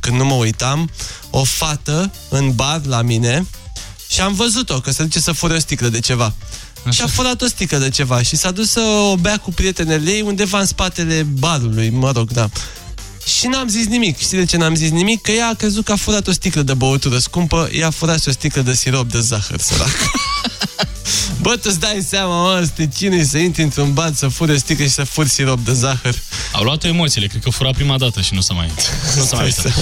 când nu mă uitam, o fată în bar la mine și am văzut-o că se duce să fure o sticlă de ceva. Așa. Și a furat o sticlă de ceva și s-a dus să o bea cu prietenele ei undeva în spatele barului, mă rog, da. Și n-am zis nimic. Știi de ce n-am zis nimic? Că ea a crezut că a furat o sticlă de băutură scumpă, ea a furat și o sticlă de sirop de zahăr, sărac. Bă, tu îți dai seama, mă, să te chinui să intri într-un bat, să furi o sticlă și să furți sirop de zahăr. Au luat emoțiile, cred că fura prima dată și nu s-a mai, nu s-a mai uitat.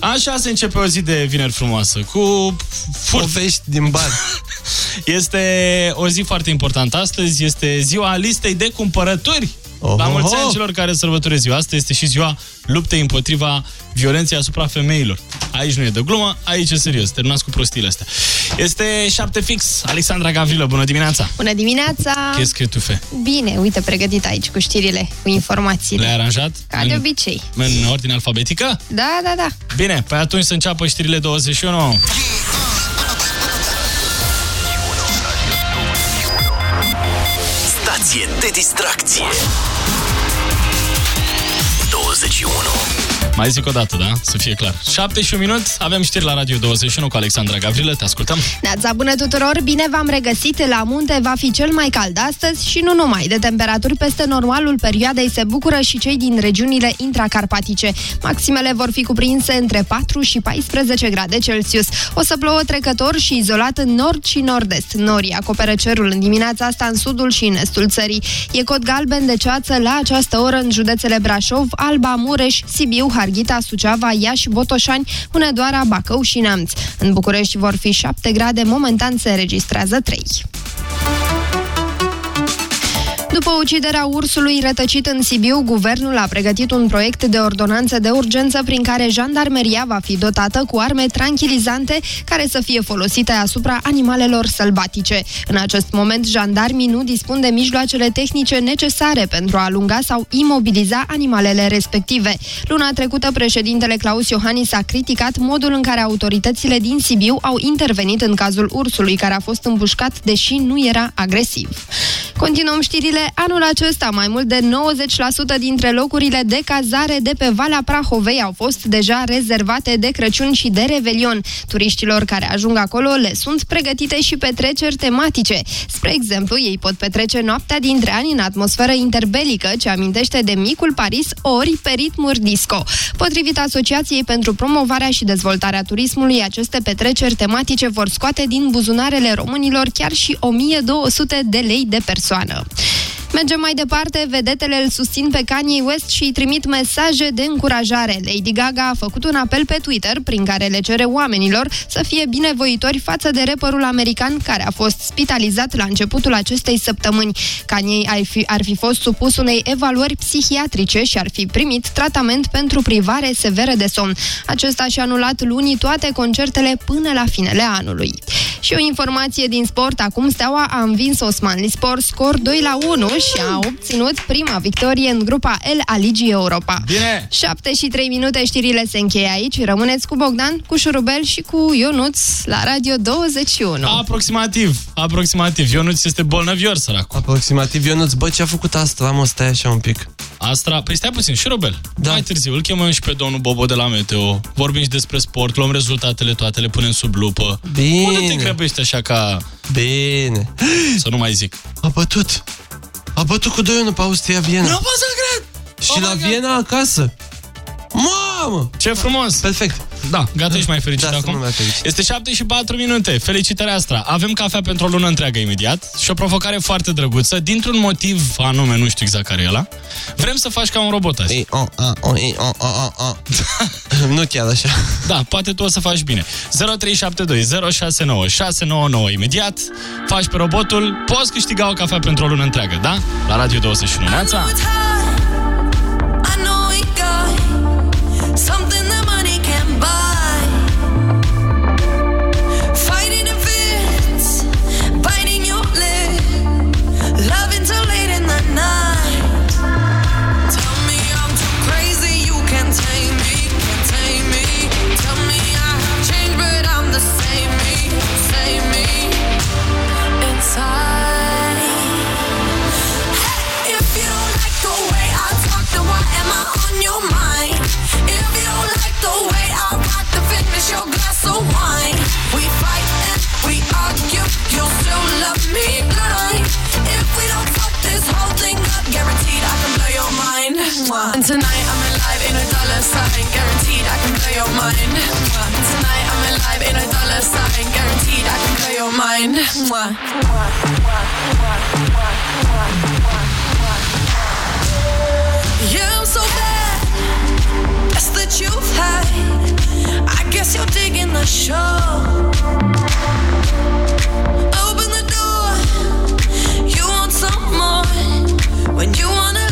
Așa se începe o zi de vineri frumoasă, cu furt. Povești din bar. Este o zi foarte importantă astăzi, este ziua listei de cumpărături Oh, La mulți ani celor care sărbătoresc ziua asta este și ziua luptei împotriva violenței asupra femeilor. Aici nu e de glumă, aici e serios. Terminați cu prostiile astea. Este 7 fix. Alexandra Gavrilă, bună dimineața! Bună dimineața! Qu'est-ce que tu fais? Bine, uite, pregătit aici cu știrile, cu informațiile. Le-ai aranjat? Ca în, de obicei. În ordine alfabetică? Da, da, da. Bine, păi atunci să înceapă știrile 21. Stație de distracție 21 mai zic o dată, da? Să fie clar. 7 și un minut, avem știri la Radio 21 cu Alexandra Gavrilă, te ascultăm. Neața bună tuturor, bine v-am regăsit. La munte va fi cel mai cald astăzi și nu numai. De temperaturi peste normalul perioadei se bucură și cei din regiunile intracarpatice. Maximele vor fi cuprinse între 4 și 14 grade Celsius. O să plouă trecător și izolat în nord și nord-est. Norii acoperă cerul în dimineața asta în sudul și în estul țării. E cod galben de ceață la această oră în județele Brașov, Alba, Mureș, Sibiu, Harghita, Suceava, Iași, Botoșani, Hunedoara, Bacău și Neamț. În București vor fi 7 grade, momentan se înregistrează 3. După uciderea ursului rătăcit în Sibiu, guvernul a pregătit un proiect de ordonanță de urgență prin care jandarmeria va fi dotată cu arme tranquilizante care să fie folosite asupra animalelor sălbatice. În acest moment, jandarmii nu dispun de mijloacele tehnice necesare pentru a alunga sau imobiliza animalele respective. Luna trecută, președintele Claus Iohannis a criticat modul în care autoritățile din Sibiu au intervenit în cazul ursului, care a fost împușcat, deși nu era agresiv. Continuăm știrile anul acesta, mai mult de 90% dintre locurile de cazare de pe Valea Prahovei au fost deja rezervate de Crăciun și de Revelion. Turiștilor care ajung acolo le sunt pregătite și petreceri tematice. Spre exemplu, ei pot petrece noaptea dintre ani în atmosferă interbelică, ce amintește de micul Paris, ori pe ritmuri disco. Potrivit Asociației pentru Promovarea și Dezvoltarea Turismului, aceste petreceri tematice vor scoate din buzunarele românilor chiar și 1200 de lei de persoană. Mergem mai departe, vedetele îl susțin pe Kanye West și îi trimit mesaje de încurajare. Lady Gaga a făcut un apel pe Twitter prin care le cere oamenilor să fie binevoitori față de rapperul american care a fost spitalizat la începutul acestei săptămâni. Kanye ar fi, ar fi fost supus unei evaluări psihiatrice și ar fi primit tratament pentru privare severă de somn. Acesta și-a anulat lunii toate concertele până la finele anului. Și o informație din sport, acum Steaua a învins Osmanli Sport scor 2 la 1 și a obținut prima victorie în grupa L a Ligii Europa. Bine! 7 și 3 minute, știrile se încheie aici. Rămâneți cu Bogdan, cu Șurubel și cu Ionuț la Radio 21. Aproximativ, aproximativ. Ionuț este bolnăvior, săracu. Aproximativ, Ionuț, bă, ce a făcut asta? Mă, stai așa un pic. Astra, păi stai puțin, Șurubel. Da. Mai târziu, îl chemăm și pe domnul Bobo de la Meteo. Vorbim și despre sport, luăm rezultatele toate, le punem sub lupă. Bine. Unde te grăbești așa ca... Bine. Să nu mai zic. A bătut. A bătut cu 2-1 pe Austria Viena. Nu pot să cred! Și oh la Viena acasă. Mamă! Ce frumos! Perfect. Da, gata, ești mai fericit da, acum? Mai fericit. Este 7 și 4 minute. Felicitări Astra. Avem cafea pentru o lună întreagă imediat și o provocare foarte drăguță, dintr-un motiv anume, nu știu exact care e ăla. Vrem să faci ca un robot azi. Ei, oh, a, oh, ei, oh, oh, oh. nu chiar așa. Da, poate tu o să faci bine. 0372 069 699 imediat. Faci pe robotul, poți câștiga o cafea pentru o lună întreagă, da? La Radio 21 Neața. And tonight I'm alive in a dollar sign, guaranteed I can blow your mind. Tonight I'm alive in a dollar sign, guaranteed I can blow your mind. Yeah, I'm so bad. That's the truth. Hide. I guess you're digging the show. Open the door. You want some more. When you wanna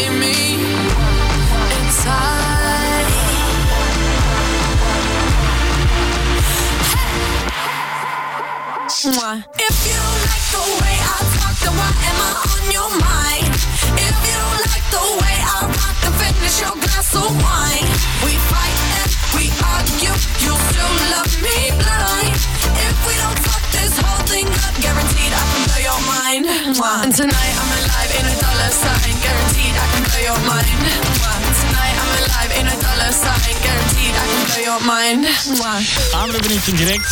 oh same me. I can blow your mind. Am revenit în direct,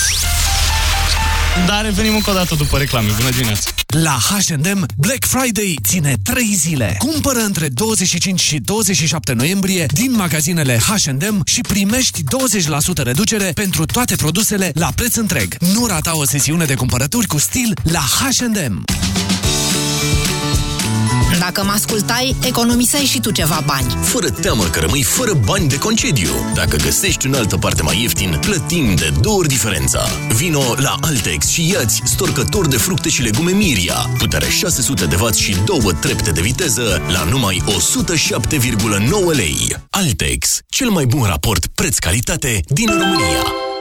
dar revenim încă o dată după reclame. Bună dimineața! La H&M, Black Friday ține 3 zile. Cumpără între 25 și 27 noiembrie din magazinele H&M și primești 20% reducere pentru toate produsele la preț întreg. Nu rata o sesiune de cumpărături cu stil la H&M. Dacă mă ascultai, economiseai și tu ceva bani. Fără teamă că rămâi fără bani de concediu. Dacă găsești în altă parte mai ieftin, plătim de două ori diferența. Vino la Altex și iați storcător de fructe și legume Miria. Putere 600 de W și două trepte de viteză la numai 107,9 lei. Altex, cel mai bun raport preț-calitate din România.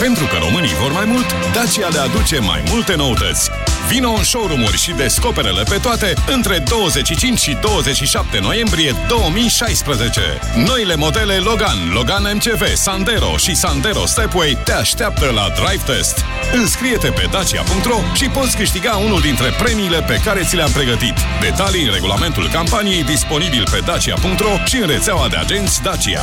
Pentru că românii vor mai mult, Dacia le aduce mai multe noutăți. Vino în showroom-uri și descoperele pe toate între 25 și 27 noiembrie 2016. Noile modele Logan, Logan MCV, Sandero și Sandero Stepway te așteaptă la Drive Test. Înscrie-te pe dacia.ro și poți câștiga unul dintre premiile pe care ți le-am pregătit. Detalii în regulamentul campaniei disponibil pe dacia.ro și în rețeaua de agenți Dacia.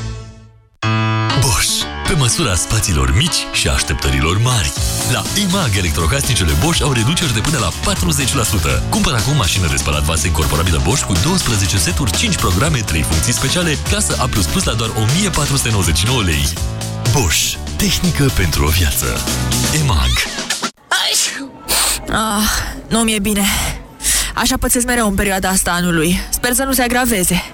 Bosch. Pe măsura spațiilor mici și așteptărilor mari. La EMAG, electrocasnicele Bosch au reduceri de până la 40%. Cumpără acum mașină de spălat vase incorporabilă Bosch cu 12 seturi, 5 programe, 3 funcții speciale, clasă A++ la doar 1499 lei. Bosch. Tehnică pentru o viață. EMAG. Ah, nu mi-e bine. Așa pățesc mereu în perioada asta anului. Sper să nu se agraveze.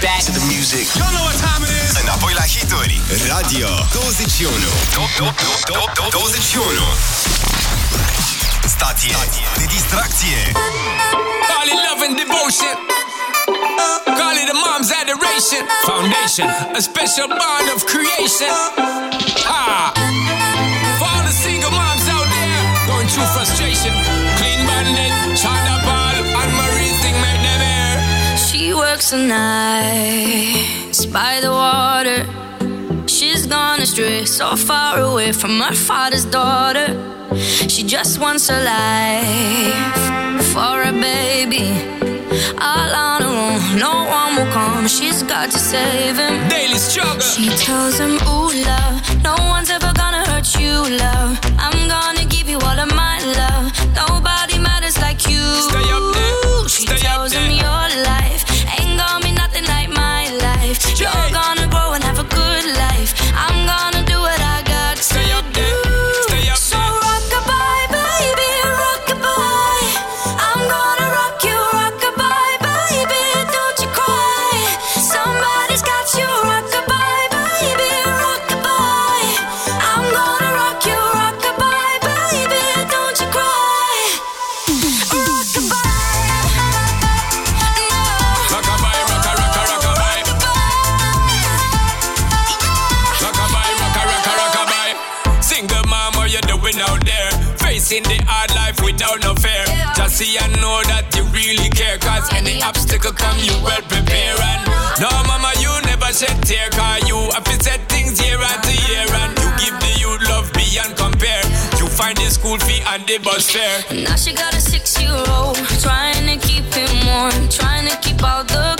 back to the music. Y'all know what time it is. Înapoi la hituri. Radio 21. 21. Stație de distracție. All in love and devotion. Call it a mom's adoration. Foundation. A special bond of creation. Ha! For all the single moms out there going through frustration. Clean minded. Works the nights by the water. She's gone astray, so far away from her father's daughter. She just wants a life for a baby. All on her own, no one will come. She's got to save him. Daily struggle. She tells him, Ooh, love, no one's ever gonna hurt you, love. I'm gonna give you all of my love. See and know that you really care. Cause any obstacle come, you well prepare. And no, mama, you never shed tear. Cause you have to set things year after year. And you give the youth love beyond compare. You find the school fee and the bus fare. Now she got a six-year-old trying to keep him warm, trying to keep out the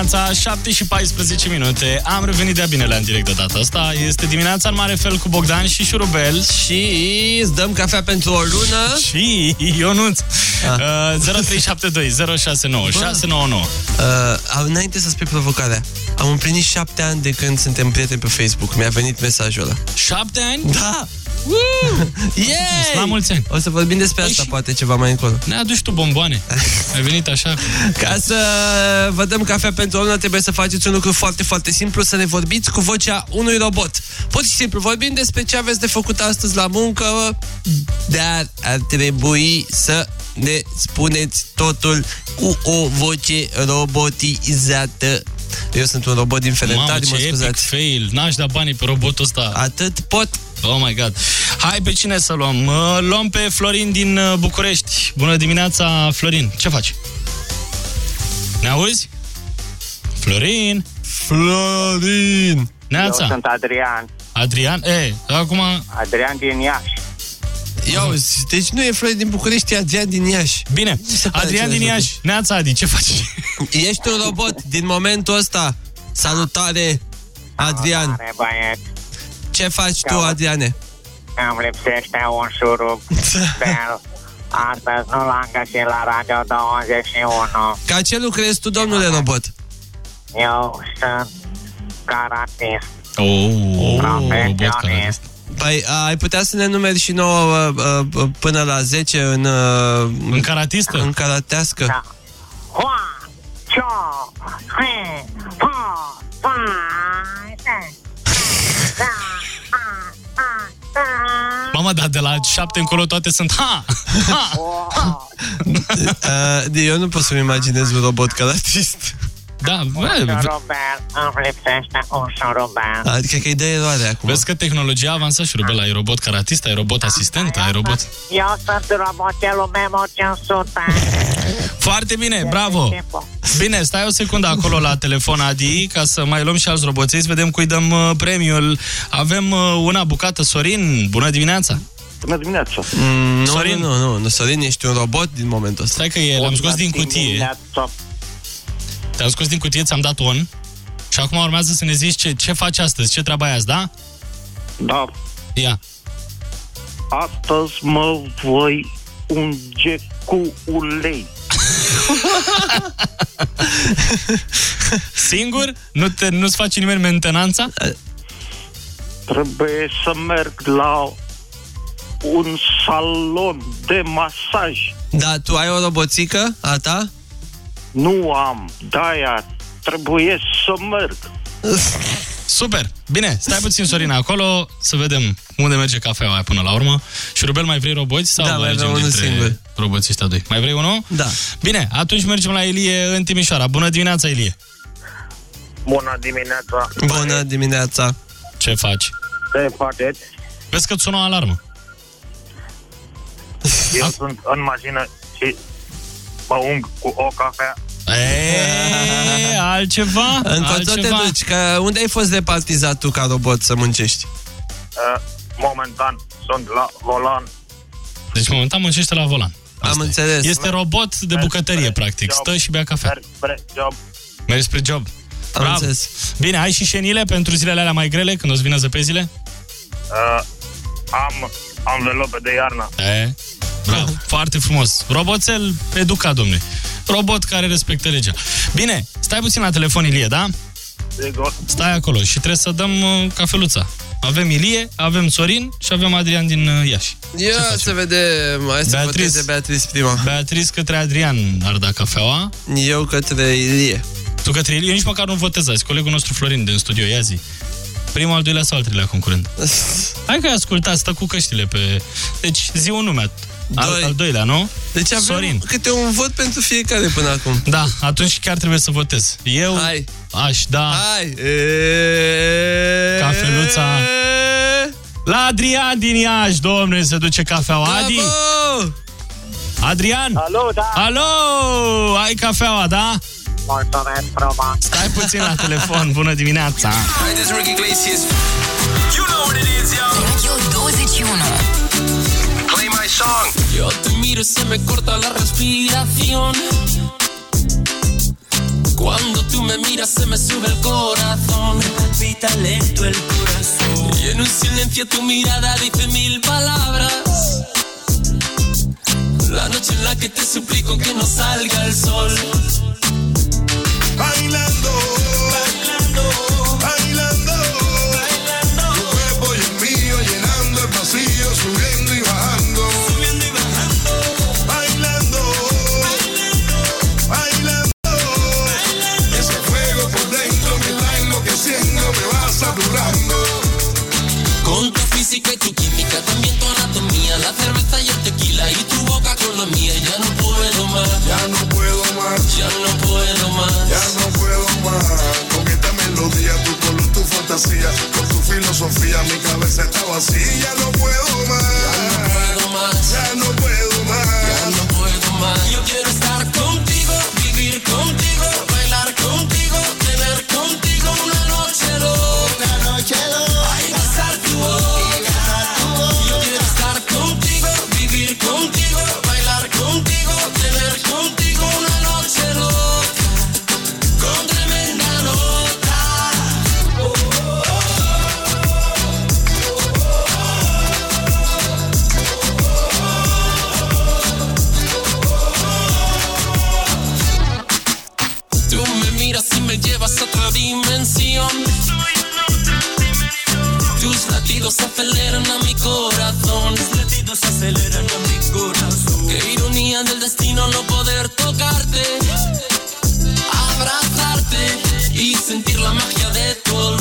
Dimineața, 7 și 14 minute. Am revenit de-a binele în direct de data asta. Este dimineața în mare fel cu Bogdan și Șurubel. Și îți dăm cafea pentru o lună. Și Ionuț. Uh, 0372 069 699. Uh, înainte să spui provocarea, am împlinit șapte ani de când suntem prieteni pe Facebook. Mi-a venit mesajul ăla. Șapte ani? Da! Yay! La mulți ani. O să vorbim despre asta, poate ceva mai încolo. Ne aduci tu bomboane. Ai venit așa. Ca să vă dăm cafea pentru o lună, trebuie să faceți un lucru foarte, foarte simplu, să ne vorbiți cu vocea unui robot. Pur și simplu, vorbim despre ce aveți de făcut astăzi la muncă, dar ar trebui să ne spuneți totul cu o voce robotizată. Eu sunt un robot din Mamă, Ferentari, ce mă epic scuzați. fail. N-aș da banii pe robotul ăsta. Atât pot. Oh my god. Hai pe cine să luăm? Uh, Luăm pe Florin din uh, București. Bună dimineața, Florin. Ce faci? Ne auzi? Florin. Florin. Neața. Eu sunt Adrian. Adrian? E, acum... Adrian din Iași. Ia uzi, deci nu e Florin din București, e Adrian din Iași. Bine, Adrian din Iași, Neața Adi, ce faci? Ești un robot din momentul ăsta. Salutare, Adrian. Salutare, băieți. Ce faci tu, Adriane? Îmi lipsește un șurub de Astăzi nu l-am găsit la Radio 21. Ca ce lucrezi tu, domnule robot? Eu sunt caratist. Oh, Profesionist. Păi, ai putea să ne numeri și nouă uh, uh, până la 10 în... Uh, în caratistă? În caratească. Da. Hua, cio, he, pa, pa, te. Da, a, a, da. Mama, dar de la șapte încolo toate sunt ha! ha! uh, eu nu pot să-mi imaginez un robot caratist. Da, Un șurubel, îmi lipsește un șurubel. Adică că e de eroare acum. Vezi că tehnologia a avansat și rubel, ai robot caratist, ai robot asistent, ai robot... Eu sunt robotelul Memo 500. Foarte bine, bravo! Bine, stai o secundă acolo la telefon, Adi, ca să mai luăm și alți roboței, să vedem cui dăm uh, premiul. Avem uh, una bucată, Sorin, bună dimineața! Bună dimineața! Mm, nu, Sorin? nu, nu, nu, Sorin, ești un robot din momentul ăsta. Stai că e, l-am scos din cutie. Te-am scos din cutie, ți-am dat on. Și acum urmează să ne zici ce, ce faci astăzi, ce treaba ai azi, da? Da. Ia. Astăzi mă voi unge cu ulei. Singur? Nu te, nu-ți face nimeni mentenanța? Trebuie să merg la un salon de masaj. Da, tu ai o roboțică a ta? Nu am, de-aia trebuie să merg. Super! Bine, stai puțin, Sorina, acolo să vedem unde merge cafeaua aia până la urmă. Și Rubel, mai vrei roboți? Sau Da, mai vreau unul singur. roboții ăștia doi? Mai vrei unul? Da. Bine, atunci mergem la Ilie în Timișoara. Bună dimineața, Ilie! Bună dimineața! Bună dimineața! Ce faci? Ce faceți? Vezi că-ți sună o alarmă. Eu sunt în mașină și mă ung cu o cafea. E, altceva? Încotro te altceva? duci, că unde ai fost repartizat tu ca robot să muncești? Uh, momentan sunt la volan. Deci momentan muncește la volan. Am înțeles. Este robot de bucătărie, practic. Stă și bea cafea. Merg spre job. Mergi spre job. Am Bravo. înțeles. Bine, ai și șenile pentru zilele alea mai grele, când o să vină zăpezile? Uh, am anvelope de iarnă. E, bravo, foarte frumos. Roboțel educat, domne. Robot care respectă legea. Bine, stai puțin la telefon, Ilie, da? Sigur. Stai acolo și trebuie să dăm uh, cafeluța. Avem Ilie, avem Sorin și avem Adrian din uh, Iași. Ia să vedem, hai să Beatrice. voteze Beatrice prima. Beatrice către Adrian ar da cafeaua. Eu către Ilie. Tu către Ilie, nici măcar nu votezi azi. Colegul nostru Florin din studio, ia zi. Primul, al doilea sau al treilea concurent? Hai că ai ascultat, stă cu căștile pe... Deci, zi un nume. Al, Doi. al doilea, nu? Deci avem Sorin. câte un vot pentru fiecare până acum. Da, atunci chiar trebuie să votez. Eu Hai. aș da Hai! E... cafeluța la Adrian din Iași, domnule, se duce cafeaua. Adi, Bravo! Adrian! Alo, da. Alo! Ai cafeaua, da? Mulțumesc frumos. Stai puțin la telefon, bună dimineața! Ricky Iglesias. You know what it is, yo. Radio 21. Play my song. Yo te miro y se me corta la respiración. Cuando tú me miras se me sube el corazón. Me palpita lento el corazón. Y en un silencio tu mirada dice mil palabras. La noche en la que te suplico que no salga el sol. Bailando, bailando, fantasía, con tu filosofía, mi cabeza está vacía. No puedo más, latidos aceleran a mi corazón. Latidos aceleran a mi corazón. Qué ironía del destino no poder tocarte, abrazarte y sentir la magia de tu olor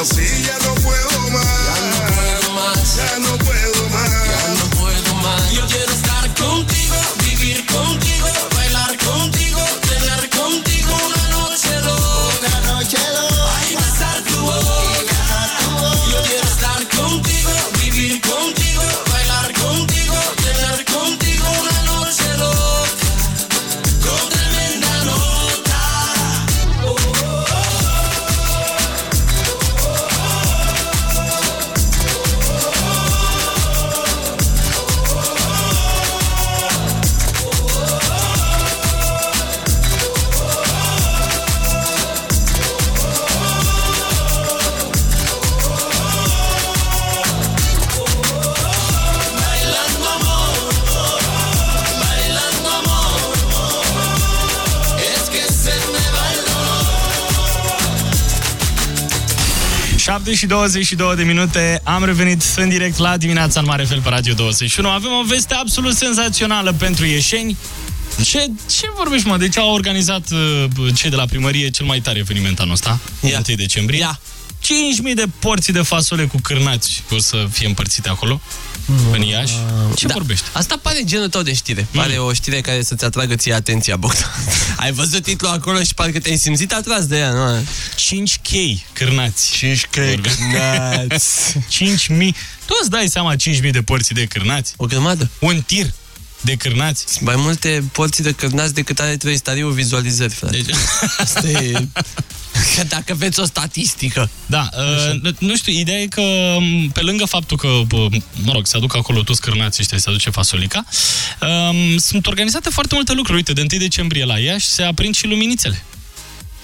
así ya no puedo 7 și 22 de minute, am revenit în direct la dimineața în mare fel pe Radio 21. Avem o veste absolut senzațională pentru ieșeni. Ce, ce vorbești, mă? Deci au organizat uh, cei de la primărie cel mai tare eveniment anul ăsta, Ia. 1 decembrie. Ia. 5.000 de porții de fasole cu cârnați o să fie împărțite acolo, în Iași. Ce Da. vorbești? Asta pare genul tău de știre. Pare o știre care să-ți atragă ție atenția, Bogdan. Ai văzut titlul acolo și parcă te-ai simțit atras de ea, nu? 5K cârnați. 5K cârnați. 5.000. Tu îți dai seama 5.000 de porții de cârnați? O grămadă. Un tir de cârnați. Mai multe porții de cârnați decât are trei stariu vizualizări, frate. Deci... Asta e... Că dacă veți o statistică. Da, uh, nu știu, ideea e că m, pe lângă faptul că, bă, mă rog, se aduc acolo toți cârnații ăștia, se aduce fasolica, um, sunt organizate foarte multe lucruri. Uite, de 1 decembrie la Iași se aprind și luminițele.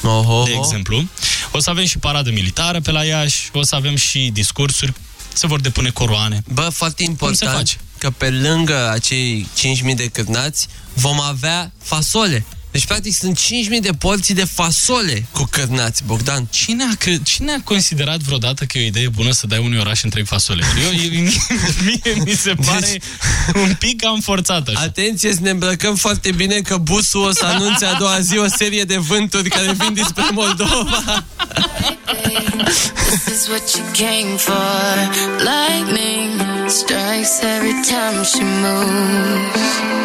Oho, De exemplu, o să avem și paradă militară pe la Iași, o să avem și discursuri, se vor depune coroane. Bă, foarte se important face? că pe lângă acei 5.000 de cârnați vom avea fasole. Deci, practic, sunt 5.000 de porții de fasole cu cârnați, Bogdan. Cine a, cre- cine a considerat vreodată că e o idee bună să dai unui oraș întreg fasole? Eu, eu, mie, mie mi se pare un pic cam forțat așa. Atenție, să ne îmbrăcăm foarte bine că busul o să anunțe a doua zi o serie de vânturi care vin dinspre Moldova. This is what you came for. Lightning strikes every time she moves.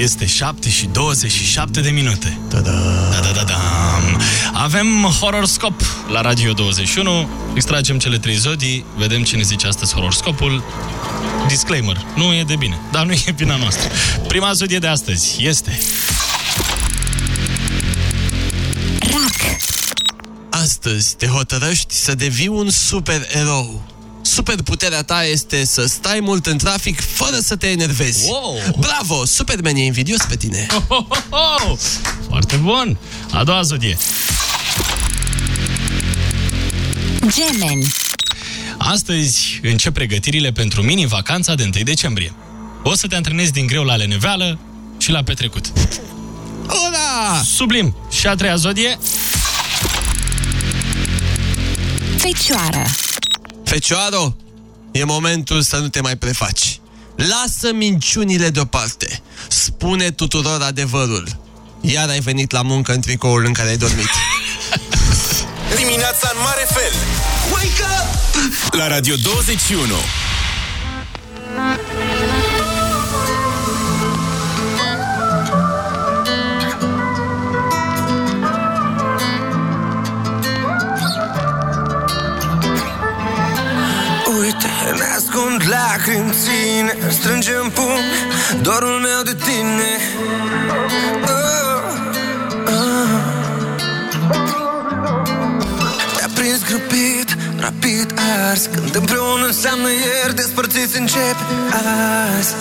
Este 7 și 27 de minute. Da, da, da, da, da. Avem horoscop la Radio 21. Extragem cele trei zodii, vedem ce ne zice astăzi horoscopul. Disclaimer, nu e de bine, dar nu e vina noastră. Prima zodie de astăzi este... Astăzi te hotărăști să devii un supererou. Superputerea ta este să stai mult în trafic fără să te enervezi. Wow! Bravo! Superman e invidios pe tine. Ho, ho, ho, ho! Foarte bun! A doua zodie. Gemeni. Astăzi încep pregătirile pentru mini-vacanța de 1 decembrie. O să te antrenezi din greu la leneveală și la petrecut. Ura! Sublim! Și a treia zodie? Fecioară. Fecioaro, e momentul să nu te mai prefaci. Lasă minciunile deoparte. Spune tuturor adevărul. Iar ai venit la muncă în tricoul în care ai dormit. Dimineața în mare fel. Wake up! La Radio 21. Ne ascund lacrimi ține Strângem pumn dorul meu de tine oh, oh. Te-a prins grăbit, rapid ars Când împreună înseamnă ieri Despărțiți începe azi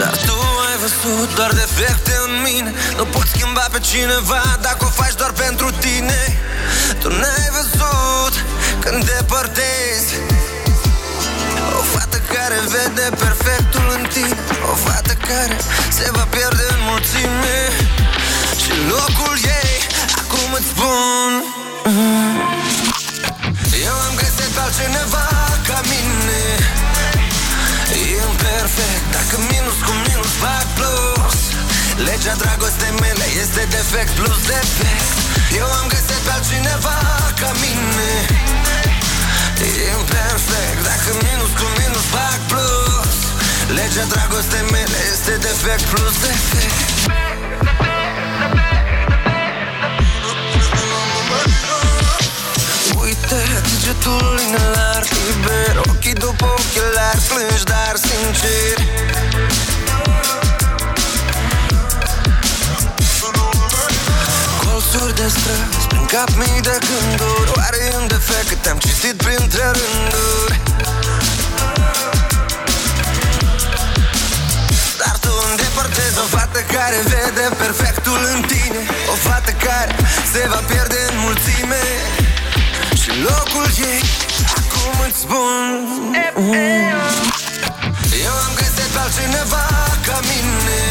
Dar tu ai văzut doar defecte în mine Nu poți schimba pe cineva dacă o faci doar pentru tine Tu n-ai văzut când depărtezi O fată care vede perfectul în tine O fată care se va pierde în mulțime. Și locul ei, acum îți spun mm. Eu am găsit pe altcineva ca mine. Imperfect, dacă minus cu minus fac plus. Legea dragostei mele este defect plus defect Eu am găsit pe altcineva ca mine. Imperfect, dacă minus cu minus fac plus. Legea dragostei mele este defect plus defect Uite, degetul inelar liber Ochii după ochelari plângi, dar sincer Colțuri de străzi, prin cap mii de gânduri Oare e un defect că te-am citit printre rânduri? Dar tu îndepărtezi o fată care vede perfectul în tine O fată care se va pierde în mulțime. Și locul ei, acum îți spun Eu am găsit pe altcineva ca mine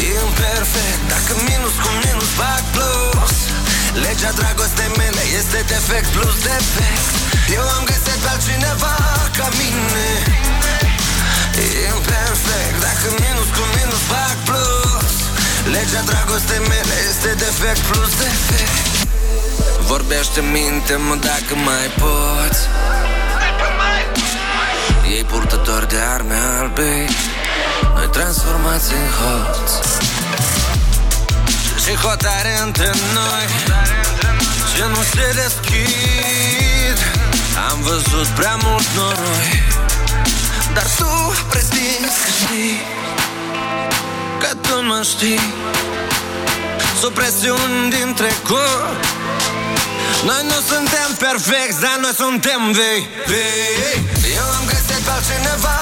Imperfect, dacă minus cu minus fac plus Legea dragostei mele este defect plus defect. Eu am găsit pe altcineva ca mine. Imperfect, dacă minus cu minus fac plus Legea dragostei mele este defect plus defect. Vorbește minte-mă dacă mai poți. Ei purtători de arme albe Noi transformați în hoți. Și hotare între noi. Ce nu se deschid. Am văzut prea mult noroi. Dar tu prezinți că știi Că tu mă știi. Sub presiuni din trecut. Noi nu suntem perfecti, dar noi suntem vei. Vei. Eu am găsit pe altcineva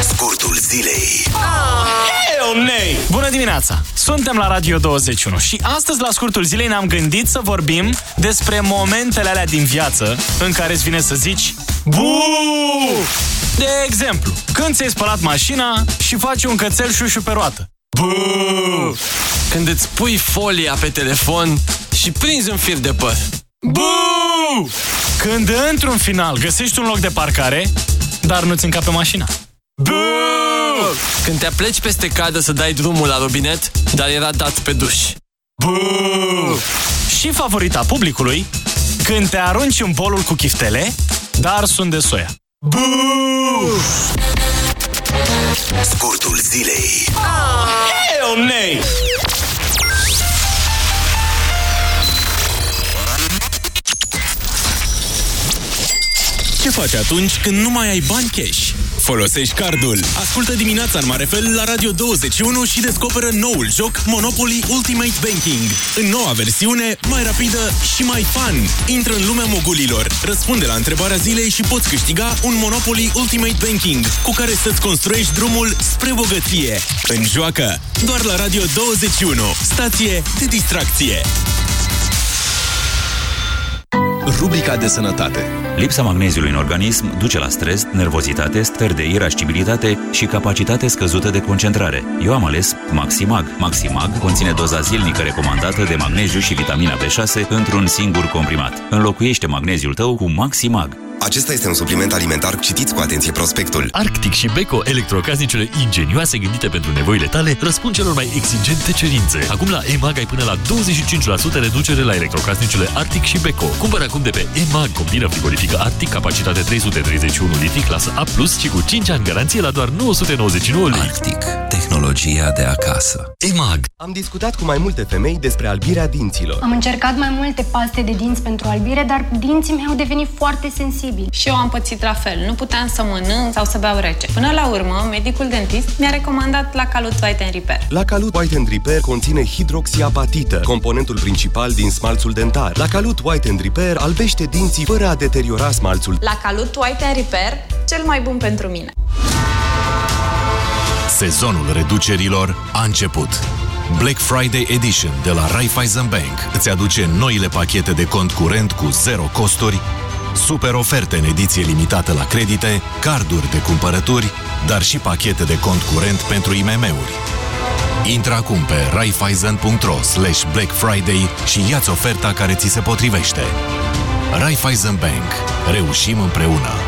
Scurtul zilei Hell nay! Bună dimineața! Suntem la Radio 21 și astăzi la scurtul zilei ne-am gândit să vorbim despre momentele alea din viață în care îți vine să zici Bu! De exemplu, când ți-ai spălat mașina și faci un cățel șușu pe roată. Bu! Când îți pui folia pe telefon și prinzi un fir de păr. Bu! Când într-un final găsești un loc de parcare, dar nu-ți încape mașina. Bu! Când te apleci peste cadă să dai drumul la robinet, dar era dat pe duș. Bu! Și favorita publicului, când te arunci în bolul cu chiftele, dar sunt de soia. Bu! Scurtul zilei Hell nay! Ce faci atunci când nu mai ai bani cash? Folosești cardul. Ascultă dimineața în mare fel la Radio 21 și descoperă noul joc Monopoly Ultimate Banking. În noua versiune, mai rapidă și mai fun. Intră în lumea mogulilor, răspunde la întrebarea zilei și poți câștiga un Monopoly Ultimate Banking cu care să-ți construiești drumul spre bogăție. În joacă, doar la Radio 21, stație de distracție. Rubrica de sănătate Lipsa magneziului în organism duce la stres, nervozitate, stări de irascibilitate și capacitate scăzută de concentrare. Eu am ales Maximag. Maximag conține doza zilnică recomandată de magneziu și vitamina B6 într-un singur comprimat. Înlocuiește magneziul tău cu Maximag. Acesta este un supliment alimentar. Citiți cu atenție prospectul. Arctic și Beko, electrocasnicele ingenioase gândite pentru nevoile tale, răspund celor mai exigente cerințe. Acum la EMAG ai până la 25% reducere la electrocasnicele Arctic și Beko. Cumpără acum de pe EMAG combina frigorifică Arctic, capacitate 331 litri, clasă A+, și cu 5 ani garanție la doar 999 lei. Arctic. Tehnologia de acasă EMAG. Am discutat cu mai multe femei despre albirea dinților Am încercat mai multe paste de dinți pentru albire, dar dinții mei au devenit foarte sensibili. Și eu am pățit la fel. Nu puteam să mănânc sau să beau rece. Până la urmă, medicul dentist mi-a recomandat la Calut White and Repair. La Calut White and Repair conține hidroxiapatită, componentul principal din smalțul dentar. La Calut White and Repair albește dinții fără a deteriora smalțul. La Calut White and Repair, cel mai bun pentru mine. Sezonul reducerilor a început. Black Friday Edition de la Raiffeisen Bank îți aduce noile pachete de cont curent cu zero costuri, super oferte în ediție limitată la credite, carduri de cumpărături, dar și pachete de cont curent pentru IMM-uri. Intră acum pe raiffeisen.ro slash Black Friday și ia-ți oferta care ți se potrivește. Raiffeisen Bank. Reușim împreună!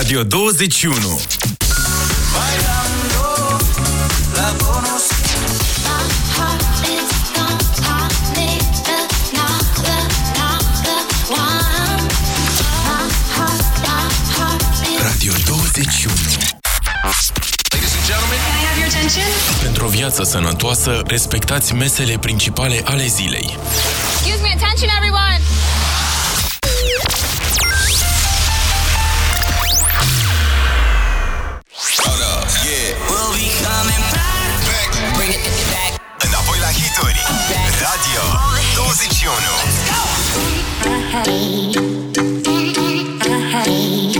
Radio 21 Bailando, la conocí. 21 Pentru o viață sănătoasă, respectați mesele principale ale zilei. Excuse me, attention everyone! Hold up, yeah. We'll be coming back. Bring it back. Înapoi la hituri. Radio 21. I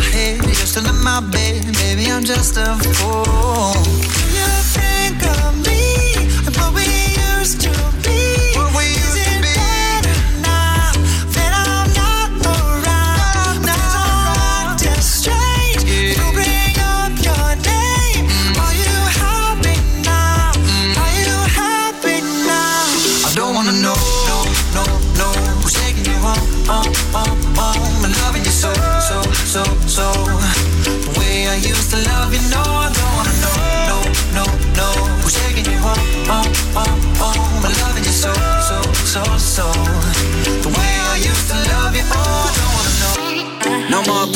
head, you're still in my bed, maybe I'm just a fool. Do you think of me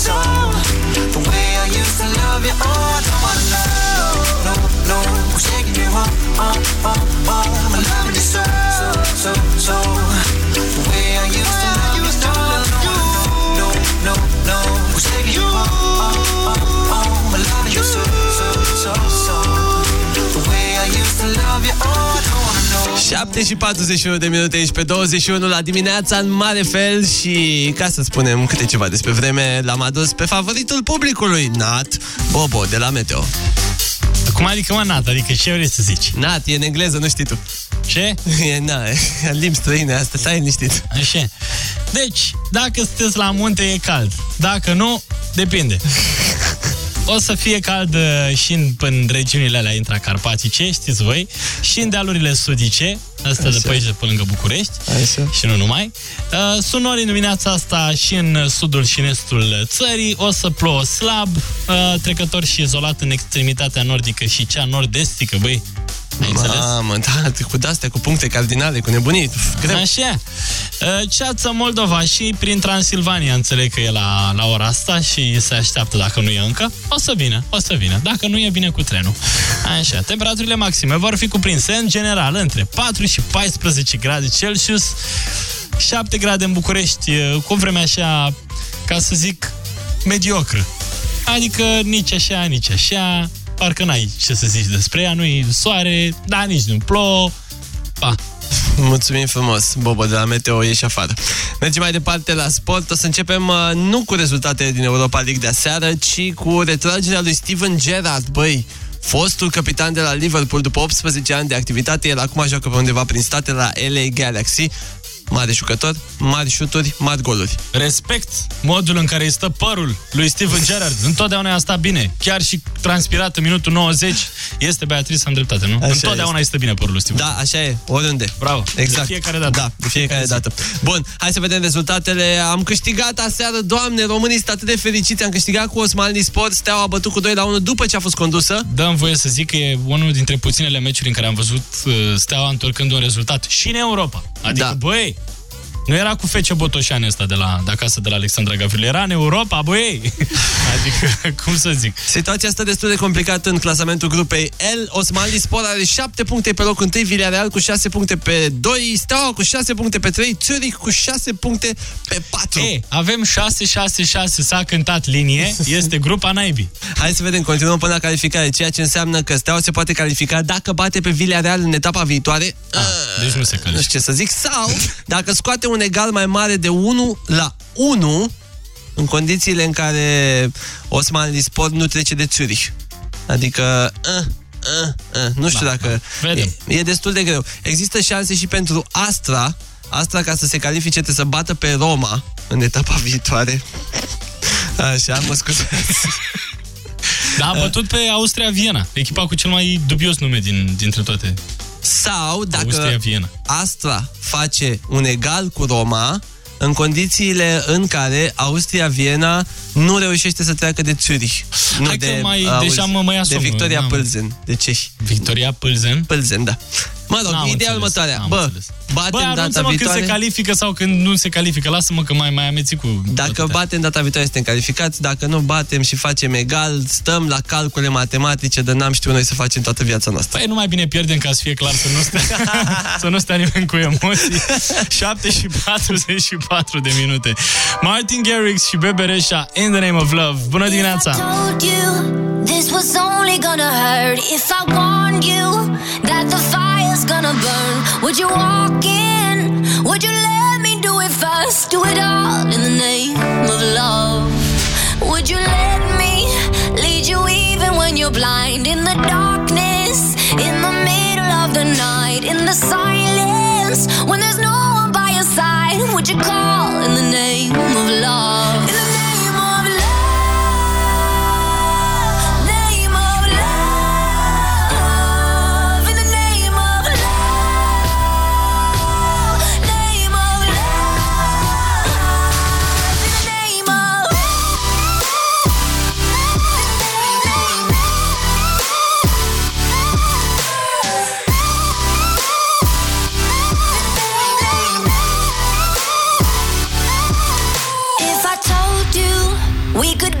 So, so. The way I used to love you, oh, I don't wanna know, no, no. Who's taking you home, home, home, 7 și 41 de minute aici pe 21 la dimineața în mare fel și ca să spunem câte ceva despre vreme, l-am adus pe favoritul publicului, Nat Bobo de la Meteo. Cum adică, mă, Nat? Adică ce vrei să zici? Nat, e în engleză, nu știi tu. Ce? E, na, e limbi străine, asta stai liniștit. Așa. Deci, dacă sunteți la munte, e cald. Dacă nu, depinde. o să fie cald uh, și în, în regiunile alea intracarpatice, știți voi, și în dealurile sudice, astea de pe aici, de pe lângă București, Așa. și nu numai. Uh, Sunt nori în dimineața asta și în sudul și în estul țării, o să plouă slab, uh, trecător și izolat în extremitatea nordică și cea nord-estică, băi. Ai înțeles? Mamă, da, cu de-astea, cu puncte cardinale, cu nebunii. Greu. Așa. Uh, Ceață Moldova și prin Transilvania înțeleg că e la, la ora asta și se așteaptă dacă nu e încă. O să vină, o să vină. Dacă nu e, vine cu trenul. Așa. Temperaturile maxime vor fi cuprinse în general între 4 și 14 grade Celsius, 7 grade în București, uh, cu vreme așa, ca să zic, mediocră. Adică nici așa, nici așa, parcă n-ai ce să zici despre ea, nu-i soare, dar nici nu plouă. Pa! Mulțumim frumos, Bobo, de la Meteo, ieși afară. Mergem mai departe la sport. O să începem uh, nu cu rezultatele din Europa League de aseară, ci cu retragerea lui Steven Gerrard. Băi, fostul capitan de la Liverpool după 18 ani de activitate, el acum joacă pe undeva prin state la LA Galaxy. Mare jucător, mari șuturi, mari goluri. Respect modul în care îi stă părul lui Steven Gerrard. Întotdeauna a stat bine. Chiar și transpirat în minutul 90. Este Beatrice, am dreptate, nu? Așa Întotdeauna este. îi stă bine părul lui Steven. Da, așa e, oriunde. Bravo. Exact. De fiecare dată. Da, de fiecare dată. Bun, hai să vedem rezultatele. Am câștigat aseară, doamne, românii sunt atât de fericiți. Am câștigat cu Osmanli Sport, Steaua a bătut cu 2 la 1 după ce a fost condusă. Dăm voie să zic că e unul dintre puținele meciuri în care am văzut uh, Steaua întorcând un rezultat și în Europa. Adică, Da. băi, nu era cu Fece Botoșani ăsta de, la, de acasă, de la Alexandra Gavrilă. Era în Europa, băi! adică, cum să zic? Situația asta destul de complicată în clasamentul grupei L. Osmanli Sport are 7 puncte pe locul 1, Villarreal cu 6 puncte pe 2, Steaua cu 6 puncte pe 3, Zurich cu 6 puncte pe 4. E, avem 6-6-6, s-a cântat linie, este grupa naibii. Hai să vedem, continuăm până la calificare, ceea ce înseamnă că Steaua se poate califica dacă bate pe Villarreal în etapa viitoare. Ah, deci nu se Nu califică. știu ce să zic. Sau dacă scoate un egal mai mare de 1 la 1 în condițiile în care Osmanli Sport nu trece de Zurich. Adică... Uh, uh, uh, nu știu Da, dacă... Vedem. E, e destul de greu. Există șanse și pentru Astra. Astra, ca să se califice, trebuie să bată pe Roma în etapa viitoare. Așa, mă scuzați. Da, a bătut pe Austria Viena, echipa cu cel mai dubios nume din, dintre toate. Sau dacă Austria Viena. Astra face un egal cu Roma în condițiile în care Austria-Viena nu reușește să treacă de Zurich. Nu Hai că de, mai- auzi, deja mă mai De asum, Victoria n-am- Pâlzen, de cehi. Victoria Pâlzen? Pâlzen, da. Mă rog, N-am ideea înțeles, următoarea. n-am Bă, înțeles. batem Bă, data anunță-mă viitoare. când se califică sau când nu se califică. Lasă-mă că mai mai ameți cu... Dacă batem data viitoare suntem calificați, dacă nu batem și facem egal, stăm la calcule matematice de n-am știut noi să facem toată viața noastră. Păi nu mai bine pierdem ca să fie clar să nu stea, să nu stea nimeni cu emoții. 7 și 44 de minute. Martin Garrix și Bebe Rexha, In the Name of Love. Bună dimineața! this was only gonna hurt if I warned you that the fire's gonna burn would you walk in would you let me do it first do it all in the name of love would you let me lead you even when you're blind in the darkness in the middle of the night in the silence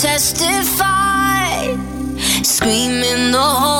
testify, screaming the holy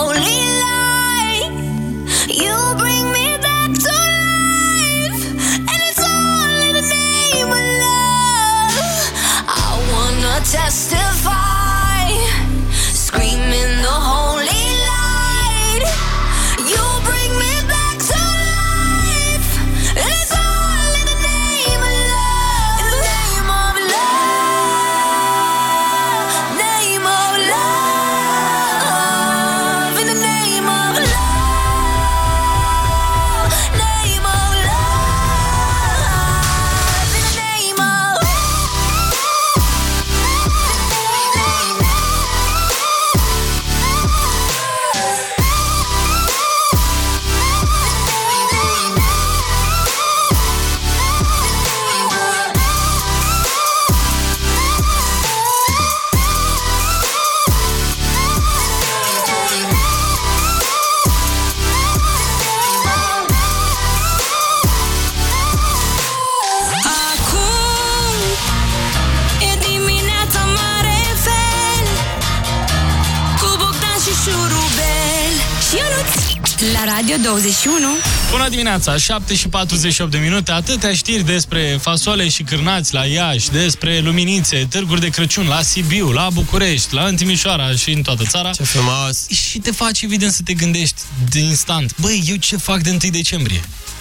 21 Bună dimineața, 7 și 48 de minute, atâtea știri despre fasole și cârnați la Iași, despre luminițe, târguri de Crăciun la Sibiu, la București, la în Timișoara și în toată țara. Ce frumos! Și te faci evident să te gândești de instant, băi, eu ce fac de 1 decembrie?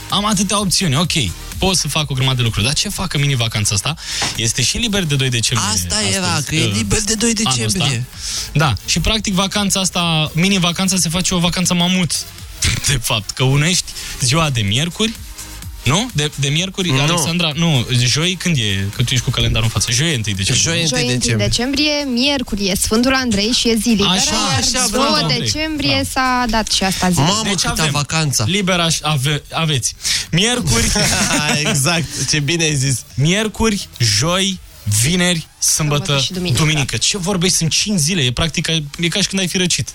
Am atâtea opțiuni, ok, pot să fac o grămadă de lucruri, dar ce fac în mini-vacanța asta? Este și liber de 2 decembrie. Asta astăzi, era, că e uh, liber de 2 anul ăsta. decembrie. Da, și practic vacanța asta, mini-vacanța se face o vacanță mamut, de fapt, că unești ziua de miercuri, nu? De, de miercuri, Nu. Alexandra, nu, joi când e? Că tu ești cu calendarul în față. Joi e 1 decembrie. Joi 1 decembrie, miercuri e Sfântul Andrei și e zi liberă, Așa, iar așa, 2 bravo. decembrie s-a dat și asta zi. deci avem vacanța. Liber aș, ave, aveți. Miercuri. exact, ce bine ai zis. Miercuri, joi, vineri, sâmbătă, Sâmbătă și duminică. duminică. Ce vorbești? Sunt 5 zile. E practic, ca- e ca și când ai fi răcit.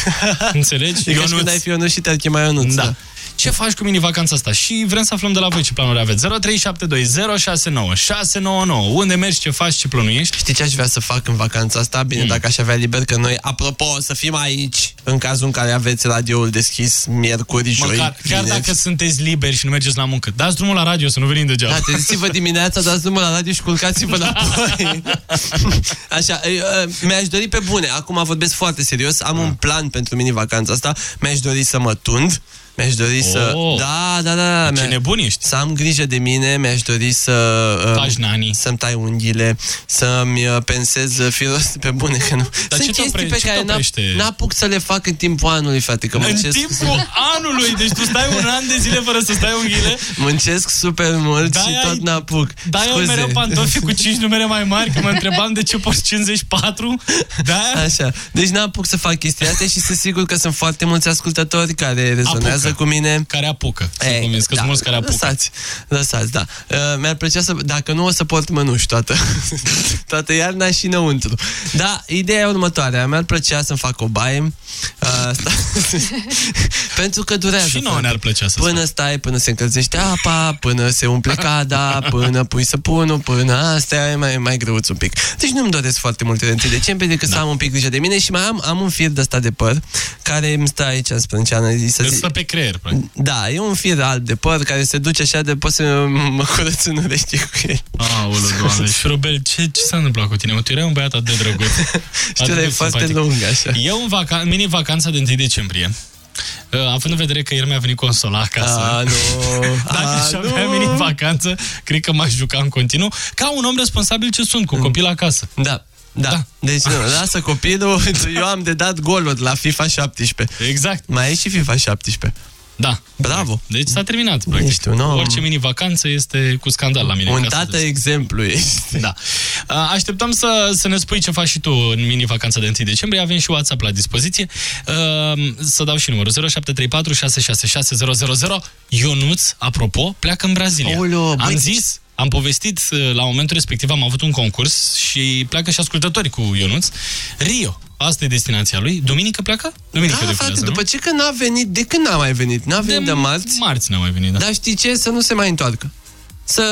Înțelegi? E ca și când ai fi Ionuț și te-ar chema Ionuț. Da. Ce faci cu mini-vacanța asta? Și vrem să aflăm de la voi ce planuri aveți. 0372 069 699. Unde mergi, ce faci, ce plănuiești? Știi ce aș vrea să fac în vacanța asta? Bine, Mm. dacă aș avea liber, că noi, apropo, o să fim aici, în cazul în care aveți radioul deschis miercuri, joi, Măcar, chiar vineri. dacă sunteți liberi și nu mergeți la muncă, dați drumul la radio să nu venim degeaba. Da, treziți-vă dimineața, dați drumul la radio și culcați-vă înapoi. Așa, e, e, mi-aș dori pe bune, acum vorbesc foarte serios, am un plan pentru mini-vacanța asta, mi-aș dori să mă tund, mi-aș dori să... Oh. Da, da, da. Ce mi-a- nebun ești. Să am grijă de mine, mi-aș dori să... uh, Faci nani. Să-mi tai unghiile, să-mi uh, pensez uh, firos pe bune, că nu... Dar Sunt ce te chestii opre- pe ce care te n-ap- oprește? n-apuc să le fac în timpul anului, frate, că În muncesc... timpul anului, deci tu stai un an de zile fără să stai unghiile. Muncesc super mult Da, și ai- tot n-apuc. Da, eu Scuze. mereu pantofi cu 5 numere mai mari, că mă întrebam de ce porți 54. Da? Așa. Deci n-apuc să fac chestia astea și sunt sigur că sunt foarte mulți ascultători care rezonează Apucă. cu mine. Care apucă. Sunt convins că sunt mulți care apucă. Lăsați, lăsați, da. Uh, mi-ar plăcea să, dacă nu o să port mănuși toată, toată iarna și înăuntru. Da, ideea e următoarea. Mi-ar plăcea să-mi fac o baie. Uh, sta- pentru că durează. Și nouă frate. ne-ar plăcea să Până stai, până se încălzește apa, până se umple cada, până pui săpunul, până astea e mai, mai greuț un pic. Deci nu-mi doresc foarte multe de 1 decembrie decât Da. să am un pic grijă de mine și mai am, am un fir de ăsta de păr care îmi stă aici în sprânceană. Să Îți zi... stă pe creier, practic. Da, e un fir alb de păr care se duce așa de pot să mă curăț în ureche cu el. Aoleu, doamne. Și Robel, ce, ce s-a întâmplat cu tine? Mă, tu erai un băiat atât de drăguț. Știu, Atât dar e de foarte simpatic. lung așa. Eu în vaca- mini-vacanța de 1 decembrie, uh, având în vedere că ieri mi-a venit consola acasă, A, nu. dacă A, aș avea nu. mini-vacanță, cred că m-aș juca în continuu, ca un om responsabil ce sunt, cu copil acasă. Da. Da. da. Deci nu, lasă copilul, eu am de dat goluri la FIFA 17. Exact. Mai e și FIFA 17. Da. Bravo. Deci s-a terminat, practic. Ești un om. Orice mini-vacanță este cu scandal la mine. Un ca să tată exemplu ești. Da. Uh, Așteptăm să, să ne spui ce faci și tu în mini-vacanța de 1 decembrie. Avem și WhatsApp la dispoziție. Uh, Să dau și numărul 0734 666 000. Ionuț, apropo, pleacă în Brazilia. Aoleo, am băi, zis, am povestit uh, la momentul respectiv, am avut un concurs și pleacă și ascultători cu Ionuț. Rio. Asta e destinația lui. Duminică pleacă? Duminică Da, de frate, fulează, după nu? ce că n-a venit, de când n-a mai venit? N-a venit de, de marți? Marți n-a mai venit, da. Dar știi ce? Să nu se mai întoarcă. să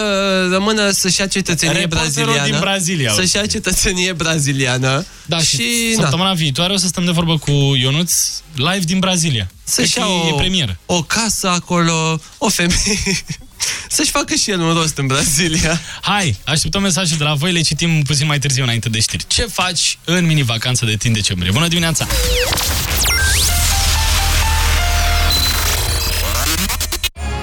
rămână să-și ia cetățenie Reporterul braziliană. din Brazilia, Să-și ia cetățenie braziliană. Da, și, și na, săptămâna viitoare o să stăm de vorbă cu Ionuț live din Brazilia. să-și Cred ia că e o, premieră. o casă acolo, o femeie. Să-și facă și el un rost în Brazilia. Hai, așteptăm mesaje de la voi, le citim puțin mai târziu înainte de știri. Ce faci în mini-vacanță de timp decembrie? Bună dimineața!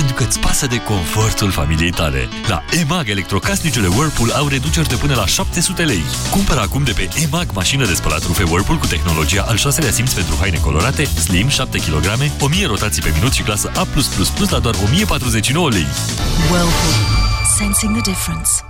Pentru că îți pasă de confortul familiei tale. La EMAG, electrocasnicele Whirlpool au reduceri de până la 700 lei. Cumpără acum de pe EMAG mașină de spălat rufe Whirlpool cu tehnologia al șaselea simț pentru haine colorate, slim, 7 kg, 1000 rotații pe minut și clasă A+++ la doar 1049 lei. Whirlpool. Sensing the difference.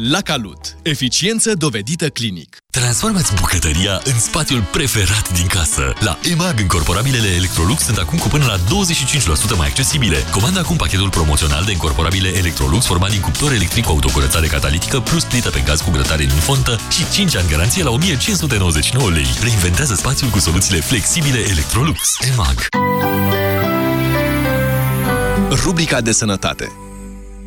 La Calut. Eficiență dovedită clinic. Transformați bucătăria în spațiul preferat din casă. La EMAG, încorporabilele Electrolux sunt acum cu până la 25% mai accesibile. Comanda acum pachetul promoțional de încorporabile Electrolux format din cuptor electric cu autocurățare catalitică plus plită pe gaz cu grătare în fontă și 5 ani garanție la 1599 lei. Reinventează spațiul cu soluțiile flexibile Electrolux. EMAG. Rubrica de sănătate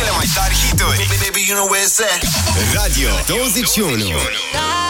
cele mai tari hituri. Baby, you know where it's at. Radio 21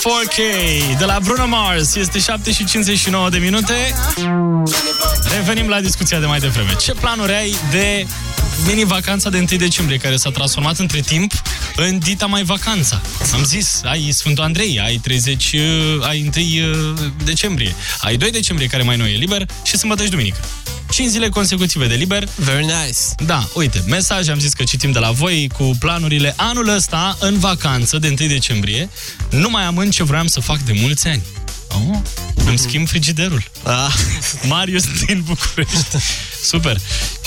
4K de la Bruno Mars. Este 759 de minute. Revenim la discuția de mai devreme. Ce planuri ai de mini-vacanța de 1 decembrie, care s-a transformat între timp în dita mai vacanța. Am zis, ai Sfântul Andrei, ai 30, ai 1 uh, decembrie, ai 2 decembrie, care mai nou e liber, și sâmbătă și duminică. 5 zile consecutive de liber. Very nice. Da, uite, mesaj, am zis că citim de la voi cu planurile anul ăsta în vacanță de 1 decembrie. Nu mai amân ce vreau să fac de mulți ani. Oh, îmi schimb frigiderul. Ah. Marius din București. Super.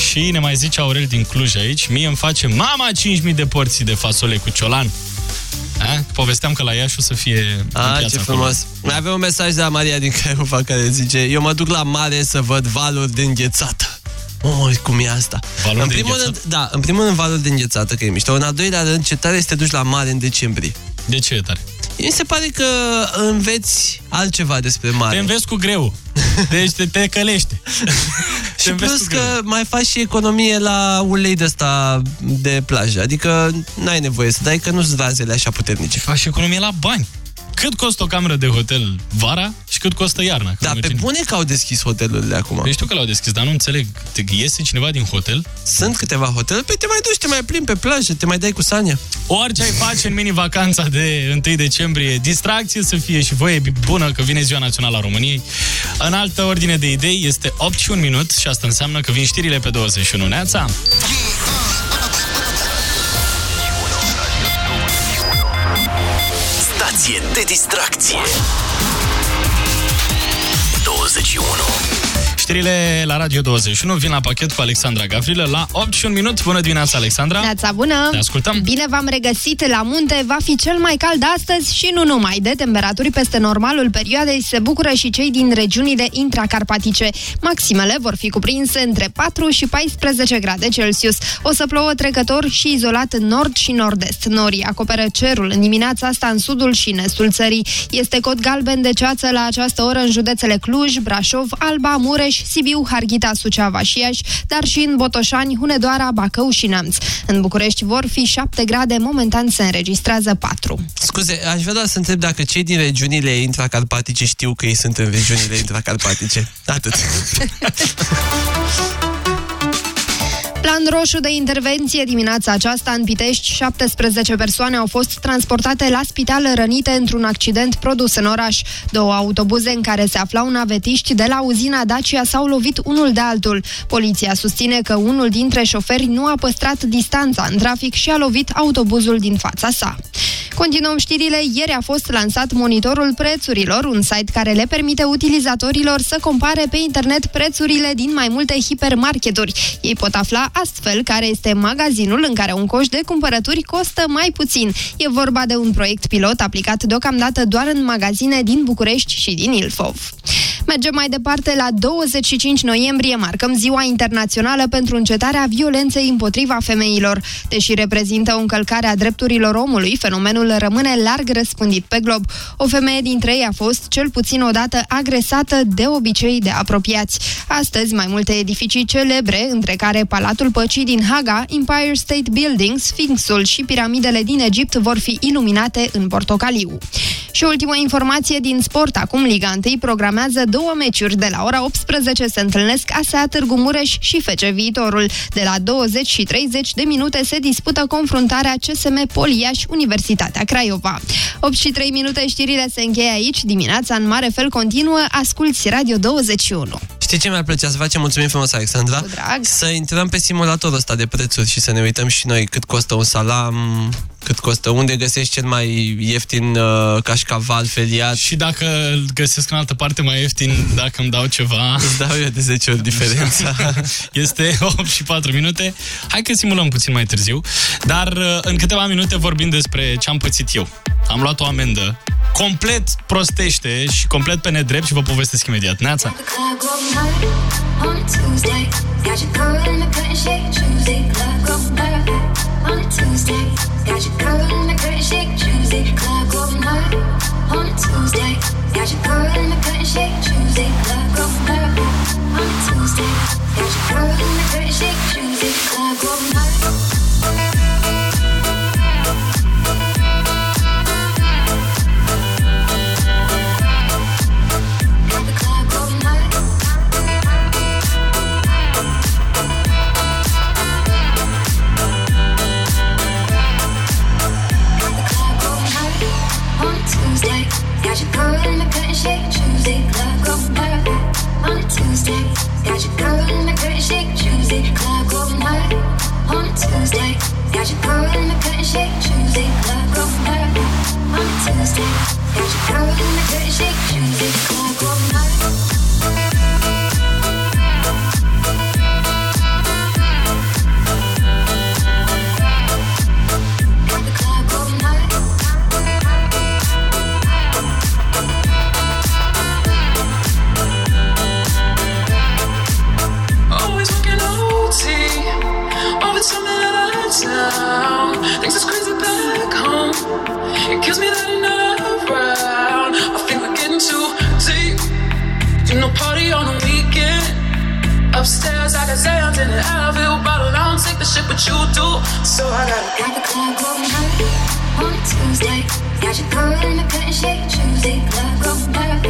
Și ne mai zice Aurel din Cluj aici, mie îmi face mama 5.000 de porții de fasole cu ciolan. A? Povesteam că la Iași o să fie în Ah, piața ce acolo. frumos. Mai avem un mesaj de la Maria din Craiova care zice Eu mă duc la mare să văd valuri de înghețată. Oh, cum e asta? Valuri în de primul înghețată? rând, da, în primul rând valuri de înghețată, că e mișto. În al doilea rând, ce tare este să te duci la mare în decembrie. De ce e tare? Mi se pare că înveți altceva despre mare. Te înveți cu greu. Deci te, te călește. Și înveți plus cu că greu. mai faci și economie la ulei de ăsta de plajă. Adică n-ai nevoie să dai, că nu sunt razele așa puternice. Faci economie la bani. Cât costă o cameră de hotel vara și cât costă iarna? Că Da, nu pe merge bune că au deschis hotelurile acum. Păi știu că l-au deschis, dar nu înțeleg. Te iese cineva din hotel? Sunt câteva hoteluri, pe te mai duci, te mai plimbi pe plajă, te mai dai cu Sania. Orice ai face în mini-vacanța de 1 decembrie, distracție să fie și voie bună că vine Ziua Națională a României. În altă ordine de idei este 8 și 1 minut și asta înseamnă că vin știrile pe 21. Neața! Stație de distracție. 21 Știrile la Radio 21 vin la pachet cu Alexandra Gavrilă la 8 și 1 minut. Bună dimineața, Alexandra! Neața bună! Te ascultăm! Bine v-am regăsit la munte, va fi cel mai cald astăzi și nu numai. De temperaturi peste normalul perioadei se bucură și cei din regiunile intracarpatice. Maximele vor fi cuprinse între 4 și 14 grade Celsius. O să plouă trecător și izolat în nord și nord-est. Norii acoperă cerul în dimineața asta în sudul și în estul țării. Este cod galben de ceață la această oră în județele Cluj, Brașov, Alba, Mureș, Sibiu, Harghita, Suceava și Iași, dar și în Botoșani, Hunedoara, Bacău și Neamț. În București vor fi 7 grade, momentan se înregistrează 4. Scuze, aș vrea doar să întreb dacă cei din regiunile intracarpatice știu că ei sunt în regiunile intracarpatice. Atât. Plan roșu de intervenție dimineața aceasta în Pitești. 17 persoane au fost transportate la spital rănite într-un accident produs în oraș. Două autobuze în care se aflau navetiști de la uzina Dacia s-au lovit unul de altul. Poliția susține că unul dintre șoferi nu a păstrat distanța în trafic și a lovit autobuzul din fața sa. Continuăm știrile. Ieri a fost lansat monitorul prețurilor, un site care le permite utilizatorilor să compare pe internet prețurile din mai multe hipermarketuri. Ei pot afla astfel care este magazinul în care un coș de cumpărături costă mai puțin. E vorba de un proiect pilot aplicat deocamdată doar în magazine din București și din Ilfov. Mergem mai departe la 25 noiembrie, marcăm Ziua Internațională pentru încetarea violenței împotriva femeilor. Deși reprezintă o încălcare a drepturilor omului, fenomenul rămâne larg răspândit pe glob. O femeie dintre ei a fost cel puțin odată agresată de obicei de apropiați. Astăzi, mai multe edificii celebre, între care Palatul Păcii din Haga, Empire State Building, Sphinxul și piramidele din Egipt vor fi iluminate în portocaliu. Și ultima informație din sport. Acum Liga 1 programează două meciuri. De la ora 18 se întâlnesc ASEA Târgu Mureș și FC Viitorul. De la 20 și 30 de minute se dispută confruntarea CSM Poliaș Universitatea Craiova. 8 și 3 minute știrile se încheie aici. Dimineața în mare fel continuă. Asculți Radio 21. Știi ce mi-ar plăcea să facem? Mulțumim frumos, Alexandra. Cu drag. Să intrăm pe simulatorul ăsta de prețuri și să ne uităm și noi cât costă un salam, cât costă, unde găsești cel mai ieftin uh, cașcaval feliat. Și dacă îl găsesc în altă parte mai ieftin, dacă îmi dau ceva... Îți dau eu de 10 ori diferența. este 8 și 4 minute. Hai că simulăm puțin mai târziu. Dar uh, în câteva minute vorbim despre ce am pățit eu. Am luat o amendă complet prostește și complet pe nedrept și vă povestesc imediat. Neața! Club going hard on a Tuesday. Got your girl in the cut shake Tuesday. Club going hard Got your girl in the cut and shake Tuesday. Club going hard on a Tuesday. Got your girl in the cut and shake Tuesday. Club going hard on a Tuesday. Got your girl in the cut and shake Tuesday. Club going hard on a Tuesday. Got your girl in shake. Club. Overtime out of town. Things is crazy back home. It kills me that you're not around. I think we're getting too deep. You know, party on the weekend. Upstairs, I got Zans in an Advil bottle. I don't take the shit, but you do. So I gotta Got the club hard on a Tuesday. Got your girl in the cut and shake Tuesday. Club going hard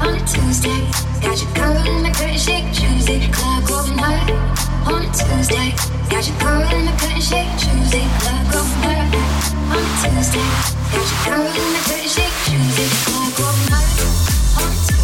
on a Tuesday. Got your girl in the cut and shake Tuesday. Club going hard on a Tuesday. Got your girl in the cut and shake Tuesday. Club going hard on a Tuesday. Got your girl in the cut and shake Tuesday. Club going hard on a Tuesday.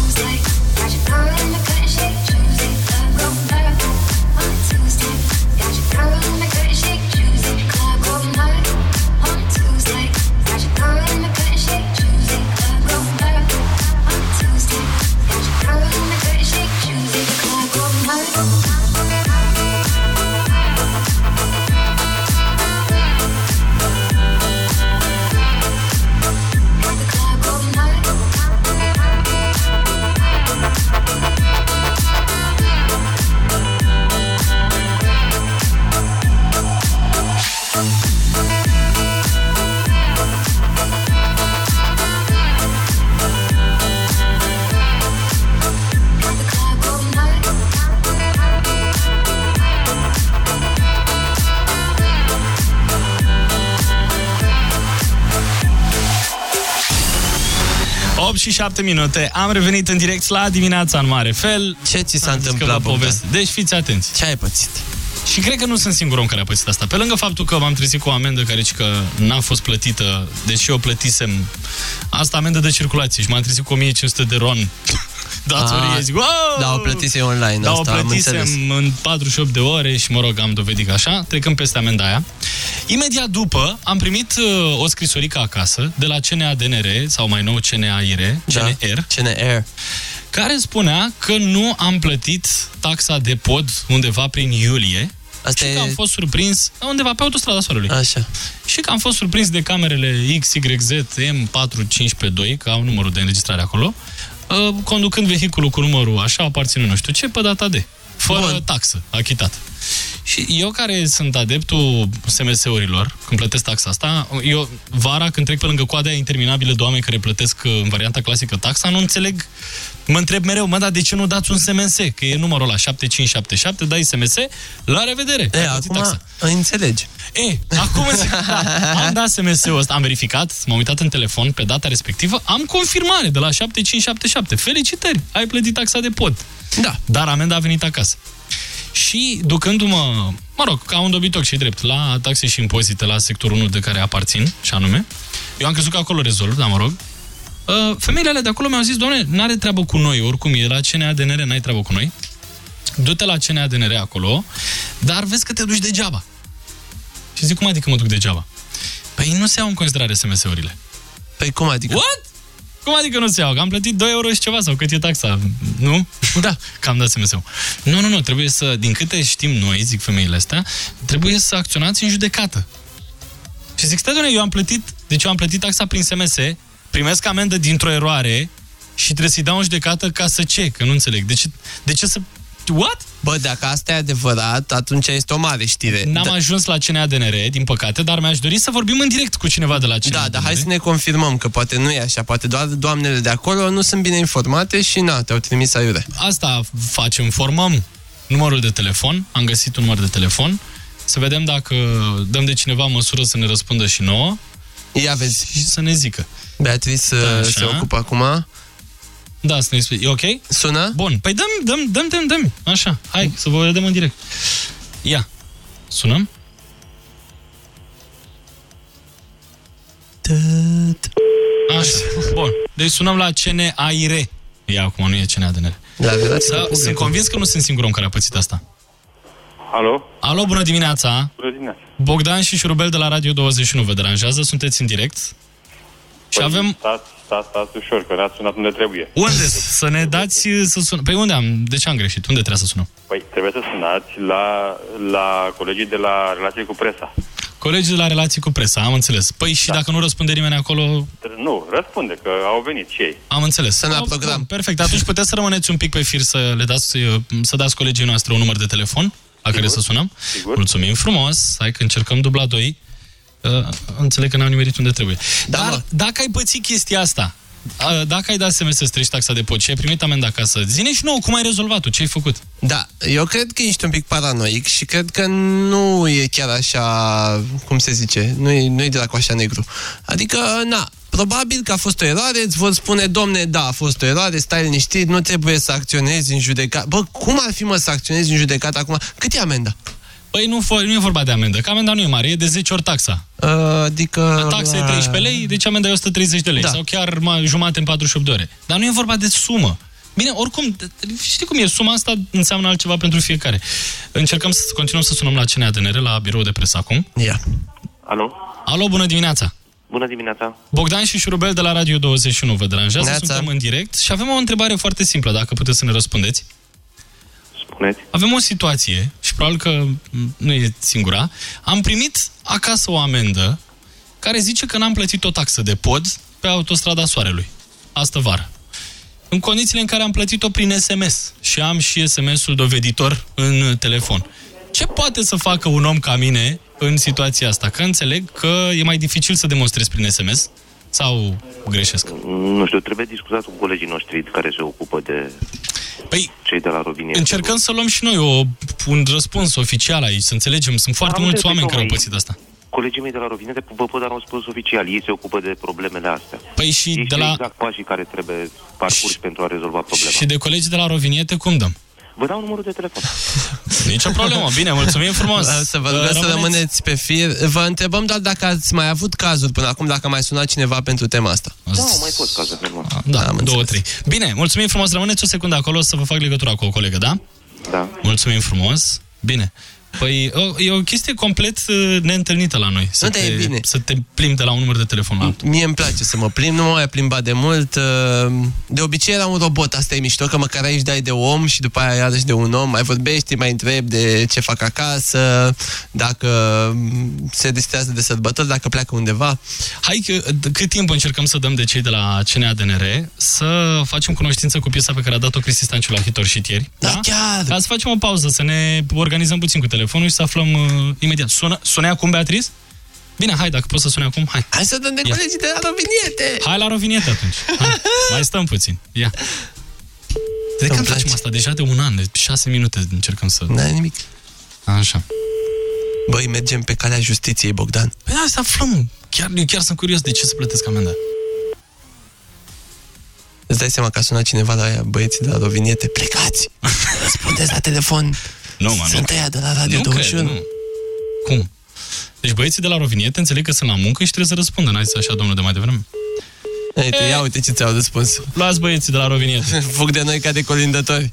8 și 7 minute. Am revenit în direct la dimineața în mare fel. Ce ți s-a Am zis că întâmplat, vă Bogdan? poveste. Deci fiți atenți. Ce ai pățit? Și cred că nu sunt singurul om care a pățit asta. Pe lângă faptul că m-am trezit cu o amendă care zice că n-a fost plătită, deși eu plătisem asta amendă de circulație și m-am trezit cu 1500 de ron datorie. Ah, Zic, wow! Da, o plătise online, Da, o asta am plătisem înțeles. în 48 de ore și, mă rog, am dovedit că așa, trecând peste amenda aia. Imediat după am primit uh, o scrisorică acasă de la CNADNR, sau mai nou CNAIR, Da. CNR, CNR, care spunea că nu am plătit taxa de pod undeva prin iulie Asta și e- că am fost surprins undeva pe autostrada Soarelui. Așa. Și că am fost surprins de camerele XYZ M452, că au numărul de înregistrare acolo, uh, conducând vehiculul cu numărul așa, aparține nu știu ce, pe data de. Fără Bun. taxă achitat. Și eu care sunt adeptul SMS-urilor, când plătesc taxa asta, eu vara când trec pe lângă coada aia interminabilă de oameni care plătesc uh, în varianta clasică taxa, nu înțeleg, mă întreb mereu, mă, dar de ce nu dați un SMS? Că e numărul ăla 7577, dai SMS, la revedere, ai E, plătit acum taxa. înțelegi. E, acum da, am dat SMS-ul ăsta, am verificat, m-am uitat în telefon pe data respectivă, am confirmare de la 7577. Felicitări, ai plătit taxa de pod. Da. Dar amenda a venit acasă. Și ducându-mă, mă rog, ca un dobitoc și drept, la taxe și impozite la sectorul 1 de care aparțin, și anume, eu am crezut că acolo rezolv, dar mă rog, uh, femeile alea de acolo mi-au zis, doamne, n-are treabă cu noi, oricum e la CNADNR, n-ai treabă cu noi, du-te la CNADNR acolo, dar vezi că te duci degeaba. Și zic, cum adică mă duc degeaba? Păi nu se iau în considerare SMS-urile. Păi cum adică? What? Cum adică nu se iau? Că am plătit 2 euro și ceva sau cât e taxa, nu? Da. Că am dat SMS-ul. Nu, nu, nu, trebuie să, din câte știm noi, zic femeile astea, trebuie să acționați în judecată. Și zic, stai, doamne, eu am plătit, deci eu am plătit taxa prin SMS, primesc amendă dintr-o eroare și trebuie să-i dau în judecată ca să ce? Că nu înțeleg. De ce, de ce să... What? Bă, dacă asta e adevărat, atunci este o mare știre. N-am Da- ajuns la CNADNR, din păcate, dar mi-aș dori să vorbim în direct cu cineva de la CNADNR. Da, dar hai să ne confirmăm că poate nu e așa, poate doar doamnele de acolo nu sunt bine informate și na, te-au trimis aiure. Asta facem, formăm numărul de telefon, am găsit un număr de telefon, să vedem dacă dăm de cineva măsură să ne răspundă și nouă. Ia vezi. Și să ne zică. Beatrice Da, da, așa. se ocupă acum. Da, să ne explici. E ok? Sună? Bun. Păi dăm, dăm, dăm, dăm, dăm. Așa, hai să vă vedem în direct. Ia. Sunăm? Așa, bun. Deci sunăm la CNAIR. Ia acum, nu e CNADNR. La relații Să- cu publicul. Sunt convins că nu sunt singurul om care a pățit asta. Alo? Alo, bună dimineața! Bună dimineața. Bogdan și Șurubel de la Radio 21 vă deranjează, sunteți în direct. Și avem... Stați, stați, stați ușor, că ne-ați sunat unde trebuie. Unde? Să ne dați să sunăm. Păi unde am? De ce am greșit? Unde trebuie să sunăm? Păi trebuie să sunați la, la colegii de la relație cu presa. Colegii de la relații cu presa, am înțeles. Păi și dacă nu răspunde nimeni acolo, Nu, răspunde că au venit și ei. am înțeles. Să la Oh, program. bun, Perfect, atunci puteți să rămâneți un pic pe fir să le dați, să dați colegii noastre un număr de telefon la care să sunăm. Sigur. Mulțumim frumos, hai că încercăm dubla 2. Uh, înțeleg că n-am nimerit unde trebuie. Da, Dar mă. dacă ai pățit chestia asta, uh, dacă ai dat SMS să treci taxa de pod și ai primit amenda acasă, zine și nouă cum ai rezolvat-o, ce ai făcut? Da, eu cred că ești un pic paranoic și cred că nu e chiar așa, cum se zice, nu e, nu e de la cu așa negru. Adică, na, probabil că a fost o eroare, îți vor spune, domne, da, a fost o eroare, stai liniștit, nu trebuie să acționezi în judecată. Bă, cum ar fi, mă, să acționezi în judecată acum? Cât e amenda? Păi nu, fo- nu e vorba de amendă, că amenda nu e mare, e de 10 ori taxa. Uh, adică... Taxa e 13 lei, deci amenda e 130 de lei. Da. Sau chiar ma, jumate în 48 de ore. Dar nu e vorba de sumă. Bine, oricum, știi cum e, suma asta înseamnă altceva pentru fiecare. Încercăm să continuăm să sunăm la CNADNR, la birou de presă acum. Ia. Alo? Alo, bună dimineața! Bună dimineața. Bogdan și Șurubel de la Radio 21 vă deranjează, Neața. suntem în direct și avem o întrebare foarte simplă, dacă puteți să ne răspundeți. Spuneți. Avem o situație și probabil că m, nu e singura. Am primit acasă o amendă care zice că n-am plătit o taxă de pod pe autostrada Soarelui. Astă vară. În condițiile în care am plătit-o prin SMS și am și SMS-ul doveditor în telefon. Ce poate să facă un om ca mine în situația asta? Că înțeleg că e mai dificil să demonstrezi prin SMS sau greșesc? Nu știu, trebuie discutat cu colegii noștri care se ocupă de păi, cei de la Rovinie. Încercăm să luăm și noi o, un răspuns oficial aici, să înțelegem. Sunt foarte Am mulți înțeles, oameni care au mai- pățit asta. Colegii mei de la Rovinete vă pot da un răspuns oficial. Ei se ocupă de problemele astea. Păi și Ei de știu la... exact pașii care trebuie parcurși pentru a rezolva problema. Și de colegi de la Roviniete cum dăm? Vă dau numărul de telefon. Nicio problemă. Bine, mulțumim frumos. Să vă rugăm să rămâneți pe fir. Vă întrebăm doar dacă ați mai avut cazuri până acum, dacă a mai sunat cineva pentru tema asta. Da, au mai fost cazuri, normal. Da, două, trei. Bine, mulțumim frumos. Rămâneți o secundă acolo să vă fac legătura cu o colegă, da? Da. Mulțumim frumos. Bine. Păi o, e o chestie complet uh, neîntâlnită la noi. Să, Nu, dar te, e bine. să te plimbi de la un număr de telefon la altul. Mie îmi place să mă plimb, nu mă mai plimba de mult. uh, De obicei era un robot, asta e mișto, că măcar aici dai de om și după aia iarăși de un om, mai vorbești, mai întrebi de ce fac acasă, dacă mm, se distrează de sărbători, dacă pleacă undeva. Hai că d- cât timp încercăm să dăm de cei de la CNADNR să facem cunoștință cu piesa pe care a dat-o Cristi Stanciu la Hitor și ieri. Da, chiar! Ca să facem o pauză, să ne organizăm puțin cu telefonul și să aflăm uh, imediat. Sună, sune acum, Beatriz? Bine, hai, dacă poți să suni acum, hai. Hai să dăm de Ia. colegii de la Roviniete! Hai la rovinietă atunci. Hai. Mai stăm puțin. Ia. De când facem asta? Deja de un an, de șase minute încercăm să... Nu are nimic. Așa. Băi, mergem pe calea justiției, Bogdan. Păi hai să aflăm. Chiar, eu chiar sunt curios de ce să plătesc amenda. Îți dai seama că a sunat cineva la aia, băieții de la Roviniete, plecați! Răspundeți la telefon! Nu, mă, Sunt nu. ăia de la Radio Nu cred, 21. nu. Cum? Deci băieții de la Roviniete înțeleg că sunt la muncă și trebuie să răspundă. N-ai zis așa, domnul, de mai devreme? Uite, ia uite ce ți-au răspuns. Luați băieții de la Roviniete. Fug de noi ca de colindători.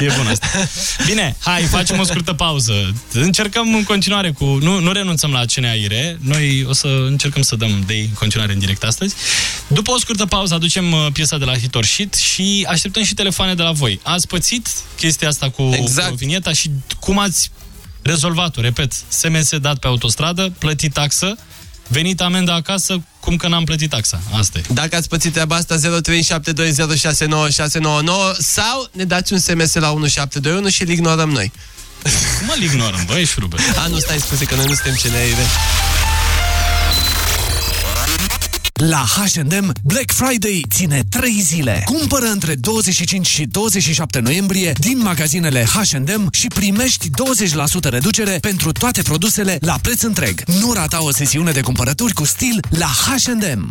E bun asta. Bine, hai, facem o scurtă pauză. Încercăm în continuare cu... Nu, nu renunțăm la CNAIRE. Noi o să încercăm să dăm de în continuare în direct astăzi. După o scurtă pauză aducem uh, piesa de la Hitorșit și așteptăm și telefoane de la voi. Ați pățit chestia asta cu, Exact. cu vinieta și cum ați rezolvat-o? Repet, SMS dat pe autostradă, plătit taxă, venit amenda acasă, cum că n-am plătit taxa. Asta e. Dacă ați pățit treaba asta, 0372069599 sau ne dați un SMS la 1721 și îl ignorăm noi. Cum îl ignorăm, băi, șurubă? A, nu, stai, scuze, că noi nu suntem CNAIRE. La H&M, Black Friday ține 3 zile. Cumpără între 25 și 27 noiembrie din magazinele H&M și primești 20% reducere pentru toate produsele la preț întreg. Nu rata o sesiune de cumpărături cu stil la H&M.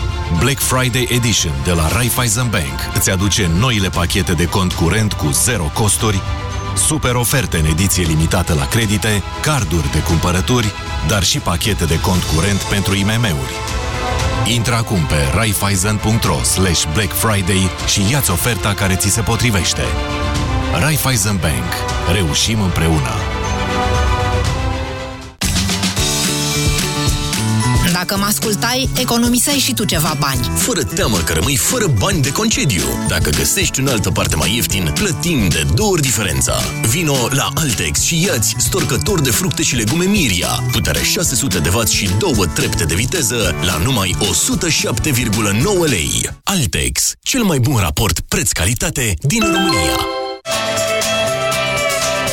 Black Friday Edition de la Raiffeisen Bank îți aduce noile pachete de cont curent cu zero costuri, super oferte în ediție limitată la credite, carduri de cumpărături, dar și pachete de cont curent pentru IMM-uri. Intră acum pe raiffeisen.ro slash Black Friday și ia-ți oferta care ți se potrivește. Raiffeisen Bank. Reușim împreună! Dacă mă ascultai, economiseai și tu ceva bani. Fără teamă că rămâi fără bani de concediu. Dacă găsești în altă parte mai ieftin, plătim de două ori diferența. Vino la Altex și iați storcător de fructe și legume Miria. Putere 600 de W și două trepte de viteză la numai 107,9 lei. Altex, cel mai bun raport preț-calitate din România.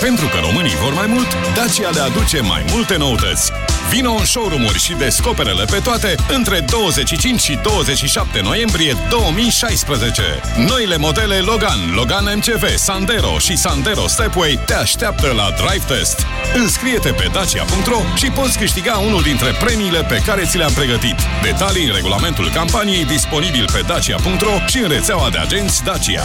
Pentru că românii vor mai mult, Dacia le aduce mai multe noutăți. Vino în showroom-uri și descoperele pe toate între 25 și 27 noiembrie 2016. Noile modele Logan, Logan MCV, Sandero și Sandero Stepway te așteaptă la Drive Test. Înscrie-te pe dacia.ro și poți câștiga unul dintre premiile pe care ți le-am pregătit. Detalii în regulamentul campaniei disponibil pe dacia.ro și în rețeaua de agenți Dacia.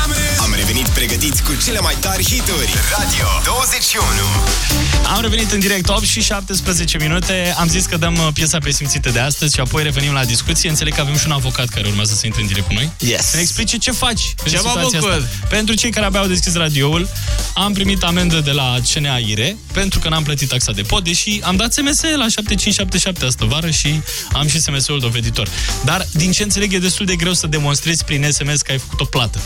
Am revenit pregătiți cu cele mai tari hituri. Radio 21. Am revenit în direct 8 și 17 minute. Am zis că dăm uh, piesa pe simțite de astăzi și apoi revenim la discuție. Înțeleg că avem și un avocat care urmează să intre în direct cu noi. Yes. Să ne explice ce faci în Ce mă situația bucur. asta. Pentru cei care abia au deschis radioul, am primit amendă de la CNAIRE pentru că n-am plătit taxa de pod, deși am dat SMS la 7577 astă vară și am și SMS-ul doveditor. Dar, din ce înțeleg, e destul de greu să demonstrezi prin SMS că ai făcut o plată.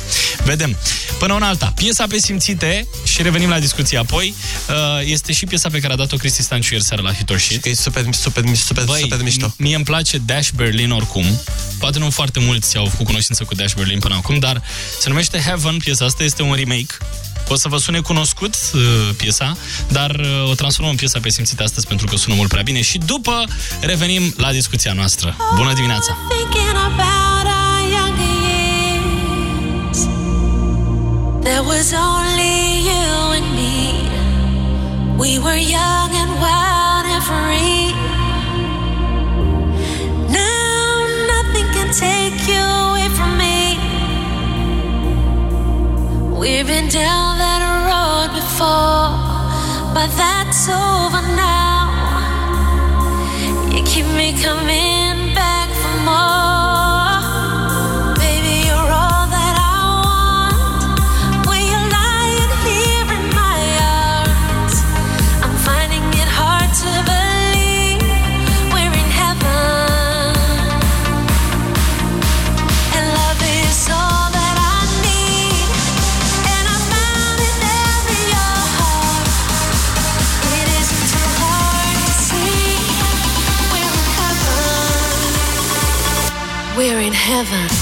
Vedem. Până una alta, piesa pe simțite, și revenim la discuție apoi, uh, este și piesa pe care a dat-o Cristi Stanciu ieri seara la Hit or Shit. E super, super, super, Băi, super mișto. mie îmi place Dash Berlin oricum. Poate nu foarte mulți au făcut cunoștință cu Dash Berlin până acum, dar se numește Heaven, piesa asta este un remake. O să vă sune cunoscut uh, piesa, dar uh, o transformăm în piesa pe simțite astăzi pentru că sună mult prea bine și după revenim la discuția noastră. Bună dimineața! There was only you and me. We were young and wild and free. Now nothing can take you away from me. We've been down that road before, but that's over now. You keep me coming heaven.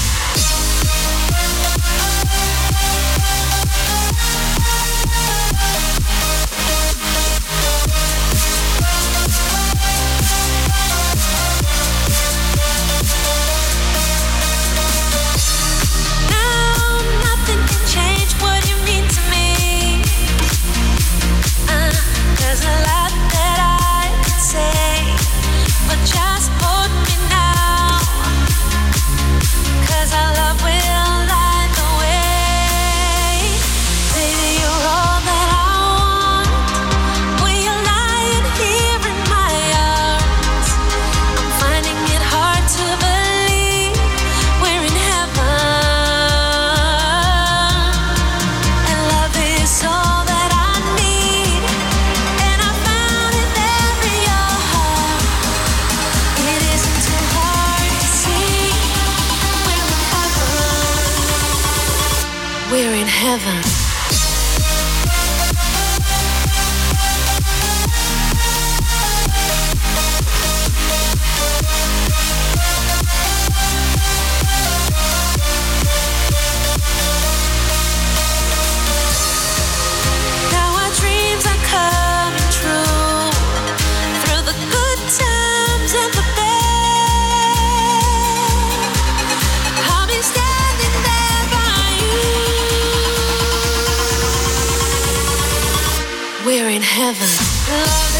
We're in heaven. Love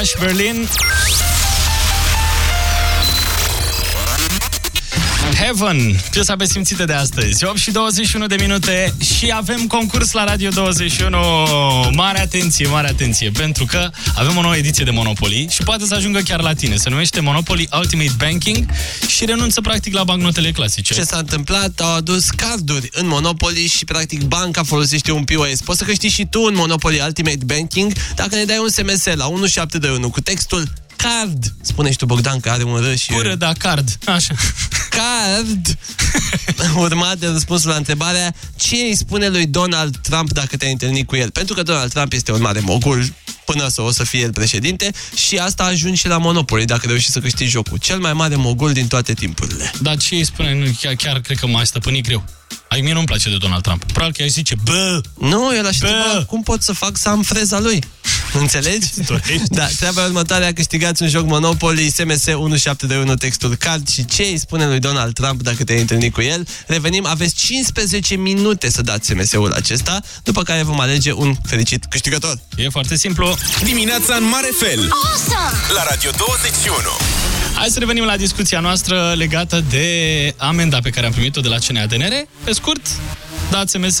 Dash Berlin Heaven, piesa pe simțite de astăzi? 8 și 21 de minute Și avem concurs la Radio 21 Mare atenție, mare atenție Pentru că avem o nouă ediție de Monopoly Și poate să ajungă chiar la tine. Se numește Monopoly Ultimate Banking Și renunță practic la bancnotele clasice. Ce s-a întâmplat? Au adus carduri în Monopoly și practic banca folosește un POS. Poți să câștigi și tu în Monopoly Ultimate Banking dacă ne dai un SMS la 1721 cu textul card. Spune și tu, Bogdan, că are un R și... Cură, da, card. Așa. Card. Urmat de răspunsul la întrebarea ce îi spune lui Donald Trump dacă te-ai întâlnit cu el. Pentru că Donald Trump este un mare mogul până să o să fie el președinte și asta ajunge și la Monopoly dacă reușești să câștigi jocul. Cel mai mare mogul din toate timpurile. Dar ce îi spune? Nu, chiar, chiar cred că m-a stăpânit greu. Ai mie nu-mi place de Donald Trump. Probabil că ai zice, bă! Nu, el aș întreba, cum pot să fac să am freza lui? Înțelegi? da, treaba următoare a câștigat un joc Monopoly, SMS 1721 textul card și ce îi spune lui Donald Trump dacă te-ai întâlnit cu el. Revenim, aveți 15 minute să dați SMS-ul acesta, după care vom alege un fericit câștigător. E foarte simplu. Dimineața în mare fel. Awesome! La Radio 21. Hai să revenim la discuția noastră legată de amenda pe care am primit-o de la CNADNR. Pe scurt, dați SMS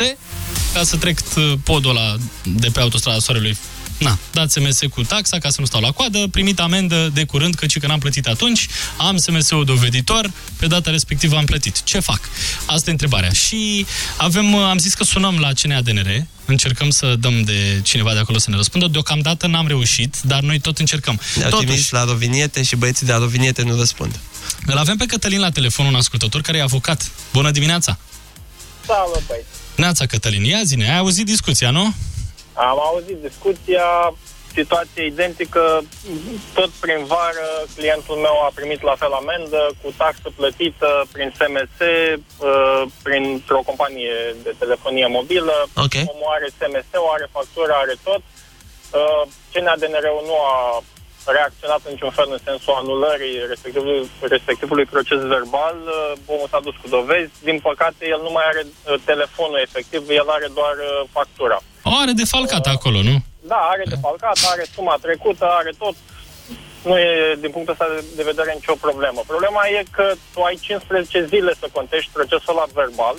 ca să trec uh, podul ăla de pe autostrada Soarelui. Na, dat SMS cu taxa ca să nu stau la coadă, primit amendă de curând, căci că n-am plătit atunci, am SMS-ul doveditor, pe data respectivă am plătit. Ce fac? Asta e întrebarea. Și avem, uh, am zis că sunăm la CNADNR, încercăm să dăm de cineva de acolo să ne răspundă. Deocamdată n-am reușit, dar noi tot încercăm. Ne-au trimis la Roviniete și băieții de la Roviniete nu răspund. Îl avem pe Cătălin la telefon, un ascultător care e avocat. Bună dimineața! Salut, băi. Neața, Cătălin, ia zine, ai auzit discuția, nu? Am auzit discuția, situație identică. Tot prin vară, clientul meu a primit la fel amendă cu taxă plătită prin SMS, uh, printr-o companie de telefonie mobilă. Ok. Omul are SMS-ul, are factură, are tot. Uh, CNADNR-ul nu a reacționat în niciun fel în sensul anulării respectivului, respectivului proces verbal. Uh, Omul s-a dus cu dovezi. Din păcate, el nu mai are uh, telefonul efectiv, el are doar uh, factura. O are defalcat acolo, nu? Da, are defalcat, are suma trecută, are tot. Nu e, din punctul ăsta de vedere, nicio problemă. Problema e că tu ai 15 zile să contești procesul ăla verbal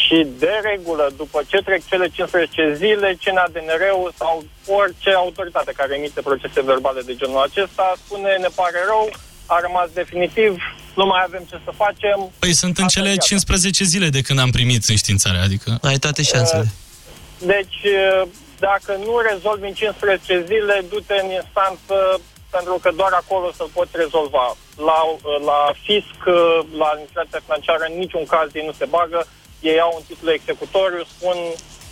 și de regulă, după ce trec cele 15 zile, CNADNR-ul sau orice autoritate care emite procese verbale de genul acesta spune ne pare rău, a rămas definitiv, nu mai avem ce să facem. Păi sunt în cele 15 zile de când am primit înștiințarea, adică... Ai toate șansele. Deci, eh, dacă nu rezolvi în 15 zile, du-te în instanță pentru că doar acolo să poți rezolva. La, la fisc, eh, la administrația financiară, în niciun caz ei nu se bagă. Ei au un titlu executoriu, spun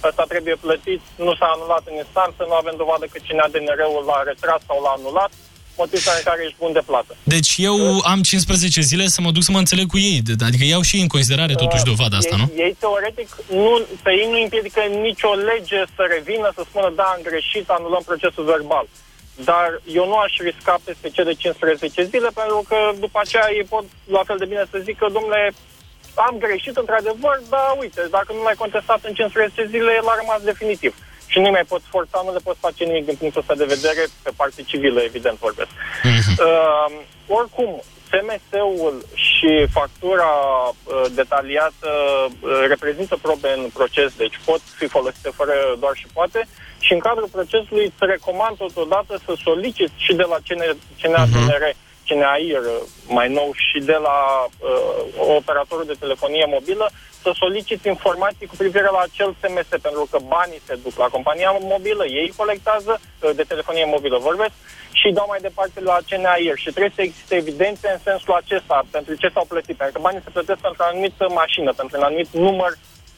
ăsta trebuie plătit, nu s-a anulat în instanță, nu avem dovadă că cine ADNR-ul l-a retras sau l-a anulat, motiv în care ești bun de plată. Deci eu am 15 zile să mă duc să mă înțeleg cu ei, adică iau și ei în considerare totuși dovada asta, ei, nu? Ei, teoretic, nu, pe ei nu împiedică nicio lege să revină, să spună, da, am greșit, anulăm procesul verbal. Dar eu nu aș risca peste cele 15 zile, pentru că după aceea ei pot la fel de bine să zică, domnule, am greșit într-adevăr, dar uite, dacă nu l-ai contestat în 15 zile, el a rămas definitiv. Și nu mai poți forța, nu le poți face nimic din punctul ăsta de vedere, pe parte civilă, evident vorbesc. Uh, oricum, SMS-ul și factura uh, detaliată uh, reprezintă probe în proces, deci pot fi folosite fără doar și poate. Și în cadrul procesului îți recomand totodată să soliciți și de la CNADNR, CNAIR mai nou și de la uh, operatorul de telefonie mobilă să soliciți informații cu privire la acel SMS, pentru că banii se duc la compania mobilă, ei colectează uh, de telefonie mobilă, vorbesc, și dau mai departe la CNAIR. Și trebuie să existe evidențe în sensul acesta, pentru ce s-au plătit, pentru că banii se plătesc pentru o anumită mașină, pentru un anumit număr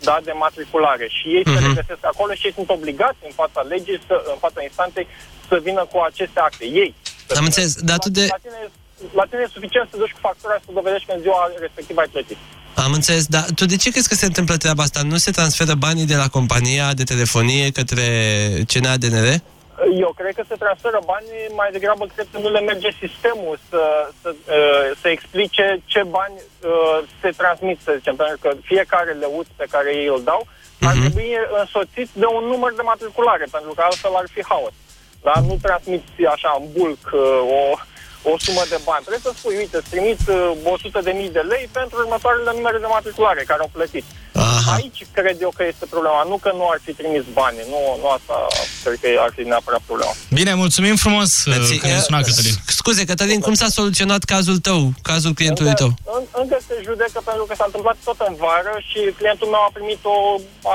da, de matriculare și ei se Mhm. regăsesc acolo și ei sunt obligați în fața legii, să, în fața instanței, să vină cu aceste acte. Ei. să Am vină. înțeles, dar tu de... La tine, la tine e suficient să duci cu factura și să dovedești că în ziua respectivă ai plătit. Am înțeles, dar tu de ce crezi că se întâmplă treaba asta? Nu se transferă banii de la compania de telefonie către CNADNR? Eu cred că se transferă banii, mai degrabă cred că nu le merge sistemul să, să, uh, să explice ce bani uh, se transmit, să zicem, pentru că fiecare leuț pe care ei îl dau ar trebui însoțit de un număr de matriculare, pentru că altfel ar fi haos. Dar nu transmiți așa în bulk uh, o, o sumă de bani. Trebuie să spui, uite, îți trimit uh, 100 de mii de lei pentru următoarele numere de matriculare care au plătit. Aha. Aici cred eu că este problema, nu că nu ar fi trimis bani, nu, nu asta cred că ar fi neapărat problema. Bine, mulțumim frumos Mersi. că ne suna, Cătălin. Scuze, Cătălin, cum s-a soluționat cazul tău, cazul clientului tău? În, încă se judecă pentru că s-a întâmplat tot în vară și clientul meu a primit o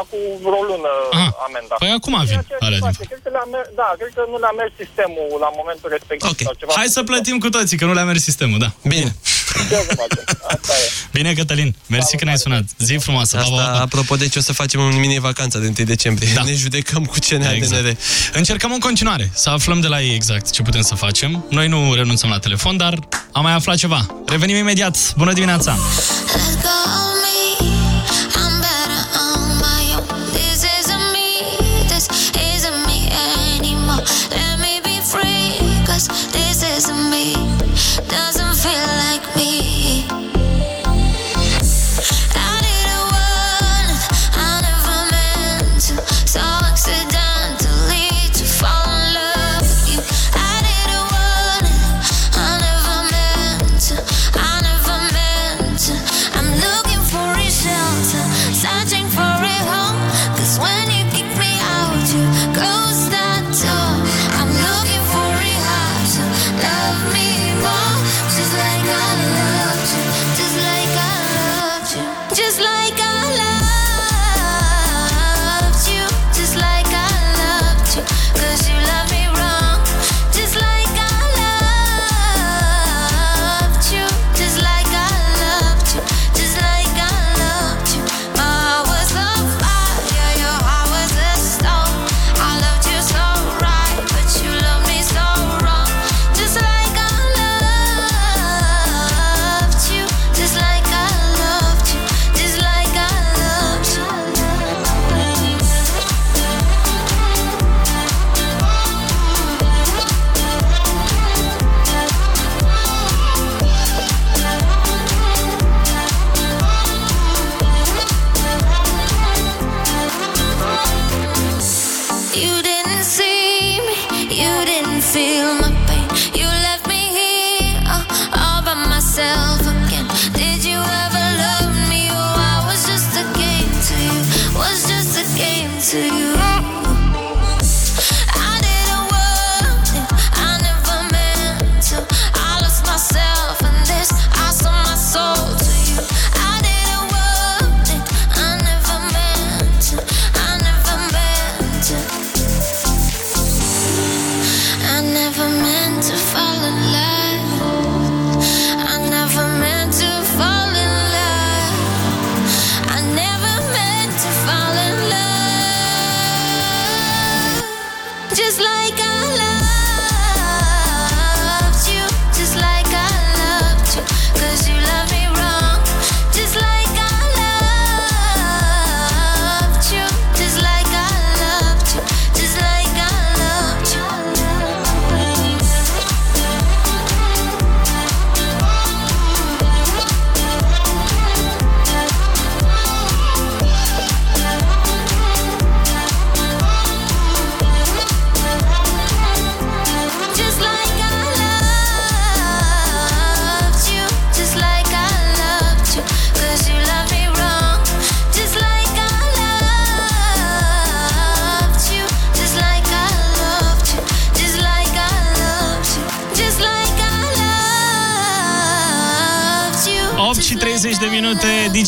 acum vreo lună Aha. amenda. Păi acum E vin aceeași alea din situație. Cred că le-a mer- da, cred că nu le-a mers sistemul la momentul respectiv sau ceva. Hai să plătim cu toții, că nu le-a mers sistemul, da. Bine. Ce o să facem? Asta e. Bine, Cătălin. Mersi că ne-ai sunat. Zi frumoasă. Pa, pa, Asta, pa. apropo, deci o să facem un mini-vacanță de 1 decembrie. Da. Ne judecăm cu CNADNR. Exact. Încercăm în continuare să aflăm de la ei exact ce putem să facem. Noi nu renunțăm la telefon, dar am mai aflat ceva. Revenim imediat. Bună dimineața! Let go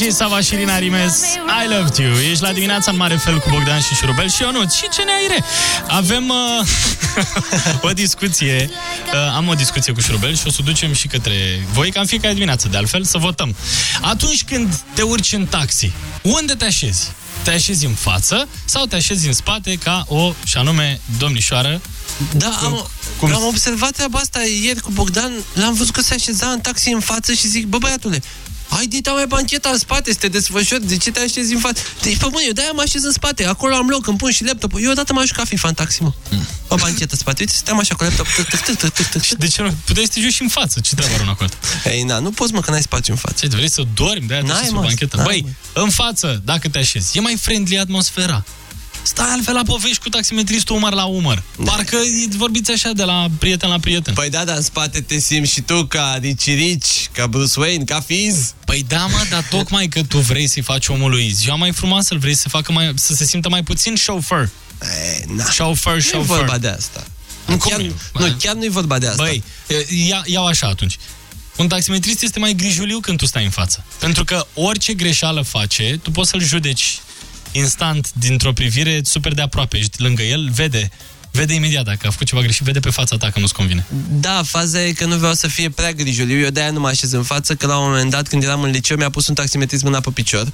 minute, DJ Sava și Rina Rimes, I loved you. Ești la dimineața în mare fel cu Bogdan și Șurubel și eu nu. Și ce ne aire? Avem uh, o discuție, uh, am o discuție cu Șurubel și o să o ducem și către voi, ca în fiecare dimineață, de altfel, să votăm. Atunci când te urci în taxi, unde te așezi? Te așezi în față sau te așezi în spate ca o, și anume, domnișoară? Da, am, cum... am observat treaba asta ieri cu Bogdan. L-am văzut că se așeza în taxi în față și zic, bă băiatule, ai dita mai bancheta în spate, să te desfășori, de ce te așezi în față? Deci, pe bune, eu de-aia mă așez în spate, acolo am loc, îmi pun și laptopul. Eu odată m-am jucat FIFA în taxi, mă. O banchetă în spate, uite, stăteam așa cu laptop. Și de ce nu? Puteai să te joci și în față, ce treabă are una cu alta? Ei, na, nu poți, mă, că n-ai spațiu în față. Ce, vrei să dormi, de-aia N-ai, te să mă, banchetă. n-ai, Băi, în față, dacă te așezi, e mai friendly atmosfera. Stai altfel la povești cu taximetristul umăr la umăr. Parcă vorbiți așa de la prieten la prieten. Păi da, dar în spate te simți și tu ca Ricci ca Bruce Wayne, ca Fiz. Păi da, mă, dar tocmai că tu vrei să-i faci omului ziua mai frumoasă, îl vrei să, facă mai, să se simtă mai puțin chauffeur. E, na. Chauffeur, Nu e chauffeur. vorba de asta. Nu, chiar, nu, chiar nu e vorba de asta. Băi, ia, iau așa atunci. Un taximetrist este mai grijuliu când tu stai în față. Pentru că orice greșeală face, tu poți să-l judeci instant, dintr-o privire super de aproape. Ești lângă el, vede, vede imediat dacă a făcut ceva greșit, vede pe fața ta că nu-ți convine. Da, faza e că nu vreau să fie prea grijuliu. Eu de-aia nu mă așez în față, că la un moment dat, când eram în liceu, mi-a pus un taximetrist mâna pe picior.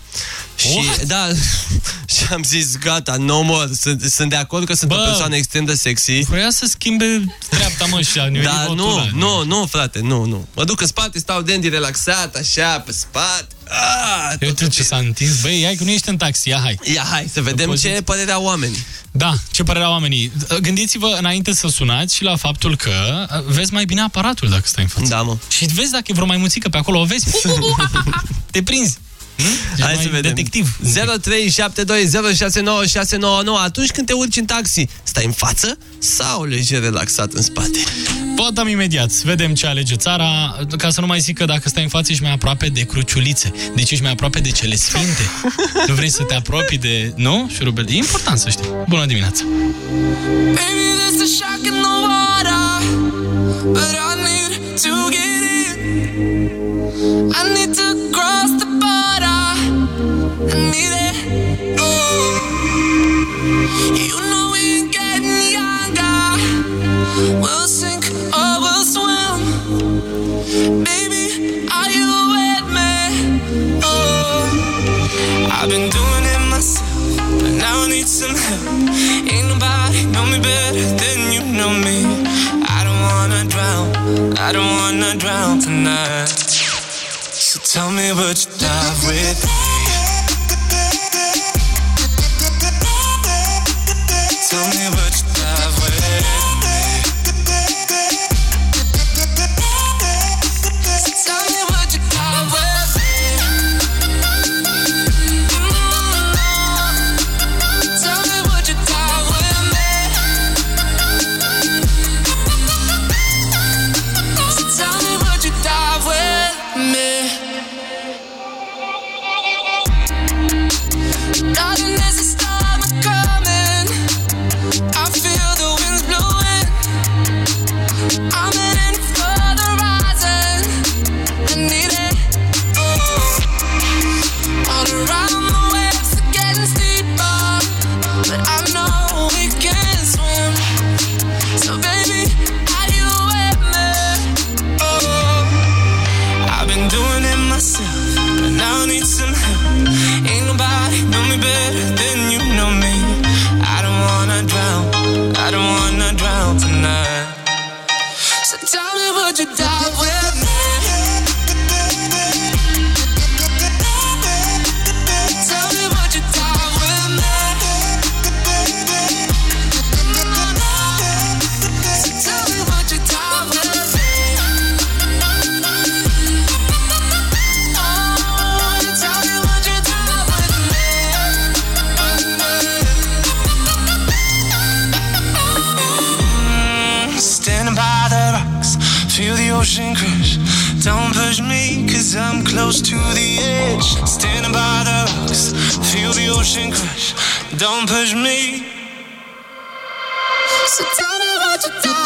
Și, What? da, și am zis, gata, no more. Sunt, sunt de acord că sunt Bă, o persoană extrem de sexy. Vroia să schimbe treapta, mă, și a nimerit Da, votul nu, ăla. nu, nu, frate, nu, nu. Mă duc în spate, stau dandy relaxat, așa, pe spate. Ah, Uite ce s-a întins. Băi, hai că nu ești în taxi, ia hai. Ia, hai, să vedem Poți- ce părere au oamenii. Da, ce părere au oamenii. Gândiți-vă înainte să sunați și la faptul că vezi mai bine aparatul dacă stai în față. Da, mă. Și vezi dacă e vreo maimuțică pe acolo, o vezi. Te prinzi. Hm? Ești Hai mai să vedem. Detectiv. 0372069699 Atunci când te urci în taxi, stai în față sau lejer relaxat în spate? Votăm imediat. Vedem ce alege țara, ca să nu mai zic că dacă stai în față ești mai aproape de cruciulițe. Deci ești mai aproape de cele sfinte. nu vrei să te apropii de... Nu? Șurubel. E important să știi. Bună dimineața! Baby, there's a shock in the water, but I need to get in. I need to cross the border. I need it. Oh, you know we ain't getting younger. We'll Been doing it myself, but now I need some help. Ain't nobody know me better than you know me. I don't wanna drown, I don't wanna drown tonight. So tell me what you dive with. Push me, cause I'm close to the edge. Standing by the rocks, feel the ocean crash. Don't push me. So tell me what you do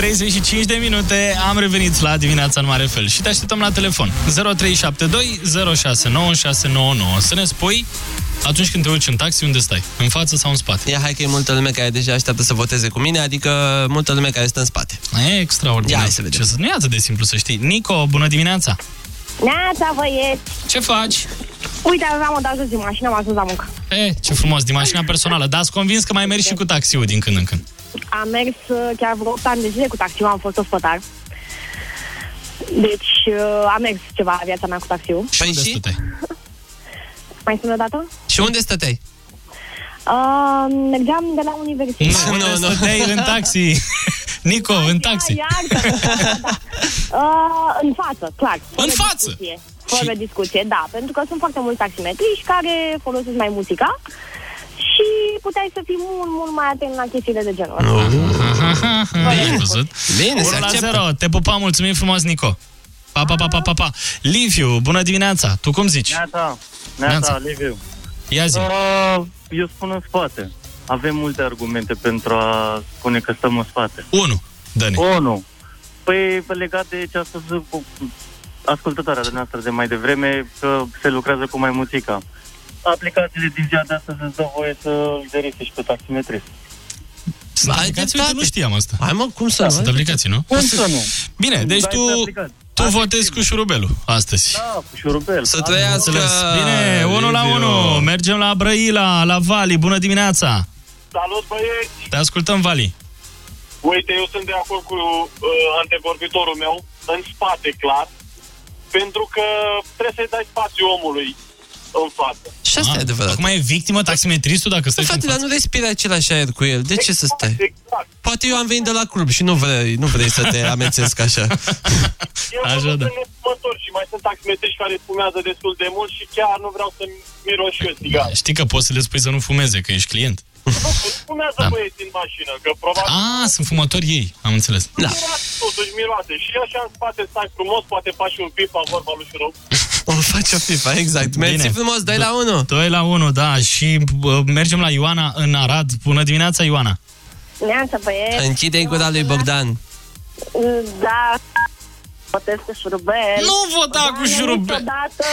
35 de minute am revenit la dimineața în mare fel și te așteptăm la telefon 0372 069699 să ne spui atunci când te urci în taxi, unde stai? În față sau în spate? Ia, hai că e multă lume care deja așteaptă să voteze cu mine, adică multă lume care stă în spate. E extraordinar. Ia, hai să vedem. Ce să, nu e atât de simplu să știi. Nico, bună dimineața! Neața, băieți! Ce faci? Uite, aveam o dată din mașină, am ajuns la muncă. E, ce frumos, din mașina personală. Dar ați convins că mai mergi și cu taxiul din când în când. Am mers uh, chiar vreo 8 ani de zile cu taxiul, am fost ospătar. Deci uh, am mers ceva viața mea cu taxiul. Și unde stăteai? Mai spune o dată? Și unde stăteai? Uh, mergeam de la universitate. Nu, nu, nu. Stăteai în taxi. Nico, în taxi. Iartă, da, da, da. Uh, în față, clar. Fără În față? Discuție. Fără discuție, da. Pentru că sunt foarte mulți taximetriști care folosesc mai muzica și puteai să fii mult, mult mai atent la chestiile de genul ăsta. Bine văzut. Bine, 1 la 0. Te pupam, mulțumim frumos, Nico. Pa, pa, pa, pa, pa, pa. Liviu, bună dimineața. Tu cum zici? Neața, Neața. Neața, Liviu. Ia zi. Uh, eu spun în spate. Avem multe argumente pentru a spune că stăm în spate. 1. Dă-ne. 1. Păi legat de ce a spus cu ascultătoarea de noastră de mai devreme, că se lucrează cu mai muzica. Aplicațiile din ziua de astăzi îți dă voie să îl verifici pe taximetrist. Sunt aplicații? Uite, nu știam asta. Hai mă, cum să da, nu? Sunt aplicații, nu? Cum să nu? Bine, deci Dai tu, pe aplicație. tu votezi cu șurubelul astăzi. Da, cu șurubel. Să trăiască! Bine, 1 la 1. Mergem la Brăila, la Vali. Bună dimineața! Salut, băieți! Te ascultăm, Vali. Uite, eu sunt de acord cu uh, antevorbitorul meu, în spate, clar, pentru că trebuie să-i dai spațiu omului în față. Și asta e adevărat. Acum e victimă taximetristul dacă stai Frate, dar nu respiri același aer cu el. De ce să stai? Exact. Poate eu am venit de la club și nu vrei, nu vrei să te amețesc așa. Eu Așa, Așa, da. sunt nefumător și mai sunt taximetriști care fumează destul de mult și chiar nu vreau să miros și eu țigară. Știi că poți să le spui să nu fumeze, că ești client. Nu, fumează Da. băieți în mașină, că probabil Ah, sunt fumători ei, am înțeles. Da. miroase, totuși miroase. Și așa în spate stai frumos, poate faci un pipa, vorba lui Șurău. O face o FIFA, exact. Mersi Bine. frumos, 2 la 1. 2 la 1, da. Și uh, mergem la Ioana în Arad. Bună dimineața, Ioana. Neața, băieți! Închide-i gura lui Bogdan. Da, votez cu șurubel. Nu vota O cu doamnă șurubel. Niciodată,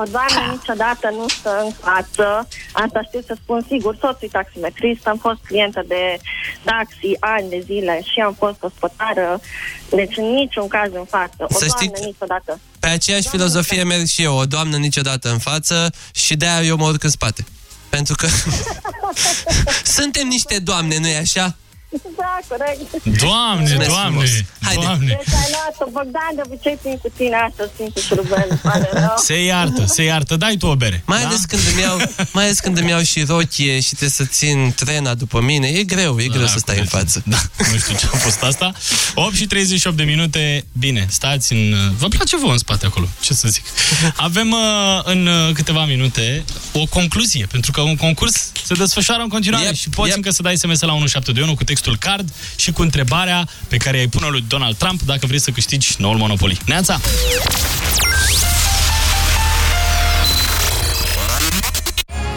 o doamnă niciodată nu stă în față. Asta știu să spun sigur. Soțul e taximetrist, am fost clientă de taxi ani de zile și am fost ospătară. Deci în niciun caz în față. O Să doamnă știi- niciodată. Pe aceeași filozofie merg și eu, o doamnă niciodată în față și de-aia eu mă urc în spate. Pentru că suntem niște doamne, nu-i așa? Da, corect. Doamne, Mulțumesc doamne, frumos. Haide. doamne. Deci ai luat-o, Bogdan, de obicei țin cu tine astăzi, țin cu șurubel. îmi pare rău. Se iartă, se iartă. Dai tu o bere. Mai ales, când îmi iau, mai ales când îmi iau și rochie și trebuie să țin trena după mine, e greu, e greu să stai în față. Da, nu știu ce a fost asta. 8 și 38 de minute. Bine, stați în... Vă place vouă în spate acolo, ce să zic. Avem uh, în uh, câteva minute o concluzie, pentru că un concurs se desfășoară în continuare Yep, și poți yep. încă să dai SMS la 1721 cu textul card și cu întrebarea pe care ai pune lui Donald Trump dacă vrei să câștigi noul Monopoly. Neața!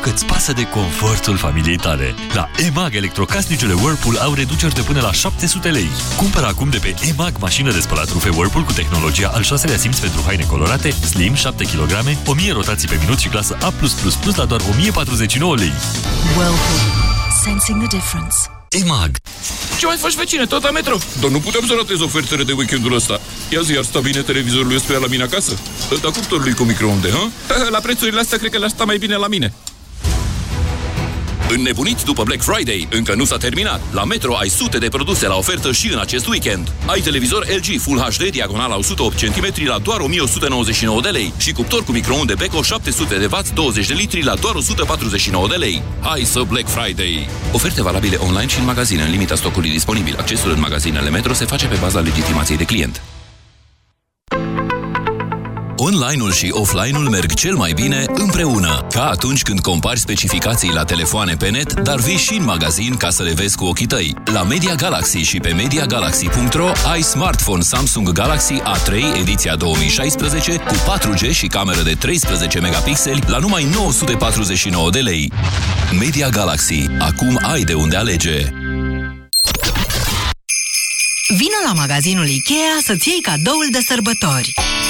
Pentru că îți pasă de confortul familiei tale. La EMAG, electrocasnicele Whirlpool au reduceri de până la 700 lei. Cumpără acum de pe EMAG mașină de spălat rufe Whirlpool cu tehnologia al șaselea simț pentru haine colorate, slim, 7 kg, 1000 rotații pe minut și clasă A+++ la doar 1049 lei. Whirlpool. Sensing the difference. EMAG. Ce mai faci, vecine? Tot la metro? Dar nu putem să ratez ofertele de weekendul ăsta. Ia zi, ar sta bine televizorul ăsta la mine acasă? Ăsta cuptorului cu microunde, ha? La prețurile astea, cred că le-ar sta mai bine la mine. Înnebuniți după Black Friday? Încă nu s-a terminat. La Metro ai sute de produse la ofertă și în acest weekend. Ai televizor LG Full HD diagonala 108 cm la doar 1199 de lei și cuptor cu microunde Beko 700 de W 20 de litri la doar 149 de lei. Hai să Black Friday! Oferte valabile online și în magazine în limita stocului disponibil. Accesul în magazinele Metro se face pe baza legitimației de client. Online-ul și offline-ul merg cel mai bine împreună, ca atunci când compari specificații la telefoane pe net, dar vii și în magazin ca să le vezi cu ochii tăi. La Media Galaxy și pe MediaGalaxy.ro ai smartphone Samsung Galaxy A3 ediția 2016 cu 4G și cameră de 13 megapixeli la numai 949 de lei. Media Galaxy. Acum ai de unde alege. Vino la magazinul IKEA să-ți iei cadoul de sărbători.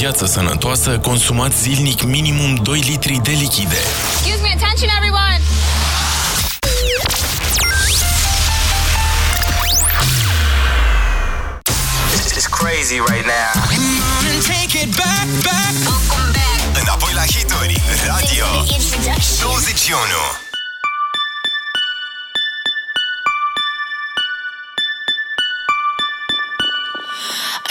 viață sănătoasă, consumați zilnic minimum 2 litri de lichide. Excuse me, attention everyone! This is crazy right now. Take it back, back. Înapoi la hituri, radio 21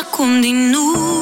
acum din nuc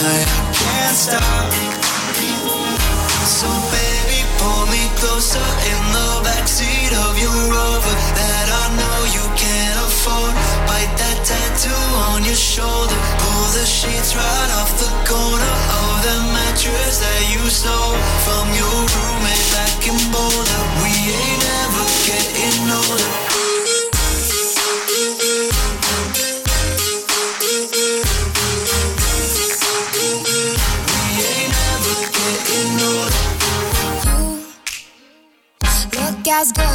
I, can't stop. So baby, pull me closer in the backseat of your Rover that I know you can't afford. Bite that tattoo on your shoulder. Pull the sheets right off the corner of the mattress that you stole from your roommate back in Boulder. We ain't ever getting older.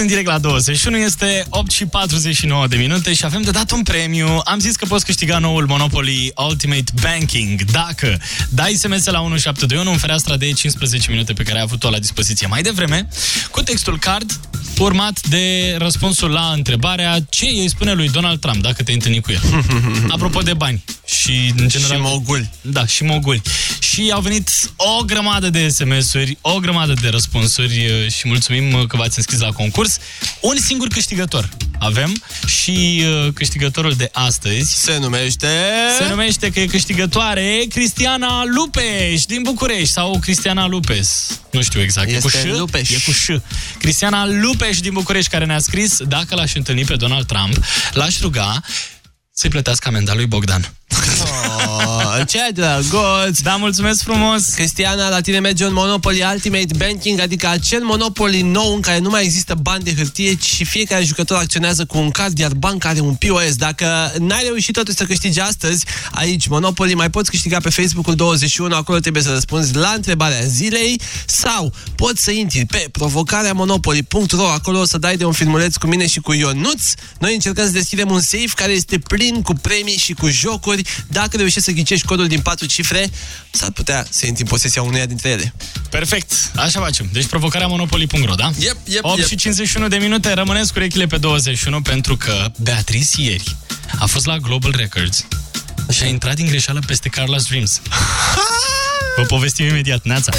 în direct la 21, este 8 și 49 de minute și avem de dat un premiu. Am zis că poți câștiga noul Monopoly Ultimate Banking dacă dai SMS la 1721 în fereastra de 15 minute pe care ai avut-o la dispoziție mai devreme, cu textul card urmat de răspunsul la întrebarea ce îi spune lui Donald Trump dacă te întâlni cu el. Apropo de bani și în general... Și moguli. Da, și moguli. Și au venit o grămadă de SMS-uri, o grămadă de răspunsuri uh, și mulțumim uh, că v-ați înscris la concurs. Un singur câștigător avem și uh, câștigătorul de astăzi se numește... Se numește că e câștigătoare Cristiana Lupeș din București sau Cristiana Lupes. Nu știu exact. Este e cu ș? Lupeș. E cu ș. Cristiana Lupeș din București care ne-a scris dacă l-aș întâlni pe Donald Trump, l-aș ruga să-i plătească amenda lui Bogdan. Oh, ce drăguț! Da, mulțumesc frumos! Cristiana, la tine merge un Monopoly Ultimate Banking, adică acel Monopoly nou în care nu mai există bani de hârtie, ci fiecare jucător acționează cu un card, iar banca are un POS. Dacă n-ai reușit totul să câștigi astăzi, aici Monopoly, mai poți câștiga pe Facebook-ul 21, acolo trebuie să răspunzi la întrebarea zilei, sau poți să intri pe provocarea monopoly.ro, acolo o să dai de un filmuleț cu mine și cu Ionuț. Noi încercăm să deschidem un safe care este plin cu premii și cu jocuri. Dacă reușești să ghicești codul din 4 cifre, s-ar putea să intri în posesia uneia dintre ele. Perfect, așa facem. Deci provocarea monopoly.ro, da? Yep, yep, 8 yep. și 51 de minute, rămâneți cu urechile pe 21 pentru că Beatrice ieri a fost la Global Records și a intrat din greșeală peste Carla's Dreams. Vă povestim imediat, Neața.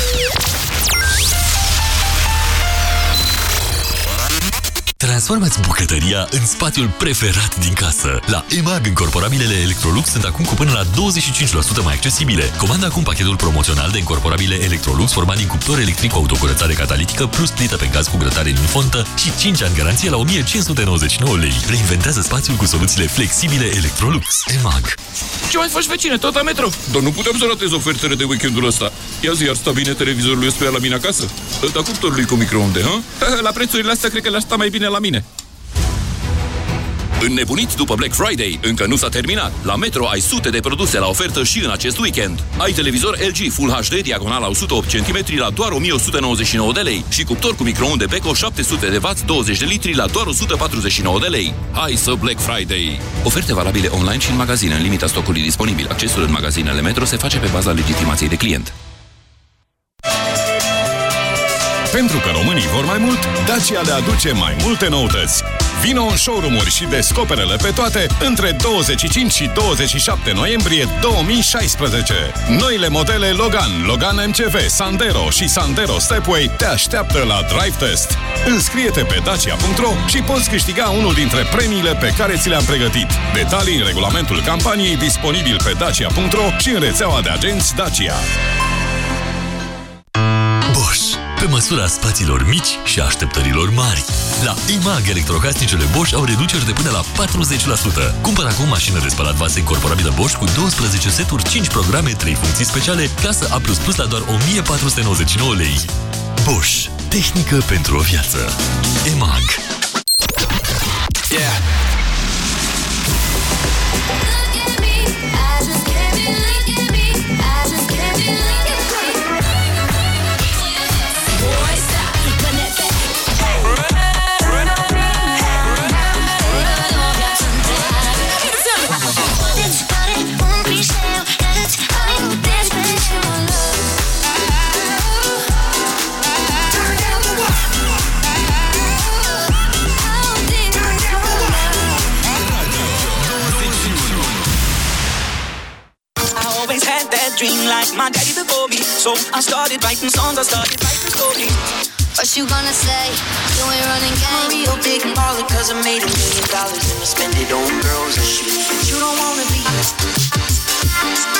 Transformați bucătăria în spațiul preferat din casă. La EMAG, încorporabilele Electrolux sunt acum cu până la 25% mai accesibile. Comanda acum pachetul promoțional de încorporabile Electrolux format din cuptor electric cu autocurățare catalitică plus plită pe gaz cu grătare în fontă și 5 ani garanție la 1599 lei. Reinventează spațiul cu soluțiile flexibile Electrolux. EMAG. Ce mai faci, vecine? Tot la metro? Dar nu putem să ratez ofertele de weekendul ăsta. Ia zi, ar sta bine televizorul ăsta la mine acasă? Ăsta cuptorului cu microunde, ha? La prețurile astea, cred că le-ar sta mai bine la mine. Înnebuniți după Black Friday? Încă nu s-a terminat. La Metro ai sute de produse la ofertă și în acest weekend. Ai televizor LG Full HD diagonal la 108 cm la doar 1199 de lei și cuptor cu microunde Beko 700 de W 20 de litri la doar 149 de lei. Hai să Black Friday! Oferte valabile online și în magazine în limita stocului disponibil. Accesul în magazinele Metro se face pe baza legitimației de client. Pentru că românii vor mai mult, Dacia le aduce mai multe noutăți. Vino în showroom-uri și descoperele pe toate între 25 și 27 noiembrie 2016. Noile modele Logan, Logan MCV, Sandero și Sandero Stepway te așteaptă la Drive Test. Înscrie-te pe dacia.ro și poți câștiga unul dintre premiile pe care ți le-am pregătit. Detalii în regulamentul campaniei disponibil pe dacia.ro și în rețeaua de agenți Dacia. Bosch. Pe măsura spațiilor mici și a așteptărilor mari. La EMAG, electrocasnicele Bosch au reduceri de până la 40%. Cumpăr acum mașină de spălat vase incorporabilă Bosch cu 12 seturi, 5 programe, 3 funcții speciale, clasă A++ la doar 1499 lei. Bosch. Tehnică pentru o viață. EMAG. Yeah. Dream like my daddy before me. So I started writing songs, I started writing stories. What you gonna say? You ain't running game. I'm a real big baller cause I made a million dollars and I spend it on girls and shoes. But you don't wanna be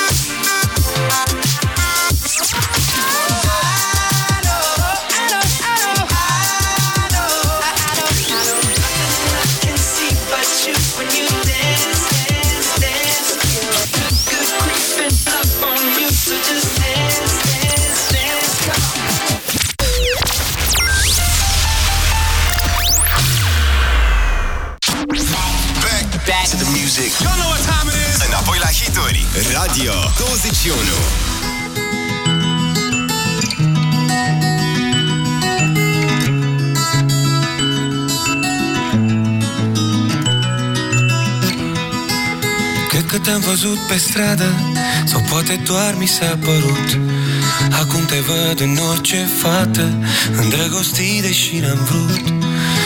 Radio 21 Cred că te-am văzut pe stradă Sau poate doar mi s-a părut. Acum te văd în orice fată Îndrăgostit deși n-am vrut.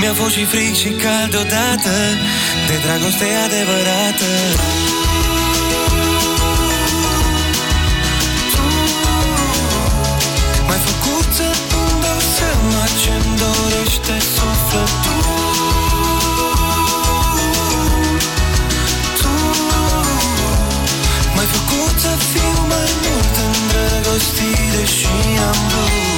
Mi-a fost și fric și cald odată De dragoste adevărată. M-ai făcut să îmi dau seama ce-mi dorește sufletul. Tu M-ai făcut să fiu mai mult îndrăgostit deși am vrut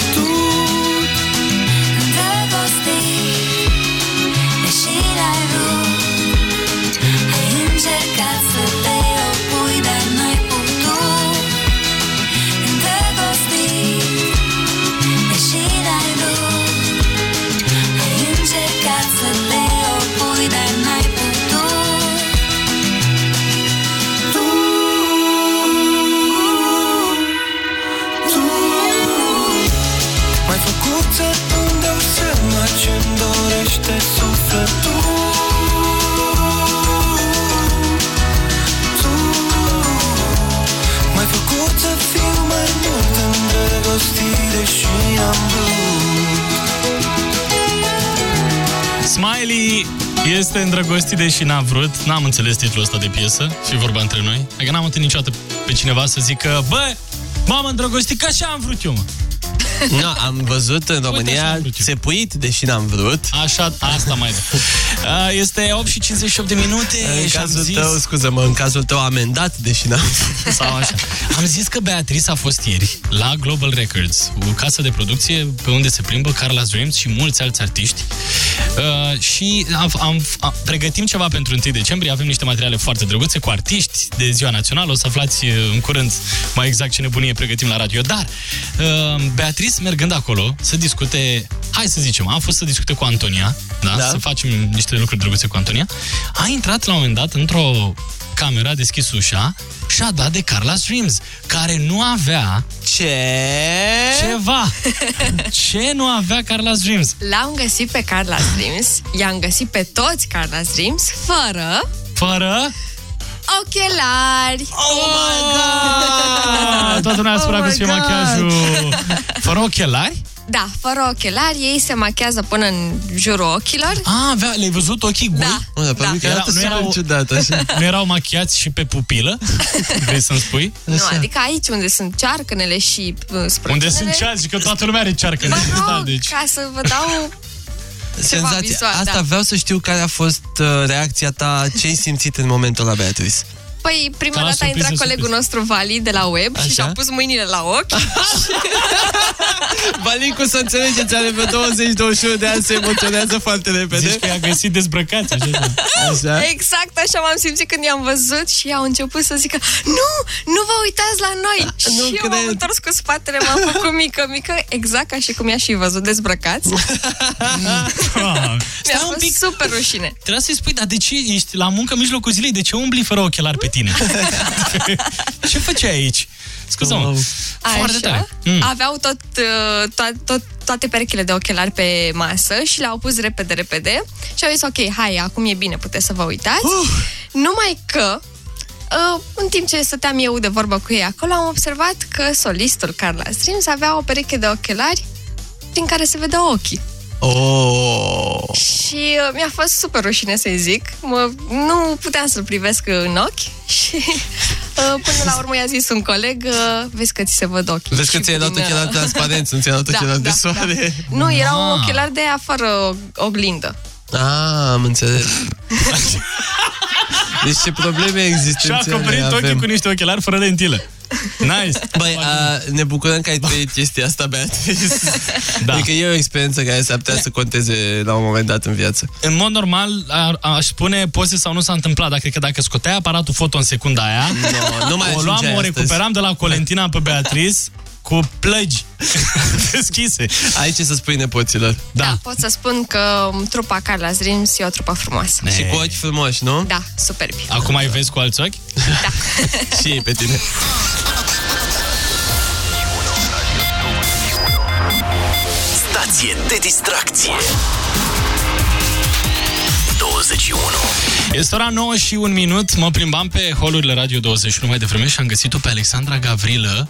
Smiley este îndrăgostit deși n-a vrut. N-am înțeles titlul ăsta de piesă și vorba între noi. Adică n-am întâlnit niciodată pe cineva să zică Bă, m-am îndrăgostit că așa am vrut eu, mă. Nu, am văzut în România țepuit, deși n-am vrut. Așa, asta mai da. Este 8 și 58 de minute În și am cazul zis... tău, scuză-mă, în cazul tău amendat, deși n-am vrut. Sau așa. Am zis că Beatrice a fost ieri la Global Records, o casă de producție pe unde se plimbă Carla's Dreams și mulți alți artiști. Uh, și am, am, am, pregătim ceva pentru 1 decembrie, avem niște materiale foarte drăguțe cu artiști de ziua națională, o să aflați uh, în curând mai exact ce nebunie pregătim la radio. Dar uh, Beatrice, mergând acolo, să discute, hai să zicem, a fost să discute cu Antonia, da? Da. să facem niște lucruri drăguțe cu Antonia, a intrat la un moment dat într-o cameră, a deschis ușa și a dat de Carla's Dreams, care nu avea Ce? ceva. Ce nu avea Carla's Dreams? L-am găsit pe Carla's Dreams, i-am găsit pe toți Carla's Dreams, fără Fără? ochelari. Oh my god! Toată lumea a spus Oh că my se God! machiajul fără ochelari? Da, fără ochelari, ei se machează până în jurul ochilor. A, avea, le-ai văzut ochii goi? Da. Mă, dar pe Da. mine Era- arată nu super erau- ciudat, așa. Nu erau machiați și pe pupilă? Vrei să-mi spui? Nu, adică aici unde sunt cearcănele și uh, sprâncenele. Unde sunt ceazi? Că toată lumea are cearcă. Mă Da, rog, deci... ca să vă dau Senzație. visual, Asta da. vreau să știu care a fost uh, reacția ta, ce ai simțit în momentul la Beatrice. Păi, prima Ca la dată a intrat surpriză, colegul nostru Vali de la web Așa? și și-a pus mâinile la ochi. Valicu, să înțelegeți, are pe 20-21 de ani, se emoționează foarte repede. Zici că i-a găsit dezbrăcați, așa. Așa? Exact așa m-am simțit când i-am văzut și au început să zică Nu, nu vă uitați la noi Nu Și eu m-am cred. întors cu spatele, m-am făcut mică, mică Exact ca și cum i-a și văzut dezbrăcați Mi-a fost pic. super rușine Trebuia să-i spui, dar de ce ești la muncă în mijlocul zilei? De ce umbli fără ochelari pe tine? ce făceai aici? Scuză-mă. Foarte tare. Mm. Aveau tot, uh, to- tot, toate perechile de ochelari pe masă și le-au pus repede, repede și au zis, ok, hai, acum e bine, puteți să vă uitați. Uh. Numai că, uh, în timp ce stăteam eu de vorbă cu ei acolo, am observat că solistul Carla Streams avea o pereche de ochelari din care se vedea ochii. Oh. Și uh, mi-a fost super rușine să-i zic. Mă, nu puteam să-l privesc în ochi și uh, până la urmă i-a zis un coleg, uh, vezi că ți se văd ochii. Vezi că Și ți-ai luat prin, uh, ochelari transparenți, nu ți-ai luat Da, ochelari de da, soare. Nu, era un Ah. ochelar de aia fără o- oglindă. Ah, am înțeles. Deci ce probleme Și-a existențiale acoperit ochii avem. cu niște ochelari fără lentilă. Nice. Băi, a, ne bucurăm că ai trăit chestia asta, Beatrice. Da. Adică e o experiență care s-ar putea să conteze la un moment dat în viață. În mod normal, a, aș spune poze sau nu s-a întâmplat, dar cred că dacă scoteai aparatul foto în secunda aia, No, nu mai o luam, ajungeai o astăzi. recuperam de la Colentina pe Beatrice cu plăgi deschise. Ai ce să spui nepoților? Da. Pot să spun că trupa Carla Dreams e o trupă frumoasă. Și cu ochi frumoși, nu? Da, superbi. Acum ai vezi cu alți ochi? Și ei pe tine. Stație de distracție 21 Este ora 9 și un minut, mă plimbam pe holurile Radio 21 mai devreme și am găsit-o pe Alexandra Gavrilă.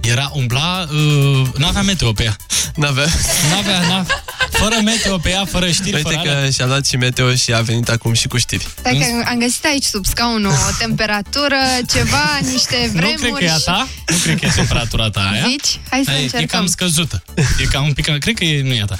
Era, umbla, uh, n-avea meteo pe ea. N-avea? N-avea, n-avea. Fără meteo pe ea, fără știri, Uite fără alea. că și-a luat și meteo și a venit acum și cu știri. Stai că am găsit aici sub scaun o temperatură, ceva, niște vremuri. Nu cred că e a ta, nu cred că e temperatura ta aia. Zici? Hai să Hai, E încercăm. cam scăzută. E cam un pic, cred că e, nu e a ta.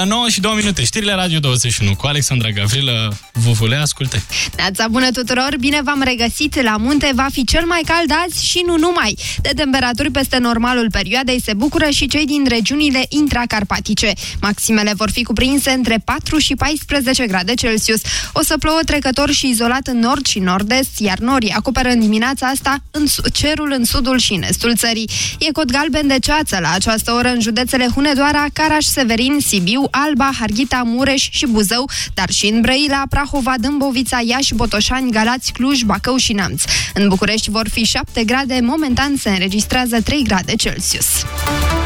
Uh, 9 și 2 minute, știrile Radio 21 cu Alexandra Gavrilă, Vuvule, asculte. Neața bună tuturor, bine v-am regăsit la munte, va fi cel mai cald azi și nu numai. De temperaturi peste normalul perioadei se bucură și cei din regiunile intracarpatice. Maximele vor fi cuprinse între 4 și 14 grade Celsius. O să plouă trecător și izolat în nord și nord-est, iar norii acoperă în dimineața asta în su- cerul în sudul și în estul țării. E cod galben de ceață la această oră în județele Hunedoara, Caraș, Severin, Sibiu, Alba, Harghita, Mureș și Buzău, dar și în Brăila, Prahova, Dâmbovița, Iași, Botoșani, Galați, Cluj, Bacău și Neamț. În București vor fi 7 grade, momentan se înregistrează 3 grade Celsius.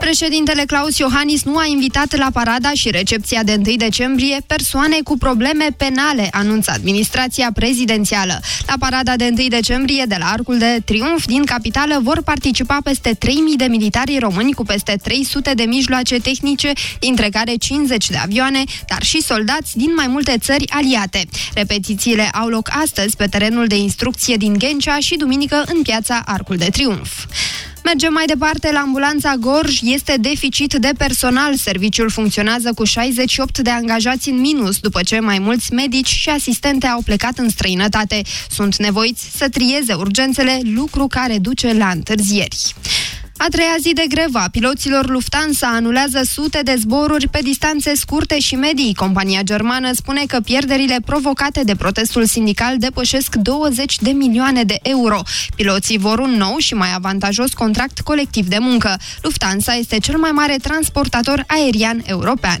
Președintele Claus Iohannis nu a invitat la parada și recepția de 1 decembrie persoane cu probleme penale, anunță administrația prezidențială. La parada de 1 decembrie de la Arcul de Triunf din capitală vor participa peste 3.000 de militari români cu peste 300 de mijloace tehnice, dintre care 50 de avioane, dar și soldați din mai multe țări aliate. Repetițiile au loc astăzi pe terenul de instrucție din Ghencea și duminică în piața Arcul de Triunf. Mergem mai departe, la ambulanța Gorj este deficit de personal. Serviciul funcționează cu 68 de angajați în minus, după ce mai mulți medici și asistente au plecat în străinătate. Sunt nevoiți să trieze urgențele, lucru care duce la întârzieri. A treia zi de grevă a piloților Lufthansa anulează sute de zboruri pe distanțe scurte și medii. Compania germană spune că pierderile provocate de protestul sindical depășesc 20 de milioane de euro. Piloții vor un nou și mai avantajos contract colectiv de muncă. Lufthansa este cel mai mare transportator aerian european.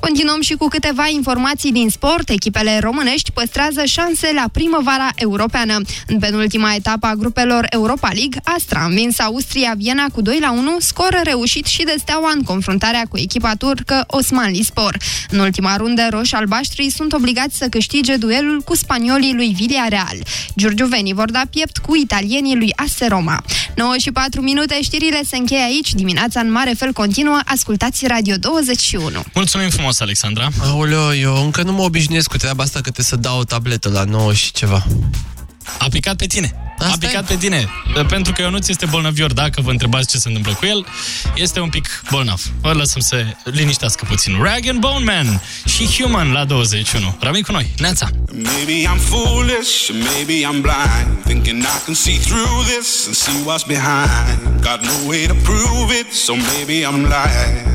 Continuăm și cu câteva informații din sport. Echipele românești păstrează șanse la primăvara europeană. În penultima etapă a grupelor Europa League, Astra a învins Austria Viena cu 2 la 1, scor reușit și de Steaua în confruntarea cu echipa turcă Osmanli Spor. În ultima rundă, roși-albaștri sunt obligați să câștige duelul cu spaniolii lui Villarreal. Giurgiuvenii vor da piept cu italienii lui AS Roma. 9 și 4 minute, știrile se încheie aici. Dimineața în mare fel continuă. Ascultați Radio 21. Mulțumim frumos, Alexandra. Aoleo, eu încă nu mă obișnuiesc cu treaba asta că trebuie să dau o tabletă la 9 și ceva. A picat pe tine. Asta a picat e? pe tine. Pentru că Ionuț este bolnăvior, dacă vă întrebați ce se întâmplă cu el, este un pic bolnav. Vă lăsăm să liniștească puțin. Rag and Bone Man și Human la 21. Rămâi cu noi. Neața! Maybe I'm foolish, maybe I'm blind, thinking I can see through this and see what's behind. Got no way to prove it, so maybe I'm lying.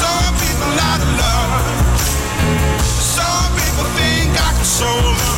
Some people out of love. Some people think I can solve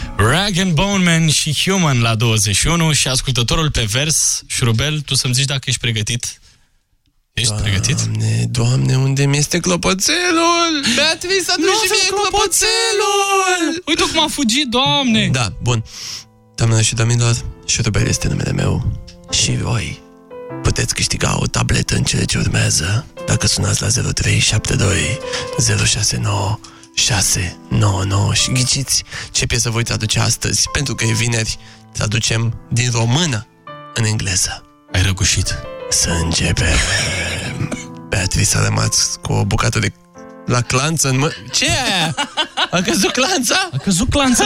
Rag and Bone Man și Human la 21 și ascultătorul pe vers, Șurubel, tu să-mi zici dacă ești pregătit? Ești doamne, pregătit? Doamne, unde mi este clopoțelul? Beatrice, adu și mie clopoțelul! Uite cum a fugit, doamne! Da, bun. Doamnelor și domnilor, Șurubel este numele meu și voi puteți câștiga o tabletă în cele ce urmează dacă sunați la 0372 069 699 și ghiciți ce piesă voi traduce astăzi, pentru că e vineri, traducem din română în engleză. Ai răgușit. Să începem. Beatrice a rămas cu o bucată de la clanță în mă... Ce e aia? A căzut clanța? A căzut clanța?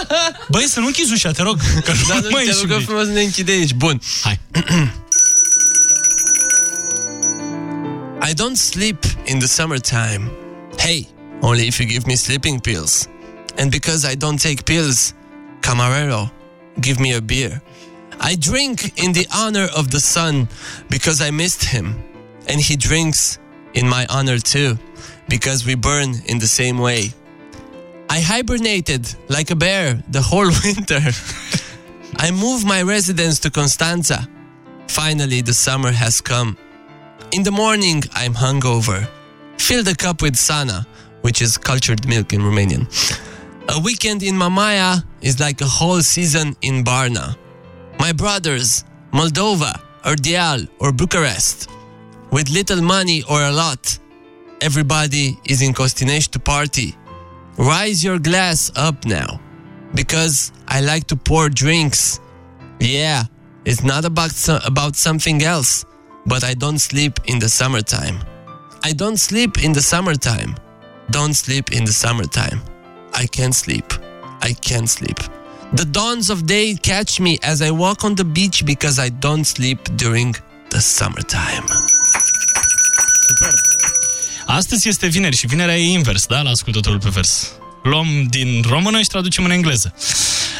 Băi, să nu închizi ușa, te rog. Că Da, nu nu, mai te ieși rugăm un pic. frumos să ne închide aici. Bun. Hai. I don't sleep in the summertime. Hey, only if you give me sleeping pills. And because I don't take pills, Camarero, give me a beer. I drink in the honor of the sun because I missed him. And he drinks in my honor too because we burn in the same way. I hibernated like a bear the whole winter. I moved my residence to Constanza. Finally, the summer has come. In the morning, I'm hungover. Fill the cup with sana, which is cultured milk in Romanian. A weekend in Mamaia is like a whole season in Barna. My brothers, Moldova, Ardeal, or Bucharest. With little money or a lot, everybody is in Costinești to party. Rise your glass up now. because I like to pour drinks. Yeah, it's not about so- about something else, but I don't sleep in the summertime. I don't sleep in the summertime. Don't sleep in the summertime. I can't sleep. I can't sleep. The dawns of day catch me as I walk on the beach because I don't sleep during the summertime. Super. Astăzi este vineri și vinerea e invers, da, la ascultătorul pe vers. Luăm din română și traducem în engleză.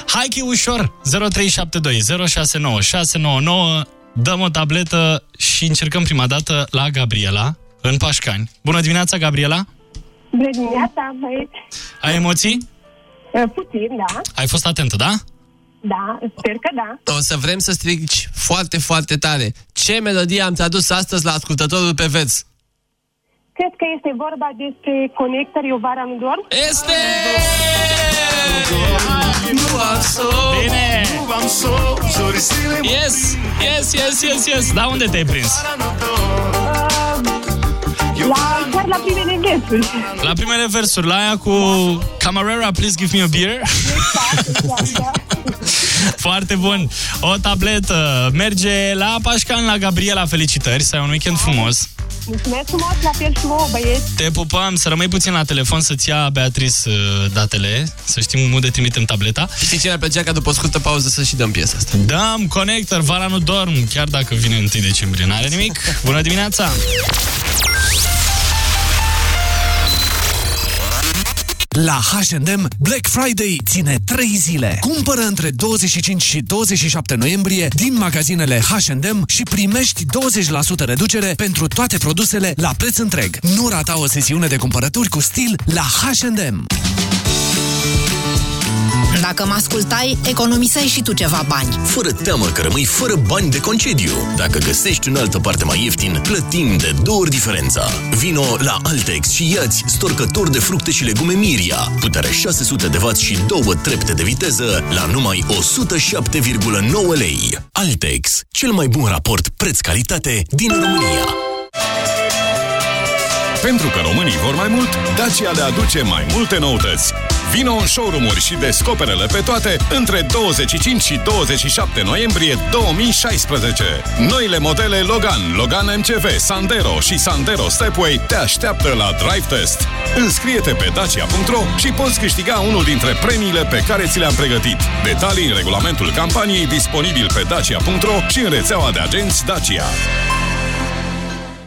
Hai că e ușor! 0372 069 699 Dăm o tabletă și încercăm prima dată la Gabriela, în Pașcani. Bună dimineața, Gabriela! Bună dimineața, băieți. Ai emoții? Uh, Puțin, da. Ai fost atentă, da? Da, sper că da. O să vrem să strici foarte, foarte tare. Ce melodie am tradus astăzi la ascultătorul pe vers? Cred că este vorba despre conector, eu vara nu dorm. Este! Nu am somn, Bine! nu am somn, zorisile mă Yes, yes, yes, yes, yes. Da, unde te-ai prins? La, chiar la primele versuri. La primele versuri, la aia cu Camarera, please give me a beer. Foarte bun. O tabletă. Merge la Pașcan, la Gabriela. Felicitări, să ai un weekend frumos. Mulțumesc frumos, la fel și vouă, băieți. Te pupăm, să rămâi puțin la telefon să-ți ia Beatrice uh, datele, să știm unde trimitem tableta. Știi ce ne-ar plăcea ca după o scurtă pauză să și dăm piesa asta? Dăm Connector, vara nu dorm, chiar dacă vine 1 decembrie, n-are nimic. Bună dimineața! La H&M, Black Friday ține 3 zile. Cumpără între 25 și 27 noiembrie din magazinele H&M și primești 20% reducere pentru toate produsele la preț întreg. Nu rata o sesiune de cumpărături cu stil la H&M. Dacă mă ascultai, economiseai și tu ceva bani. Fără teamă că rămâi fără bani de concediu. Dacă găsești în altă parte mai ieftin, plătim de două ori diferența. Vino la Altex și iați storcător de fructe și legume Miria. Putere 600 de W și două trepte de viteză la numai 107,9 lei. Altex, cel mai bun raport preț-calitate din România. Pentru că românii vor mai mult, Dacia le aduce mai multe noutăți. Vino în showroom-uri și descoperele pe toate între 25 și 27 noiembrie 2016. Noile modele Logan, Logan MCV, Sandero și Sandero Stepway te așteaptă la Drive Test. Înscrie-te pe dacia.ro și poți câștiga unul dintre premiile pe care ți le-am pregătit. Detalii în regulamentul campaniei disponibil pe dacia.ro și în rețeaua de agenți Dacia.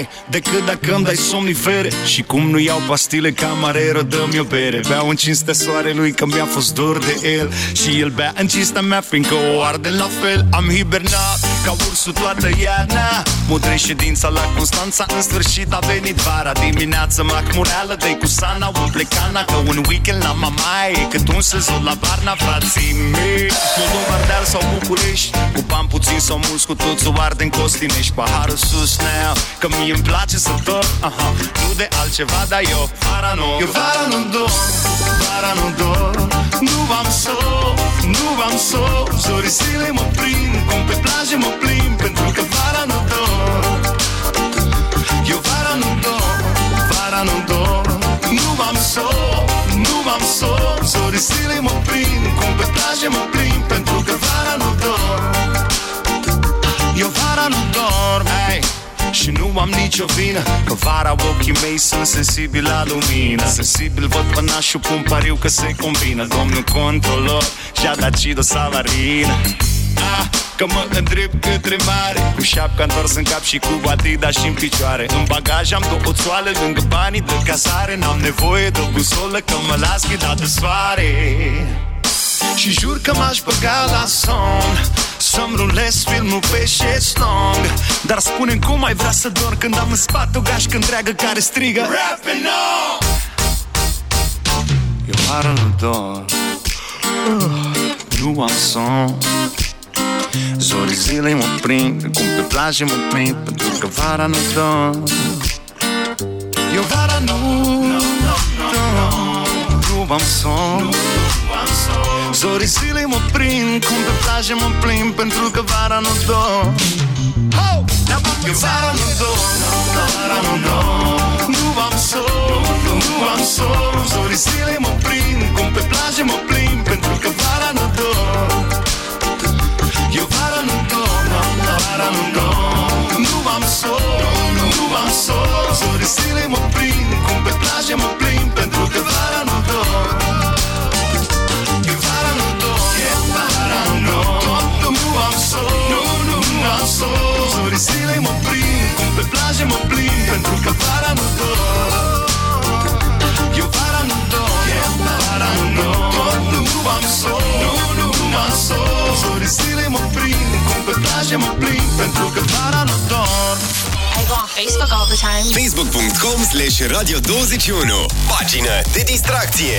Dorm Ei, Decât dacă îmi dai somnifere. Și cum nu iau pastile camarero Dă-mi o bere. Beau în cinstea soarelui Că mi-a fost dor de el. Și el bea în cinstea mea Fiindcă o arde la fel. Am hibernat ca ursul toată iarna Mudre ședința la Constanța În sfârșit a venit vara Dimineața macmureală de cu sana Umple cana Că un weekend la mamaie Cât un sezon la Varna Frații mei. Moldova, Ardeal sau București Cu bani puțin sau mulți Cu toți o arde în Costinești. Paharul sus now Că mie îmi place să dorm. Aha, nu de altceva Dar eu vara nu Eu vara nu dorm Vara nu dorm Nu am somn Nu am somn Zorisile mă prind Cum pe plajă mă plimb Pentru că vara nu dorm Eu vara nu dorm Vara nu dorm Nu am somn Nu am somn Zorisile mă prind Cum pe plajă mă plimb Pentru că vara nu am nicio vină. Că vara ochii mei sunt sensibili la lumină. Sensibil văd pănașul pun pariu că se combină. Domnul controlor și-a dat Cido Savarina ah, Că mă îndrept către mare. Cu șapca întors în cap și cu Adidas și în picioare. În bagaj am două țoale lângă banii de casare. N-am nevoie de o busolă că mă las ghidat de soare și jur că m-aș băga la somn Să-mi rulez filmul pe șeslong Dar spune cum ai vrea să dorm Când am în spate o gașcă întreagă care strigă Rapping on! Eu vară nu dorm. Nu am somn. Zorii zilei mă prind Cum pe plajă mă prind Pentru că vara nu dorm. Eu vara nu dorm. Nu am somn Zorii zilei mă prind Cum pe plajă mă plimb Pentru că vara nu dorm Oh! Eu vara nu dorm Vara nu dorm Nu am somn Nu am somn. Zorii zilei mă prind Cum pe plajă mă plimb Pentru că vara nu dorm Eu vara nu dorm Vara nu dorm Nu am somn Nu am somn. Zorii zilei mă prind Cum pe plajă mă plimb pe plajă mă plimb Pentru că vara nu dorm Eu vara nu dorm Eu vara nu dorm Nu am somn Nu, nu am somn Zorii zilei mă prind Cum pe plajă mă plimb Pentru că vara nu dorm I go on Facebook all the time. Facebook.com slash Radio 21 Pagină de distracție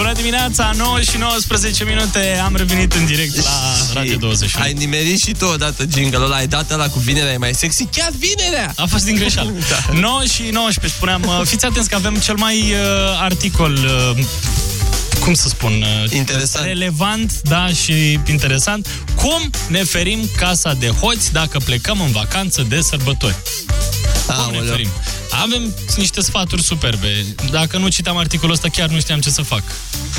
Bună dimineața, 9 și 19 minute Am revenit în direct la Radio 21 Ai nimerit și tu odată jingle-ul ăla, ai dat ăla cu vinerea, e mai sexy, chiar vinerea! A fost din greșeală da. 9 și 19, spuneam uh, Fiți atenți că avem cel mai uh, articol uh, cum să spun, uh, interesant. relevant, da, și interesant. Cum ne ferim casa de hoți dacă plecăm în vacanță de sărbători? Cum ne ferim? Avem niște sfaturi superbe. Dacă nu citam articolul ăsta, chiar nu știam ce să fac.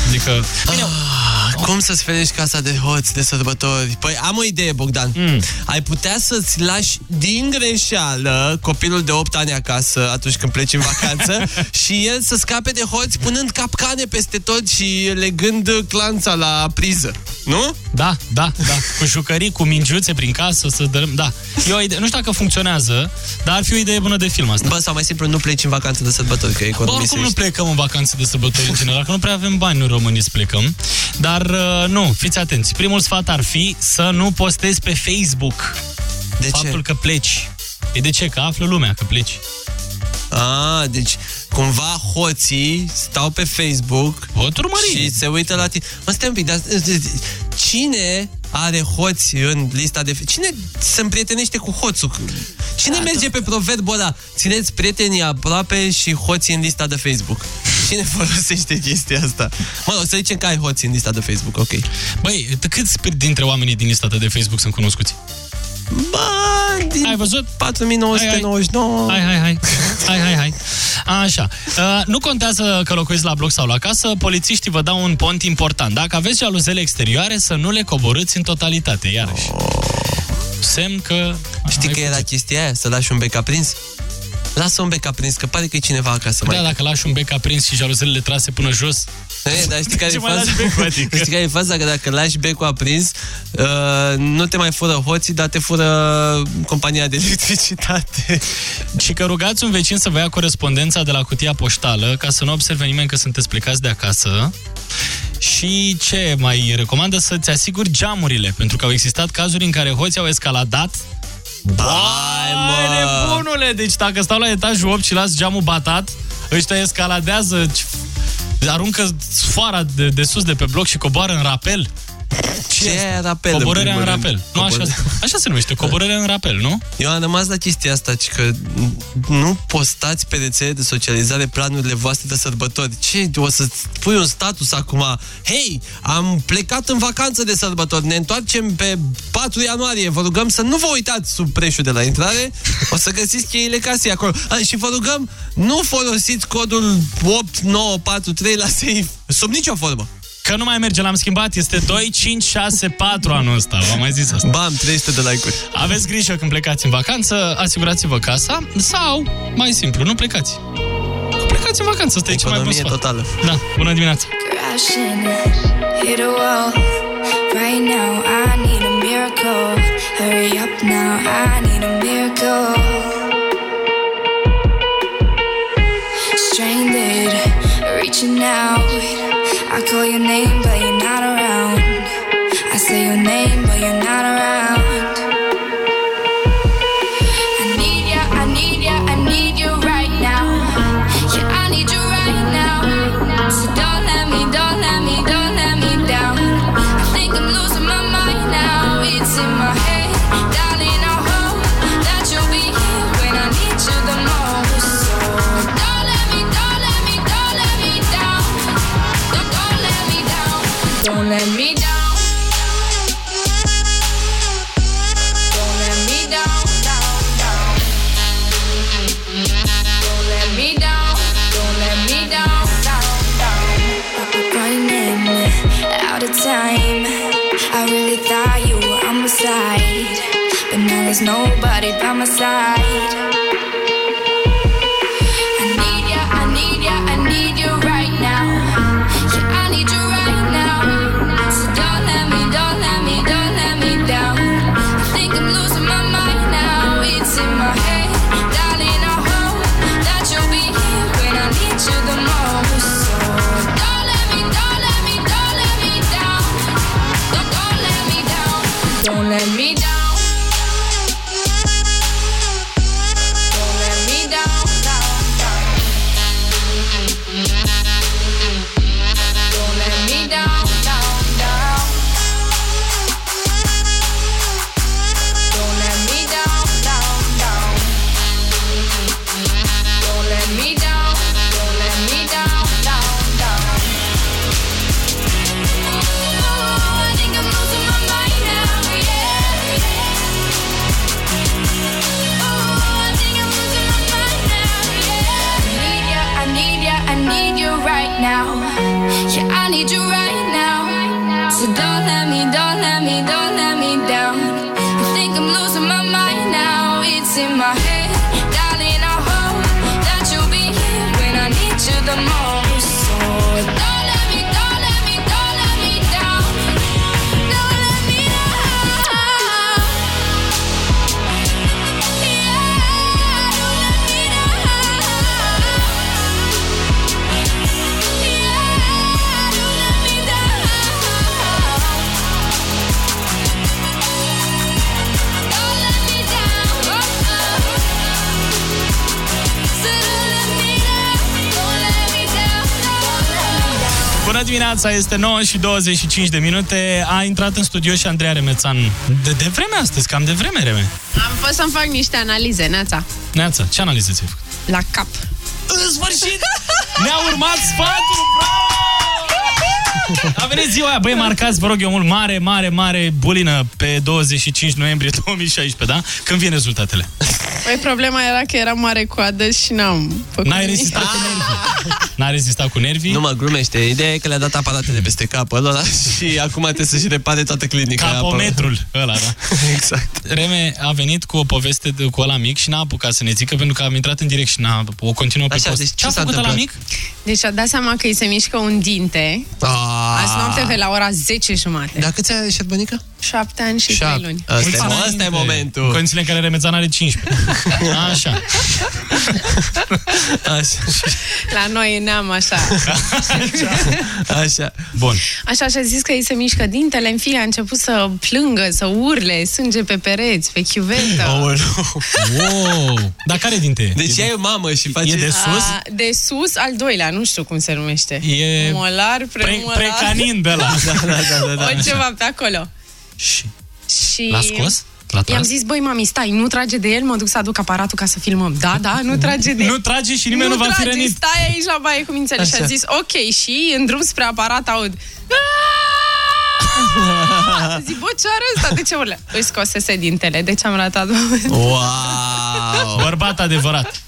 Adică... Bine, Ah, cum să-ți ferești casa de hoți de sărbători? Păi am o idee, Bogdan. Mm. Ai putea să-ți lași din greșeală copilul de 8 ani acasă atunci când pleci în vacanță și el să scape de hoți punând capcane peste tot și legând clanța la priză. Nu? Da, da, da. Cu jucării, cu mingiuțe prin casă, să dărâm... Da. E o idee. Nu știu dacă funcționează, dar ar fi o idee bună de film asta. Bă, sau mai simplu, nu pleci în vacanță de sărbători, că Bă, oricum economisești. nu plecăm în vacanțe de sărbători în general, că nu prea avem bani în românii să plecăm. Dar uh, nu, fiți atenți. Primul sfat ar fi să nu postezi pe Facebook de faptul că pleci. E de ce? Că află lumea că pleci. Ah, deci cumva hoții stau pe Facebook Pot urmări. și se uită la tine. Mă, stai un pic, dar cine are hoți în lista de... Cine se împrietenește cu hoțul? Cine merge pe proverbul ăla? Țineți prietenii aproape și hoții în lista de Facebook. Cine folosește chestia asta? Mă rog, să zicem că ai hoții în lista de Facebook, ok. Băi, de câți dintre oamenii din lista ta de Facebook sunt cunoscuți? Bă, din Ai văzut? 4999. Hai, hai, hai. Hai, hai, hai. Așa. Uh, nu contează că locuiți la bloc sau la casă, polițiștii vă dau un pont important. Dacă aveți jaluzele exterioare, să nu le coborâți în totalitate, iarăși. Semn că... Știi că era chestia aia? Să lași un bec aprins? Lasă un bec aprins, că pare că e cineva acasă. Da, dacă lași un bec aprins și jaluzelele trase până jos... E, dar știi care Ce e mai faza? lași becul, adică? Știi care e faza? Că dacă lași becul aprins, uh, nu te mai fură hoții, dar te fură compania de electricitate. Și că rugați un vecin să vă ia corespondența de la cutia poștală ca să nu observe nimeni că sunteți plecați de acasă. Și ce mai recomandă? Să-ți asiguri geamurile, pentru că au existat cazuri în care hoții au escaladat Bai, mă! nebunule! Deci dacă stau la etajul 8 și las geamul batat, ăștia escaladează, ci- aruncă sfoara de, de sus de pe bloc și coboară în rapel. Ce e rapel? Coborârea în primul rând? rapel. Nu, așa, Cobor- așa se numește, coborârea în rapel, nu? Eu am rămas la chestia asta, ci că nu postați pe rețele de socializare planurile voastre de sărbători. Ce? O să pui un status acum. Hei, am plecat în vacanță de sărbători, ne întoarcem pe 4 ianuarie. Vă rugăm să nu vă uitați sub preșul de la intrare. O să găsiți cheile casei acolo. A, și vă rugăm, nu folosiți codul 8943 la safe, sub nicio formă. Că nu mai merge, l-am schimbat, este 2564 anul ăsta, v-am mai zis asta. Bam, 300 de like-uri. Aveți grijă când plecați în vacanță, asigurați-vă casa sau, mai simplu, nu plecați. Plecați în vacanță, asta e cel mai bun Economie sfat. totală. Da, bună dimineața! crashing, hit a wall. Right now, I need a miracle. Hurry up now, I need a miracle. Stranded, reaching out. I call your name, but you're not around. I say your name, but you're not around. Let me down. Don't let me down. Don't let me down. Don't let me down, down, down. Running out of time. I really thought you were on my side, but now there's nobody by my side. Dimineața, este 9 și 25 de minute. A intrat în studio și Andreea Remețan. De, de vreme astăzi, cam de vreme, Reme. Am fost să-mi fac niște analize, Neața. Neața, ce analize ți-ai făcut? La cap. În sfârșit! Ne-a urmat sfatul! Bravo! A venit ziua aia, băi, marcați, vă rog eu mult, mare, mare, mare bulină pe 25 noiembrie 2016, da? Când vin rezultatele? Păi problema era că era mare coadă și n-am făcut N-ai nimic. rezistat cu nervii. N-ai rezistat cu nervii? Nu mă glumește. Ideea e că le-a dat aparatele peste cap ăla și acum trebuie să-și repare toată clinica. Capometrul ăla, da. exact. Reme a venit cu o poveste de, cu ăla mic și n-a apucat să ne zică pentru că am intrat în direct și n-a o continuă pe Așa, post. deci ce ce a s-a făcut ăla întâmplat? mic? Deci a dat seama că îi se mișcă un dinte. Azi noapte pe la ora 10 jumate. Dar câți ani are șerbănică? 7 ani și 3 luni. Asta, e, Mulți asta e ani. momentul. În condițiile în care Remețan are 15. Așa. Așa. La noi e neam așa. Așa. Bun. Așa și-a zis că îi se mișcă dintele, în fine a început să plângă, să urle, sânge pe pereți, pe chiuvetă. Wow. Dar care dinte e? Deci ai o mamă și face... E de sus? A, de sus, al doilea, nu știu cum se numește. E Molar, pre, premolar. precanin de la. Da, da, da, da, da. O ceva pe acolo. Și? Și... L-a scos? L-a I-am tras? zis, băi, mami, stai, nu trage de el, mă duc să aduc aparatul ca să filmăm. Da, da, nu trage de el. Nu trage și nimeni nu va fi trage, rănit. stai aici la baie cu mințele. Și a Așa. zis, ok, și în drum spre aparat aud. Zic, bă, ce are ăsta? De ce urle? Îi scosese dintele, deci am ratat momentul. Wow! Bărbat adevărat.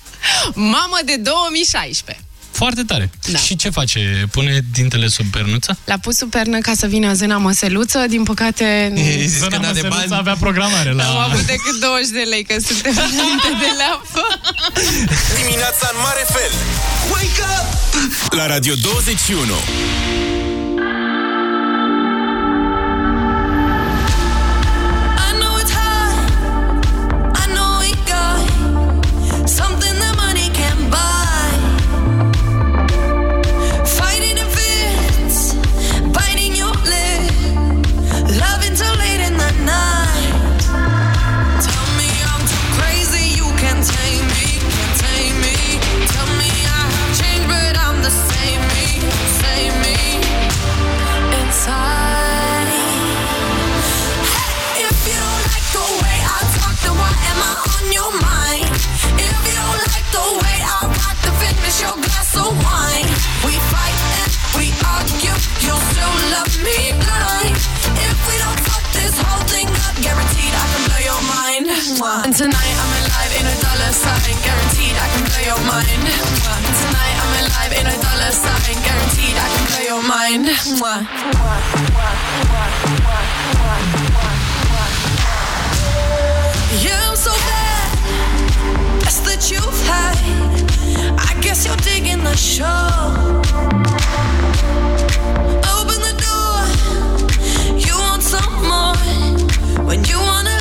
Mamă de 2016. Foarte tare. Da. Și ce face? Pune dintele sub pernuță? L-a pus sub pernă ca să vină zâna măseluță, din păcate... nu- Ei, zis că Zona n-a de Măsăluță bani. avea programare la... Am avut decât 20 de lei, că suntem înainte de leapă. Dimineața în mare fel. Wake up! La Radio 21. And tonight I'm alive in a dollar sign, guaranteed I can blow your mind. And tonight I'm alive in a dollar sign, guaranteed I can blow your mind. Yeah, I'm so bad. Best that you've had. I guess you're digging the show. Open the door. You want some more. When you wanna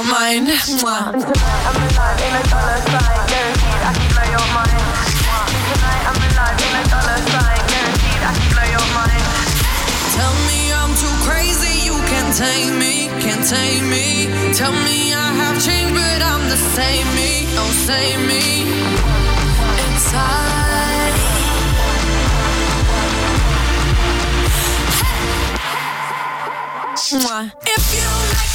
your mind. Can blow your mind. Tonight I'm alive in a dollar sign, guaranteed I can blow your mind. Tell me I'm too crazy, you can't tame me, can't same me. Tell me I have changed, but I'm the same me. Don't same me. Inside. Mwah. If you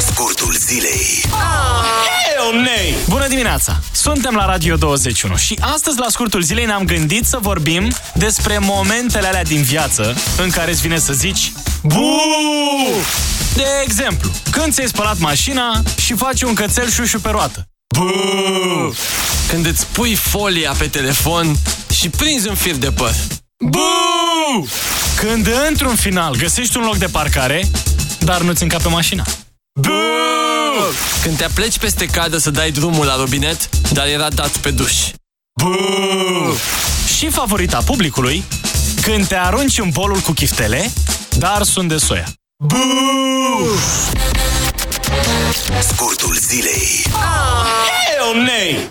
Scurtul zilei. Hell nay! Bună dimineața! Suntem la Radio 21 și astăzi la scurtul zilei ne-am gândit să vorbim despre momentele alea din viață în care îți vine să zici Bu! De exemplu, când ți-ai spălat mașina și faci un cățel șușu pe roată. Bu! Când îți pui folia pe telefon și prinzi un fir de păr. Bu! Când într-un final găsești un loc de parcare, dar nu-ți încape mașina. Bu! Când te apleci peste cadă să dai drumul la robinet, dar era dat pe duș. Bu! Și favorita publicului, când te arunci în bolul cu chiftele, dar sunt de soia. Bu! Scurtul zilei. Hell nay!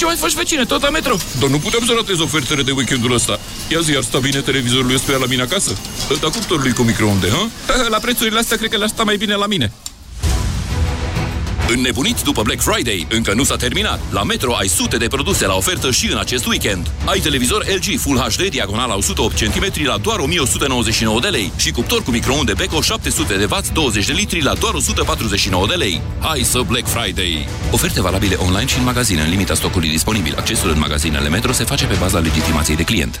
Ce mai faci, vecine? Tot la metro? Dar nu putem să ratez ofertele de weekendul ăsta. Ia zi, ar sta bine televizorul ăsta la mine acasă? Ăsta cuptorului cu microunde, ha? La prețurile astea, cred că le-ar sta mai bine la mine. Înnebuniți după Black Friday, încă nu s-a terminat. La Metro ai sute de produse la ofertă și în acest weekend. Ai televizor LG Full HD diagonala 108 cm la doar 1199 de lei și cuptor cu microunde Beko 700 de W 20 de litri la doar 149 de lei. Hai să Black Friday! Oferte valabile online și în magazine, în limita stocului disponibil. Accesul în magazinele Metro se face pe baza legitimației de client.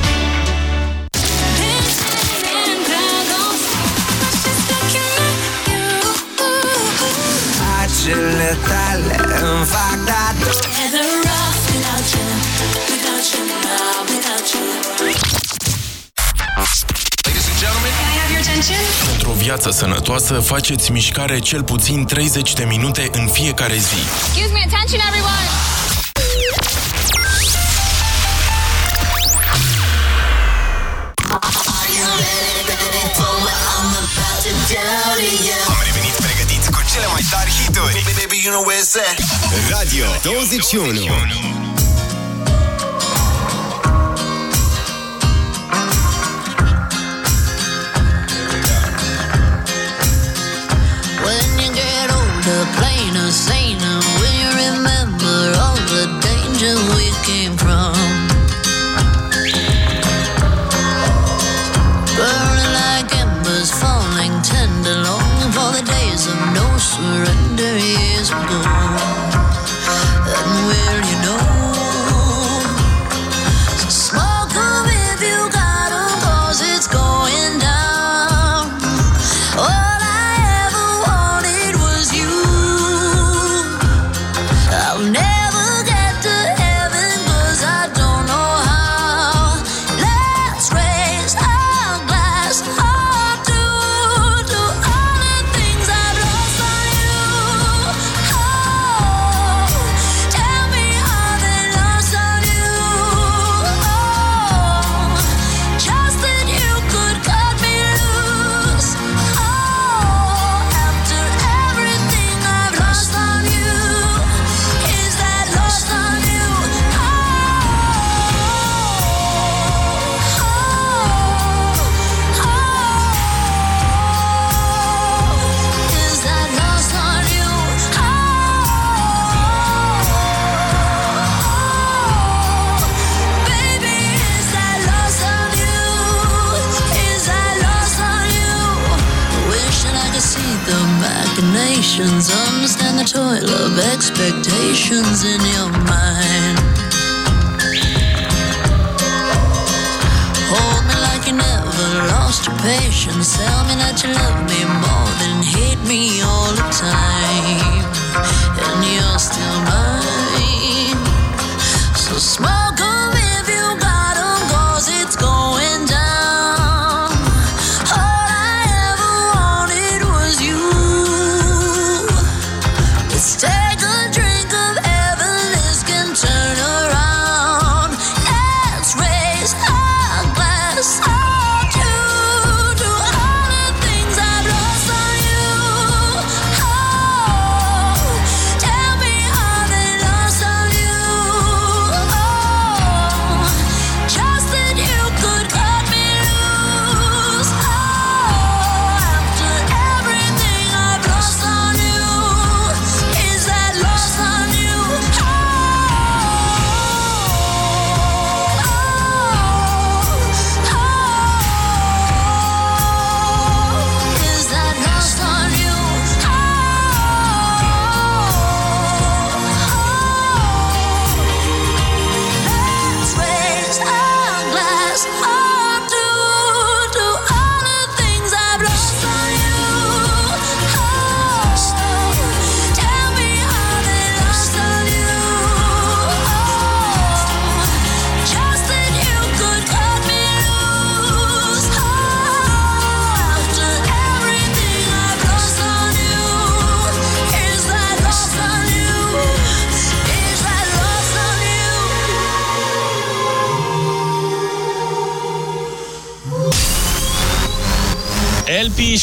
Acele tale îmi fac tatu Pentru o viață sănătoasă, faceți mișcare cel puțin 30 de minute în fiecare zi. Excuse me, attention everyone! Am revenit pregătiți cu cele mai tari hituri. Baby, you know where it's at. Radio 21. When you get older, plainer, saner, when you remember all the danger we came from. Surrender years ago.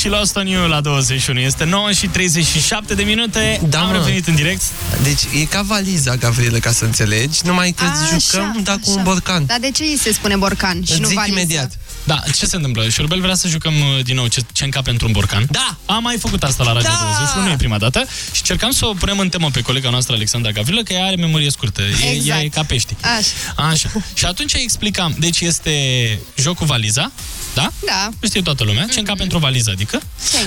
Și Lost on You la 21. Este 9 și 37 de minute. Da, Am mă. revenit în direct. Deci e ca valiza, Gavrila, ca să înțelegi, numai că îți jucăm, dar cu un borcan. Dar de ce îi se spune borcan și Îți nu zic valiză? imediat. Da, ce se întâmplă? Șurbel vrea să jucăm uh, din nou ce, ce încap pentru un borcan. Da! Am mai făcut asta la Radio Da! 21, nu e prima dată. Și cercam să o punem în temă pe colega noastră, Alexandra Gavrilă, că ea are memorie scurtă. E, Exact. ea e ca pești. Așa. Așa. Și atunci explicam. Deci este jocul valiza, da? Da. Știe toată lumea. Ce încap pentru o valiză, adică?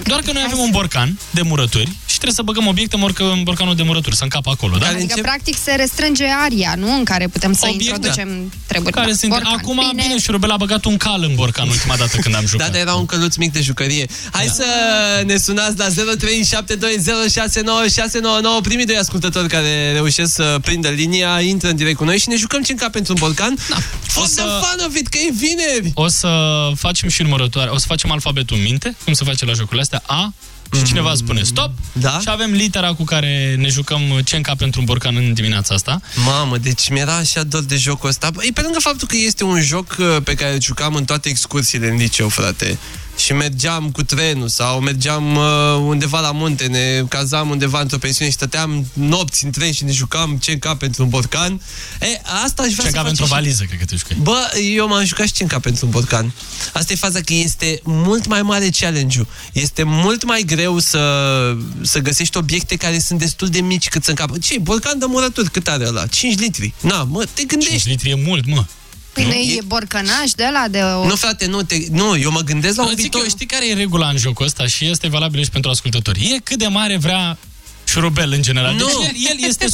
Doar că noi avem un borcan de murături și trebuie să băgăm obiecte în borca- în borcanul de murături, să încapă acolo, da? Adică, practic, se restrânge aria, nu? În care putem să Obiect, introducem treburi. Care da. sunt... Borcan. Acum, bine, bine Șurubel a băgat un cal în borcan ultima dată când am jucat. Da, dar era un căluț mic de jucărie. Hai Da. să ne sunați la 0372069599. Primii doi ascultători care reușesc să prindă linia, intră în direct cu noi și ne jucăm ce încap pentru un borcan. Da. For să- the fun of it, că e vineri! O să facem și numărătoare. O să facem alfabetul în minte, cum se face la jocurile astea. A, și cineva spune stop da? și avem litera cu care ne jucăm ce încap pentru un borcan în dimineața asta. Mamă, deci mi-era așa dor de jocul ăsta. E pe lângă faptul că este un joc uh, pe care îl jucam în toate excursiile în liceu, frate. Și mergeam cu trenul sau mergeam uh, undeva la munte, ne cazam undeva într-o pensiune și stăteam nopți în tren și ne jucam ce cap pentru un borcan. E, asta aș vrea Ce să încap facem pentru o și- valiză, cred că te jucai. Bă, eu m-am jucat și ce încap pentru un borcan. Asta e faza că este mult mai mare challenge-ul. Este mult mai greu să, să găsești obiecte care sunt destul de mici cât să încapă. Ce, borcan de murături, cât are ăla? 5 litri. Na, mă, te gândești. 5 litri e mult, mă. Păi nu e borcănaș de la de o... Nu, frate, nu, te, nu, eu mă gândesc la un Zic viitor. eu, știi care e regula în jocul ăsta și este valabil și pentru ascultători? E cât de mare vrea șurubel în general. Nu. Deci el, el este,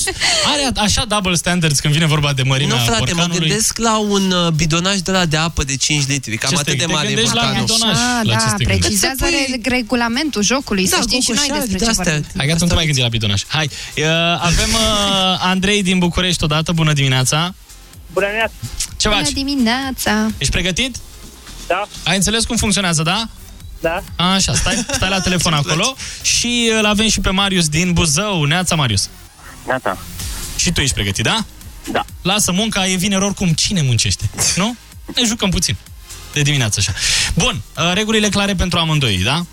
are așa double standards când vine vorba de mărimea Nu, frate, mă borcanului. gândesc la un uh, bidonaj de la de apă de 5 litri, cam Ce atât te- de te mare e gândești la borcanul. bidonaj? Ah, La ce da, să te gândești? precizează Păi- re- regulamentul jocului, să Da, știm și noi gogoșari, despre de ce astea. vorbim. Hai, gata, nu te mai gândi la bidonaj. Hai, uh, avem uh, Andrei din București odată. Bună dimineața! Bună dimineața! Ce Bună faci? dimineața! Ești pregătit? Da. Ai înțeles cum funcționează, da? Da. Așa, stai, stai la telefon acolo și îl avem și pe Marius din Buzău. Neața, Marius. Neața. Și tu ești pregătit, da? Da. Lasă munca, e vineri oricum. Cine muncește? Nu? Ne jucăm puțin. De dimineață așa. Bun, uh, regulile clare pentru amândoi, da?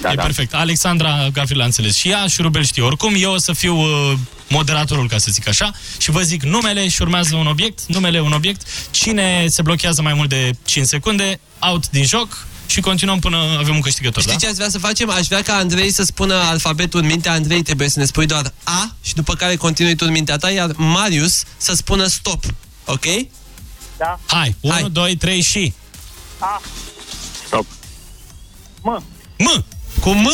Da, e da. perfect. Alexandra Gavril a înțeles și ea și Rubel știe. Oricum, eu o să fiu uh, moderatorul, ca să zic așa, și vă zic numele și urmează un obiect, numele un obiect. Cine se blochează mai mult de 5 secunde, out din joc și continuăm până avem un câștigător, Știi da? ce aș vrea să facem? Aș vrea ca Andrei să spună alfabetul în mintea Andrei, trebuie să ne spui doar A și după care continui tu în mintea ta, iar Marius să spună stop. Ok? Da. Hai, 1, 2, 3 și... A. Stop. Mă. M. Cu Cu M?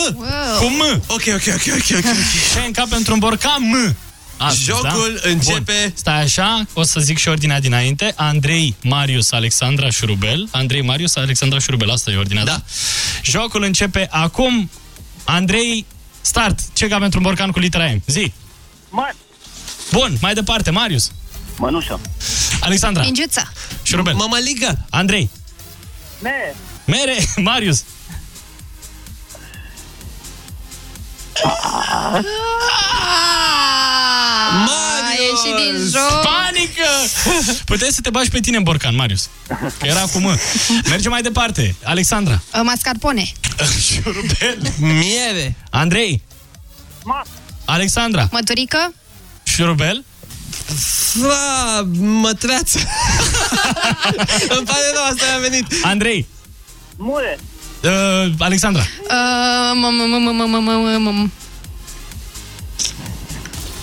Cu M. Ok, ok, ok, ok, ok. Șenca pentru un borcan M. Astăzi, Jocul da? începe- Bun. Stai așa, o să zic și ordinea dinainte. Andrei, Marius, Alexandra, Șurubel. Andrei, Marius, Alexandra, Șurubel. Asta e ordinea, da? Jocul începe acum. Andrei, start. Ceca pentru un borcan cu litera M. Zi. Măr. Bun, mai departe, Marius. Mănușă. Alexandra. Mingiuța. Șurubel. Mămăligă. Andrei. Mere. Mere, Marius. A ieșit din joc. Panică! Puteai să te bagi pe tine în borcan, Marius. Că era cu mă. Mergem mai departe. Alexandra. Uh, Mascarpone. Șurubel. Miere. Andrei. Mas. Alexandra. Măturică. Șurubel. Fa, mătreață. Îmi pare rău, asta mi-a venit. Andrei. Mure. Uh, Alexandra. Uh, m- m- m- m- m- m- m-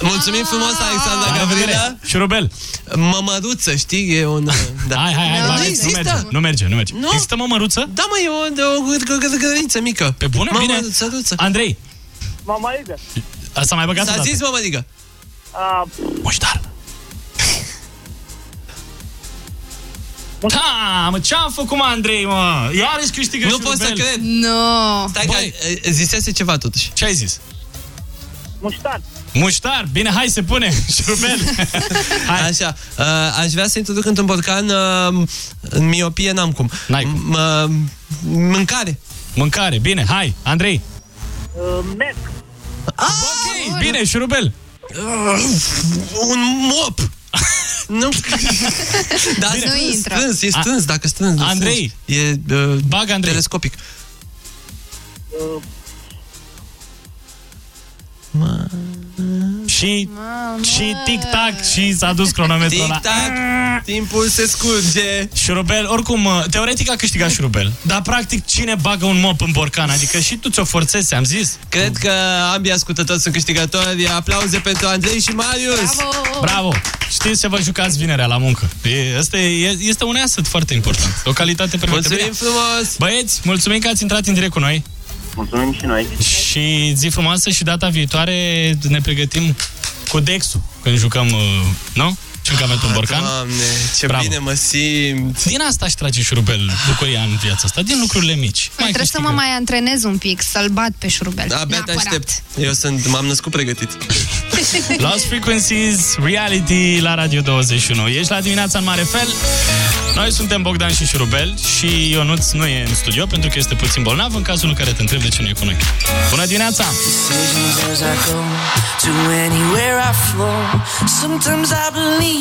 Mulțumim frumos, Alexandra Gavrila. Șurubel. Mămăruță, știi? E un... Da. Hai, hai, hai. Nu bagi. nu există. merge. Nu merge, nu merge. Nu. Există mămăruță? Da, mă, e o, o, o grădiniță mică. Pe bune? Bine. Mămăruță, ruță. Andrei. Mamaligă. S-a mai băgat S-a odată. zis mămăligă. Uh, Muștar. Da, mă, ce-am făcut, mă, Andrei, mă? Iarăși câștigă Nu șurubel. pot să cred. No. Stai că e, zisese ceva totuși. Ce ai zis? muștar. Muștar, bine, hai se pune, șurubel. Hai. Așa, uh, aș vrea să introduc într-un borcan uh, în miopie n-am cum. N-ai cum. M- uh, mâncare. Mâncare, bine, hai, Andrei. Uh, merg. Ok, bine, șurubel. Uh, un mop. nu. da, Nu strâns, intră. strâns, e strâns, dacă strâns. nu Andrei. strâns. E uh, Bag, Andrei. telescopic. Uh, Și, și tic-tac și s-a dus cronometrul ăla. Tic-tac, timpul se scurge. Șurubel, oricum, teoretic a câștigat șurubel. Dar practic cine bagă un mop în borcan? Adică și tu ți-o forțezi, am zis. Cred că ambii ascultători sunt câștigători. Aplauze pentru Andrei și Marius. Bravo. Bravo! Știți să vă jucați vinerea la muncă. E, asta e, este un asset foarte important. O calitate permanentă. Mulțumim frumos! Băieți, mulțumim că ați intrat în direct cu noi. Mulțumim și noi. Și zi frumoasă și data viitoare ne pregătim cu Dexu când jucăm, uh, nu? Ciuncamentul în borcan. Doamne, ce Bravo. bine mă simt. Din asta aș trage șurubel bucuria în viața asta, din lucrurile mici. Mai trebuie să mă mai antrenez un pic, să-l bat pe șurubel. Abia te Neapărat. aștept. Eu sunt, m-am născut pregătit. Lost Frequencies, Reality la Radio 21. Ești la dimineața în mare fel. Noi suntem Bogdan și Șurubel și Ionuț nu e în studio pentru că este puțin bolnav în cazul în care te întreb de ce nu e cu noi. Bună dimineața! decisions as I go to anywhere I flow. Sometimes I believe,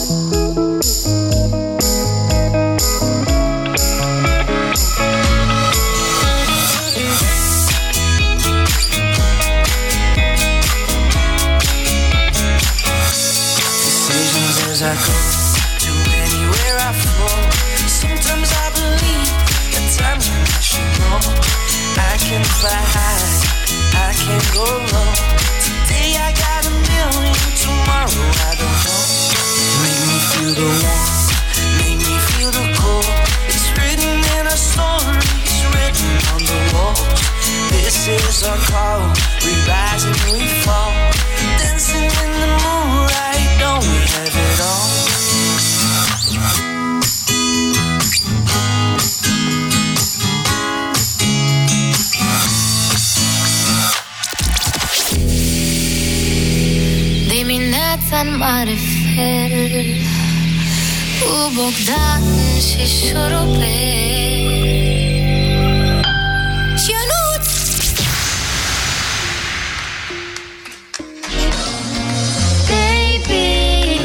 Call. We rise and we fall, dancing in the moonlight. Don't we have it all? Dimineața în mare fel. Cu Bogdan și șurubel Și Ionuț! Baby,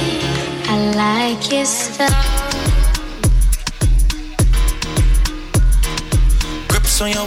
I like your style. Grips on your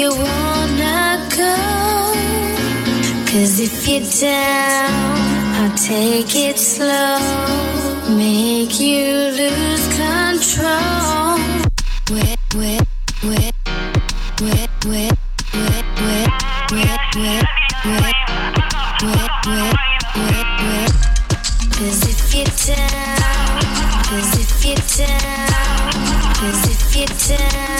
You wanna go? Cause if you're down, I'll take it slow Make you lose control Where, where, where, where, where, where, where, where, where, where, where, where, where, where Cause if you're down, cause if you're down, cause if you're down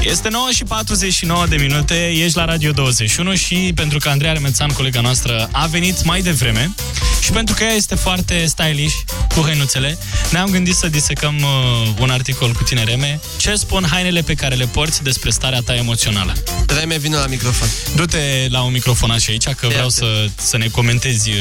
Este 9 și 49 de minute, ești la Radio 21 și pentru că Andreea Remețan, colega noastră, a venit mai devreme și pentru că ea este foarte stylish cu hăinuțele, ne-am gândit să disecăm uh, un articol cu tine, Reme. Ce spun hainele pe care le porți despre starea ta emoțională? Reme, vină la microfon. Du-te la un microfon și aici, că vreau să, să ne comentezi uh,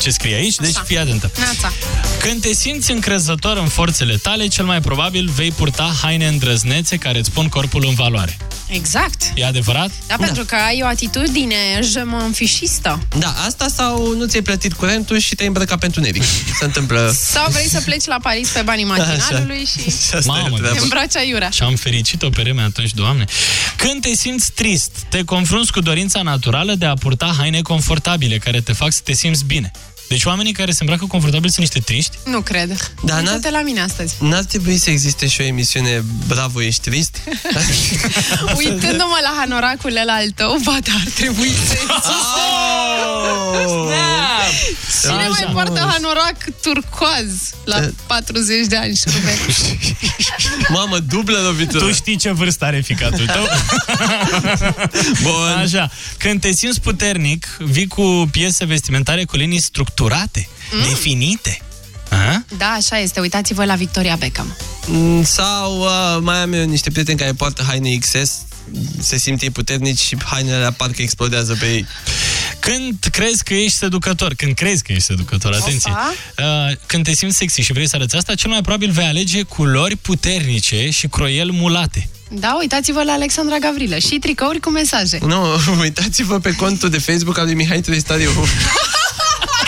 ce scrie aici, deci fii atentă. Nața. Când te simți încrezător în forțele tale, cel mai probabil vei purta haine îndrăznețe care îți pun corpul în valoare. Exact. E adevărat? Da, pentru că ai o atitudine je m'en fișistă. Da, asta sau nu ți-ai plătit curentul și te-ai îmbrăcat pentru neric. Se întâmplă... Sau vrei să pleci la Paris pe banii matinalului și Mamă, te îmbraci aiurea. Și am fericit-o pe Reme atunci, Doamne. Când te simți trist, te confrunți cu dorința naturală de a purta haine confortabile care te fac să te simți bine. Deci oamenii care se îmbracă confortabil sunt niște triști? Nu cred. Da, n-ar- Uită-te la mine astăzi. N-ar trebui să existe și o emisiune Bravo, ești trist? Uitându-mă la hanoracul ăla al tău, ba, dar ar trebui să existe. Cine mai Așa. poartă hanorac turcoaz la 40 de ani, șurubel? Mamă, dublă lovitură. Tu știi ce vârstă are ficatul tău? Bun. Așa. Când te simți puternic, vii cu piese vestimentare cu linii structurate, Mm. definite. A? Da, așa este. Uitați-vă la Victoria Beckham. Mm, Sau uh, mai am eu niște prieteni care poartă haine XS se simt ei puternici și hainele parcă explodează pe ei. Când crezi că ești seducător, când crezi că ești seducător, atenție, uh, când te simți sexy și vrei să arăți asta, cel mai probabil vei alege culori puternice și croiel mulate. Da, uitați-vă la Alexandra Gavrilă și tricouri cu mesaje. Nu, uitați-vă pe contul de Facebook al lui Mihai Tristariu.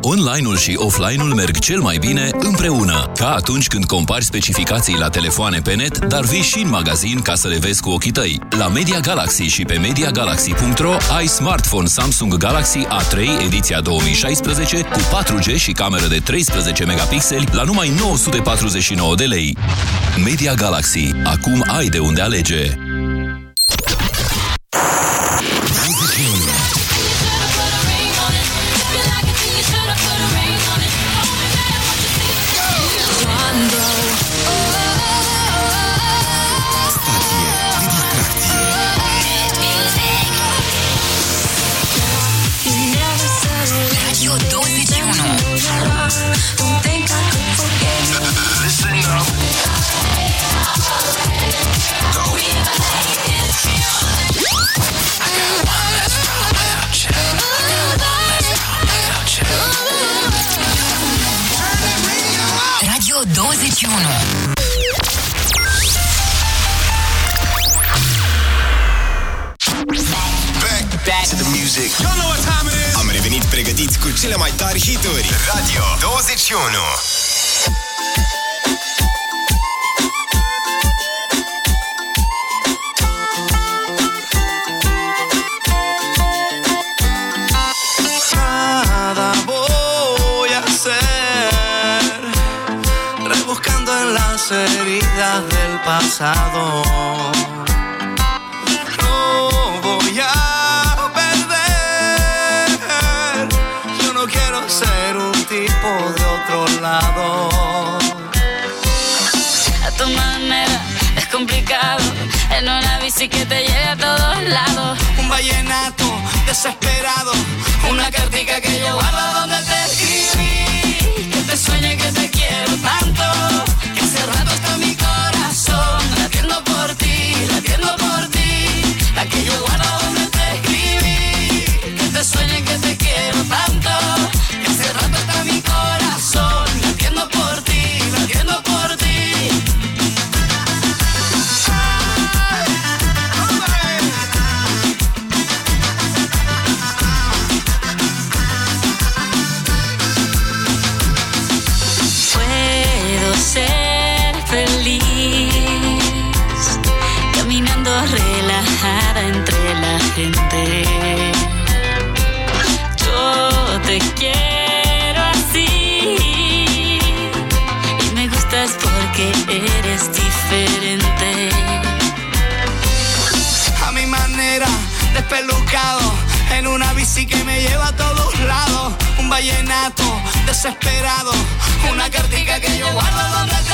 Online-ul și offline-ul merg cel mai bine împreună, ca atunci când compari specificații la telefoane pe net, dar vii și în magazin ca să le vezi cu ochii tăi. La Media Galaxy și pe MediaGalaxy.ro ai smartphone Samsung Galaxy A3 ediția 2016 cu 4G și cameră de 13 megapixeli la numai 949 de lei. Media Galaxy. Acum ai de unde alege. 21. Back to the music. You know what time it is. Am revenit pregătiți cu cele mai tari hituri. Radio 21. Las heridas del pasado. No voy a perder. Yo no quiero ser un tipo de otro lado. A tu manera es complicado. En una bici que te lleve a todos lados. Un vallenato desesperado. Una cartica que yo guardo donde te escribí. Que te sueñe que te quiero tanto. Desesperado, Una cartica que yo guardo donde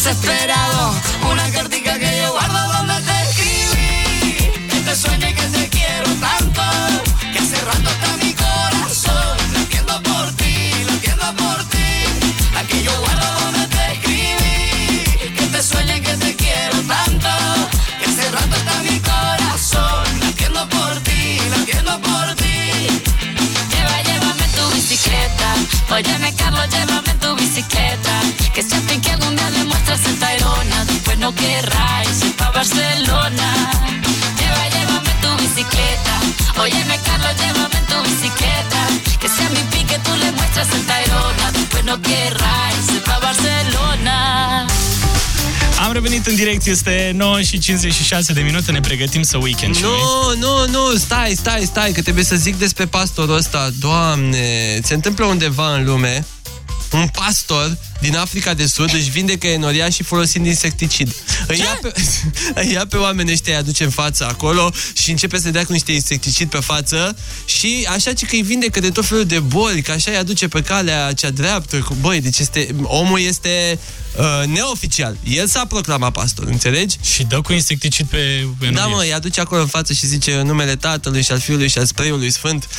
hace feliz. Este 9 și 56 de minute, ne pregătim să weekend și noi. Nu, nu, nu, stai, stai, stai, că trebuie să zic despre pastorul ăsta. Doamne, se întâmplă undeva în lume un pastor din Africa de Sud își vindecă enoria și folosind insecticid. Îi ia, pe, îi ia pe oameni ăștia, îi aduce în față acolo și începe să dea cu niște insecticid pe față și așa ce că îi vindecă de tot felul de boli, că așa îi aduce pe calea cea dreaptă. Cu, băi, deci este, omul este uh, neoficial. El s-a proclamat pastor, înțelegi? Și dă cu insecticid pe enorie. Da, mă, îi aduce acolo în față și zice în numele Tatălui și al Fiului și al Spreiului Sfânt.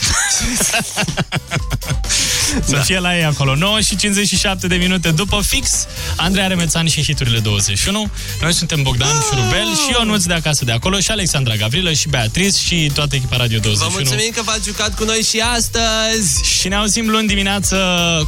Să Da. fie la ei acolo. 9 și 57 de minute după fix, Andrei Remețan și hiturile 21. Noi suntem Bogdan Șurubel și Ionuț de acasă de acolo și Alexandra Gavrilă și Beatriz și toată echipa Radio Vă 21. mulțumim că v-ați jucat cu noi și astăzi! Și ne auzim luni dimineață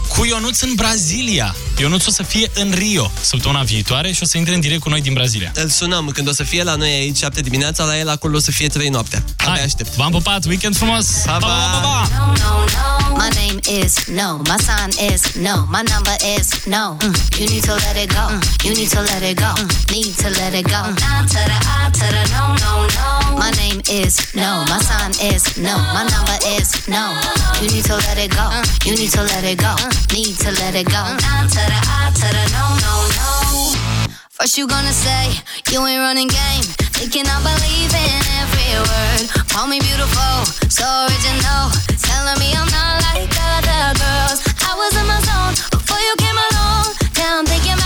cu Ionuț în Brazilia. Ionuț o să fie în Rio săptămâna viitoare și o să intre în direct cu noi din Brazilia. Îl sunăm când o să fie la noi aici 7 dimineața, la el acolo o să fie 3 noaptea. Abia aștept. V-am pupat, weekend frumos! Pa, pa! pa, pa! No, no, no. My name is no. My sign is no. My number is no. Mm. You need to let it go. Mm. You need to let it go. Mm. Need to let it go. Nah to the I to the no, no, no. My name is no. My sign is no. My number is no. You need to let it go. You need to let it go. Need to let it go. Nah to the I to the no, no, no. First you gonna say you ain't running game, thinking I believe in every word. Call me beautiful, so original, telling me I'm not like other girls. I was in my zone before you came along. Now I'm thinking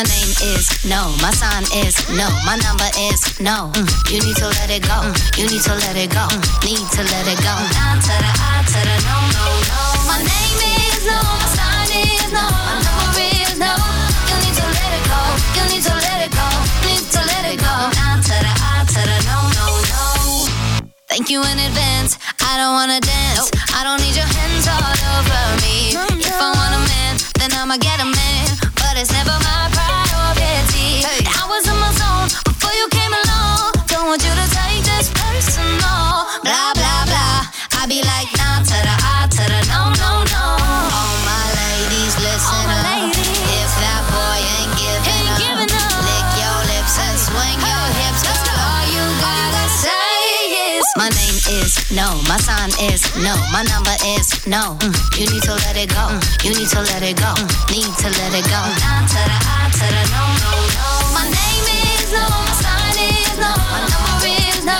my name is no, my sign is no, my number is no. Mm. You need to let it go. Mm. You need to let it go. Mm. Need to let it go. Nah to the I to the no no no. My name is no, my sign is no, my number is no. You need to let it go. You need to let it go. Need to let it go. Nah to the I to the no no no. Thank you in advance. I don't wanna dance. I don't need your hands all over me. If I want a man, then I'ma get a man. But it's never my priority. Is no, my sign is no, my number is no. Mm. You need to let it go. Mm. You need to let it go. Mm. Need to let it go. Nah to the I to the no no no. My name is no, my sign is no, my number is no.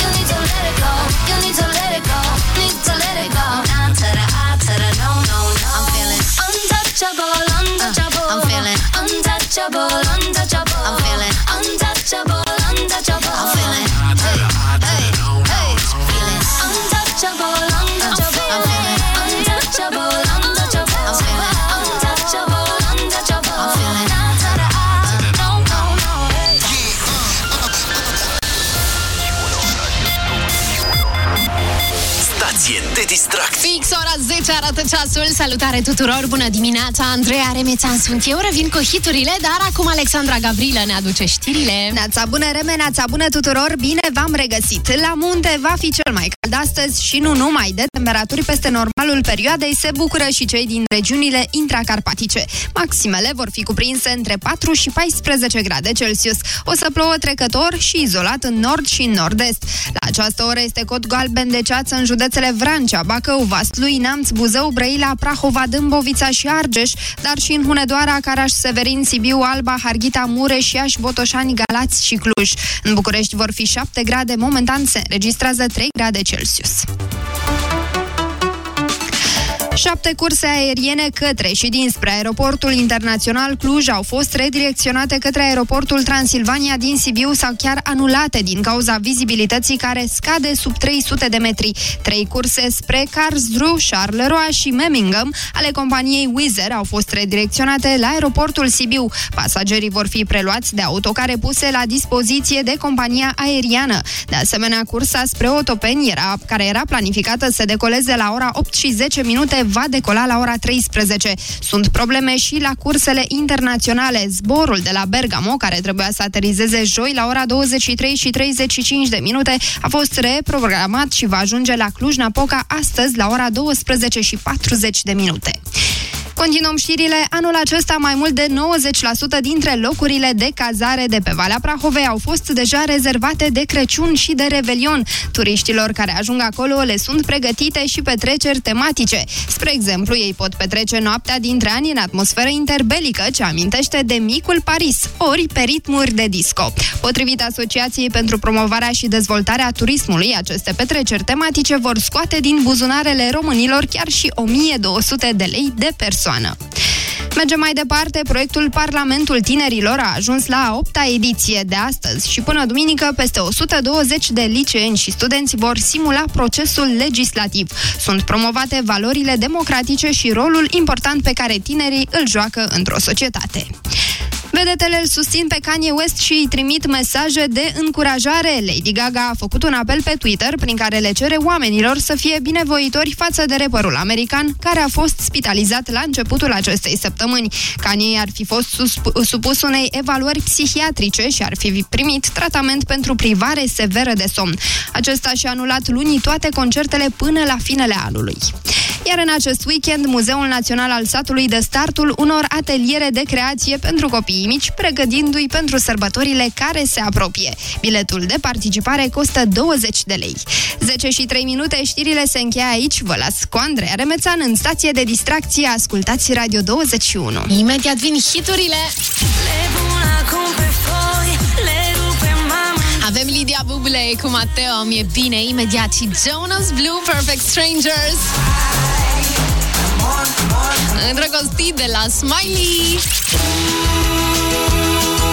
You need to let it go. You need to let it go. Need to let it go. Nah to the I to the no no no. I'm feeling untouchable, untouchable. I'm feeling untouchable, untouchable. I'm feeling untouchable. Stație de distracție. Fix ora 10 arată arată ceasul. Salutare tuturor, bună dimineața! Andreea Remețan sunt eu, revin cu hiturile, dar acum Alexandra Gavrilă ne aduce știrile. Neața bună, Reme, neața bună tuturor, bine v-am regăsit. La munte va fi cel mai cald astăzi și nu numai de temperaturi peste normalul perioadei se bucură și cei din regiunile intracarpatice. Maximele vor fi cuprinse între 4 și 14 grade Celsius. O să plouă trecător și izolat în nord și în nord-est. La această oră este cod galben de ceață în județele Vrancea, Bacău, Vaslui, Neamț, Buzău, Brăila, Prahova, Dâmbovița și Argeș, dar și în Hunedoara, Caraș, Severin, Sibiu, Alba, Harghita, Mureș, Iași, Botoșani, Galați și Cluj. În București vor fi 7 grade, momentan se înregistrează 3 grade Celsius. Șapte curse aeriene către și dinspre aeroportul internațional Cluj au fost redirecționate către aeroportul Transilvania din Sibiu sau chiar anulate din cauza vizibilității care scade sub 300 de metri. Trei curse spre Karlsruhe, Charleroi și Memmingen ale companiei Wizz Air au fost redirecționate la aeroportul Sibiu. Pasagerii vor fi preluați de autocare puse la dispoziție de compania aeriană. De asemenea, cursa spre Otopeni, era, care era planificată să decoleze la ora 8 și 10 minute, va decola la ora 13. Sunt probleme și la cursele internaționale. Zborul de la Bergamo, care trebuia să aterizeze joi la ora 23 și 35 de minute, a fost reprogramat și va ajunge la Cluj-Napoca astăzi la ora 12 și 40 de minute. Continuăm știrile. Anul acesta, mai mult de 90% dintre locurile de cazare de pe Valea Prahovei au fost deja rezervate de Crăciun și de Revelion. Turiștilor care ajung acolo le sunt pregătite și petreceri tematice. Spre exemplu, ei pot petrece noaptea dintre ani în atmosferă interbelică, ce amintește de micul Paris, ori pe ritmuri de disco. Potrivit Asociației pentru Promovarea și Dezvoltarea Turismului, aceste petreceri tematice vor scoate din buzunarele românilor chiar și 1200 de lei de persoană persoană. Mergem mai departe, proiectul Parlamentul Tinerilor a ajuns la a opta ediție de astăzi și până duminică peste 120 de liceeni și studenți vor simula procesul legislativ. Sunt promovate valorile democratice și rolul important pe care tinerii îl joacă într-o societate. Vedetele îl susțin pe Kanye West și îi trimit mesaje de încurajare. Lady Gaga a făcut un apel pe Twitter prin care le cere oamenilor să fie binevoitori față de reperul american, care a fost spitalizat la începutul acestei săptămâni. Kanye ar fi fost supus unei evaluări psihiatrice și ar fi primit tratament pentru privare severă de somn. Acesta și-a anulat lunii toate concertele până la finele anului. Iar în acest weekend, Muzeul Național al Satului de startul unor ateliere de creație pentru copiii mici, pregătindu-i pentru sărbătorile care se apropie. Biletul de participare costă 20 de lei. 10 și 3 minute, știrile se încheie aici. Vă las cu Andreea Remețan în stație de distracție. Ascultați Radio 21. Imediat vin hiturile! Avem Lidia Buble cu Mateo, mi-e bine imediat și Jonas Blue, Perfect Strangers. Îndrăgostit de la Smiley.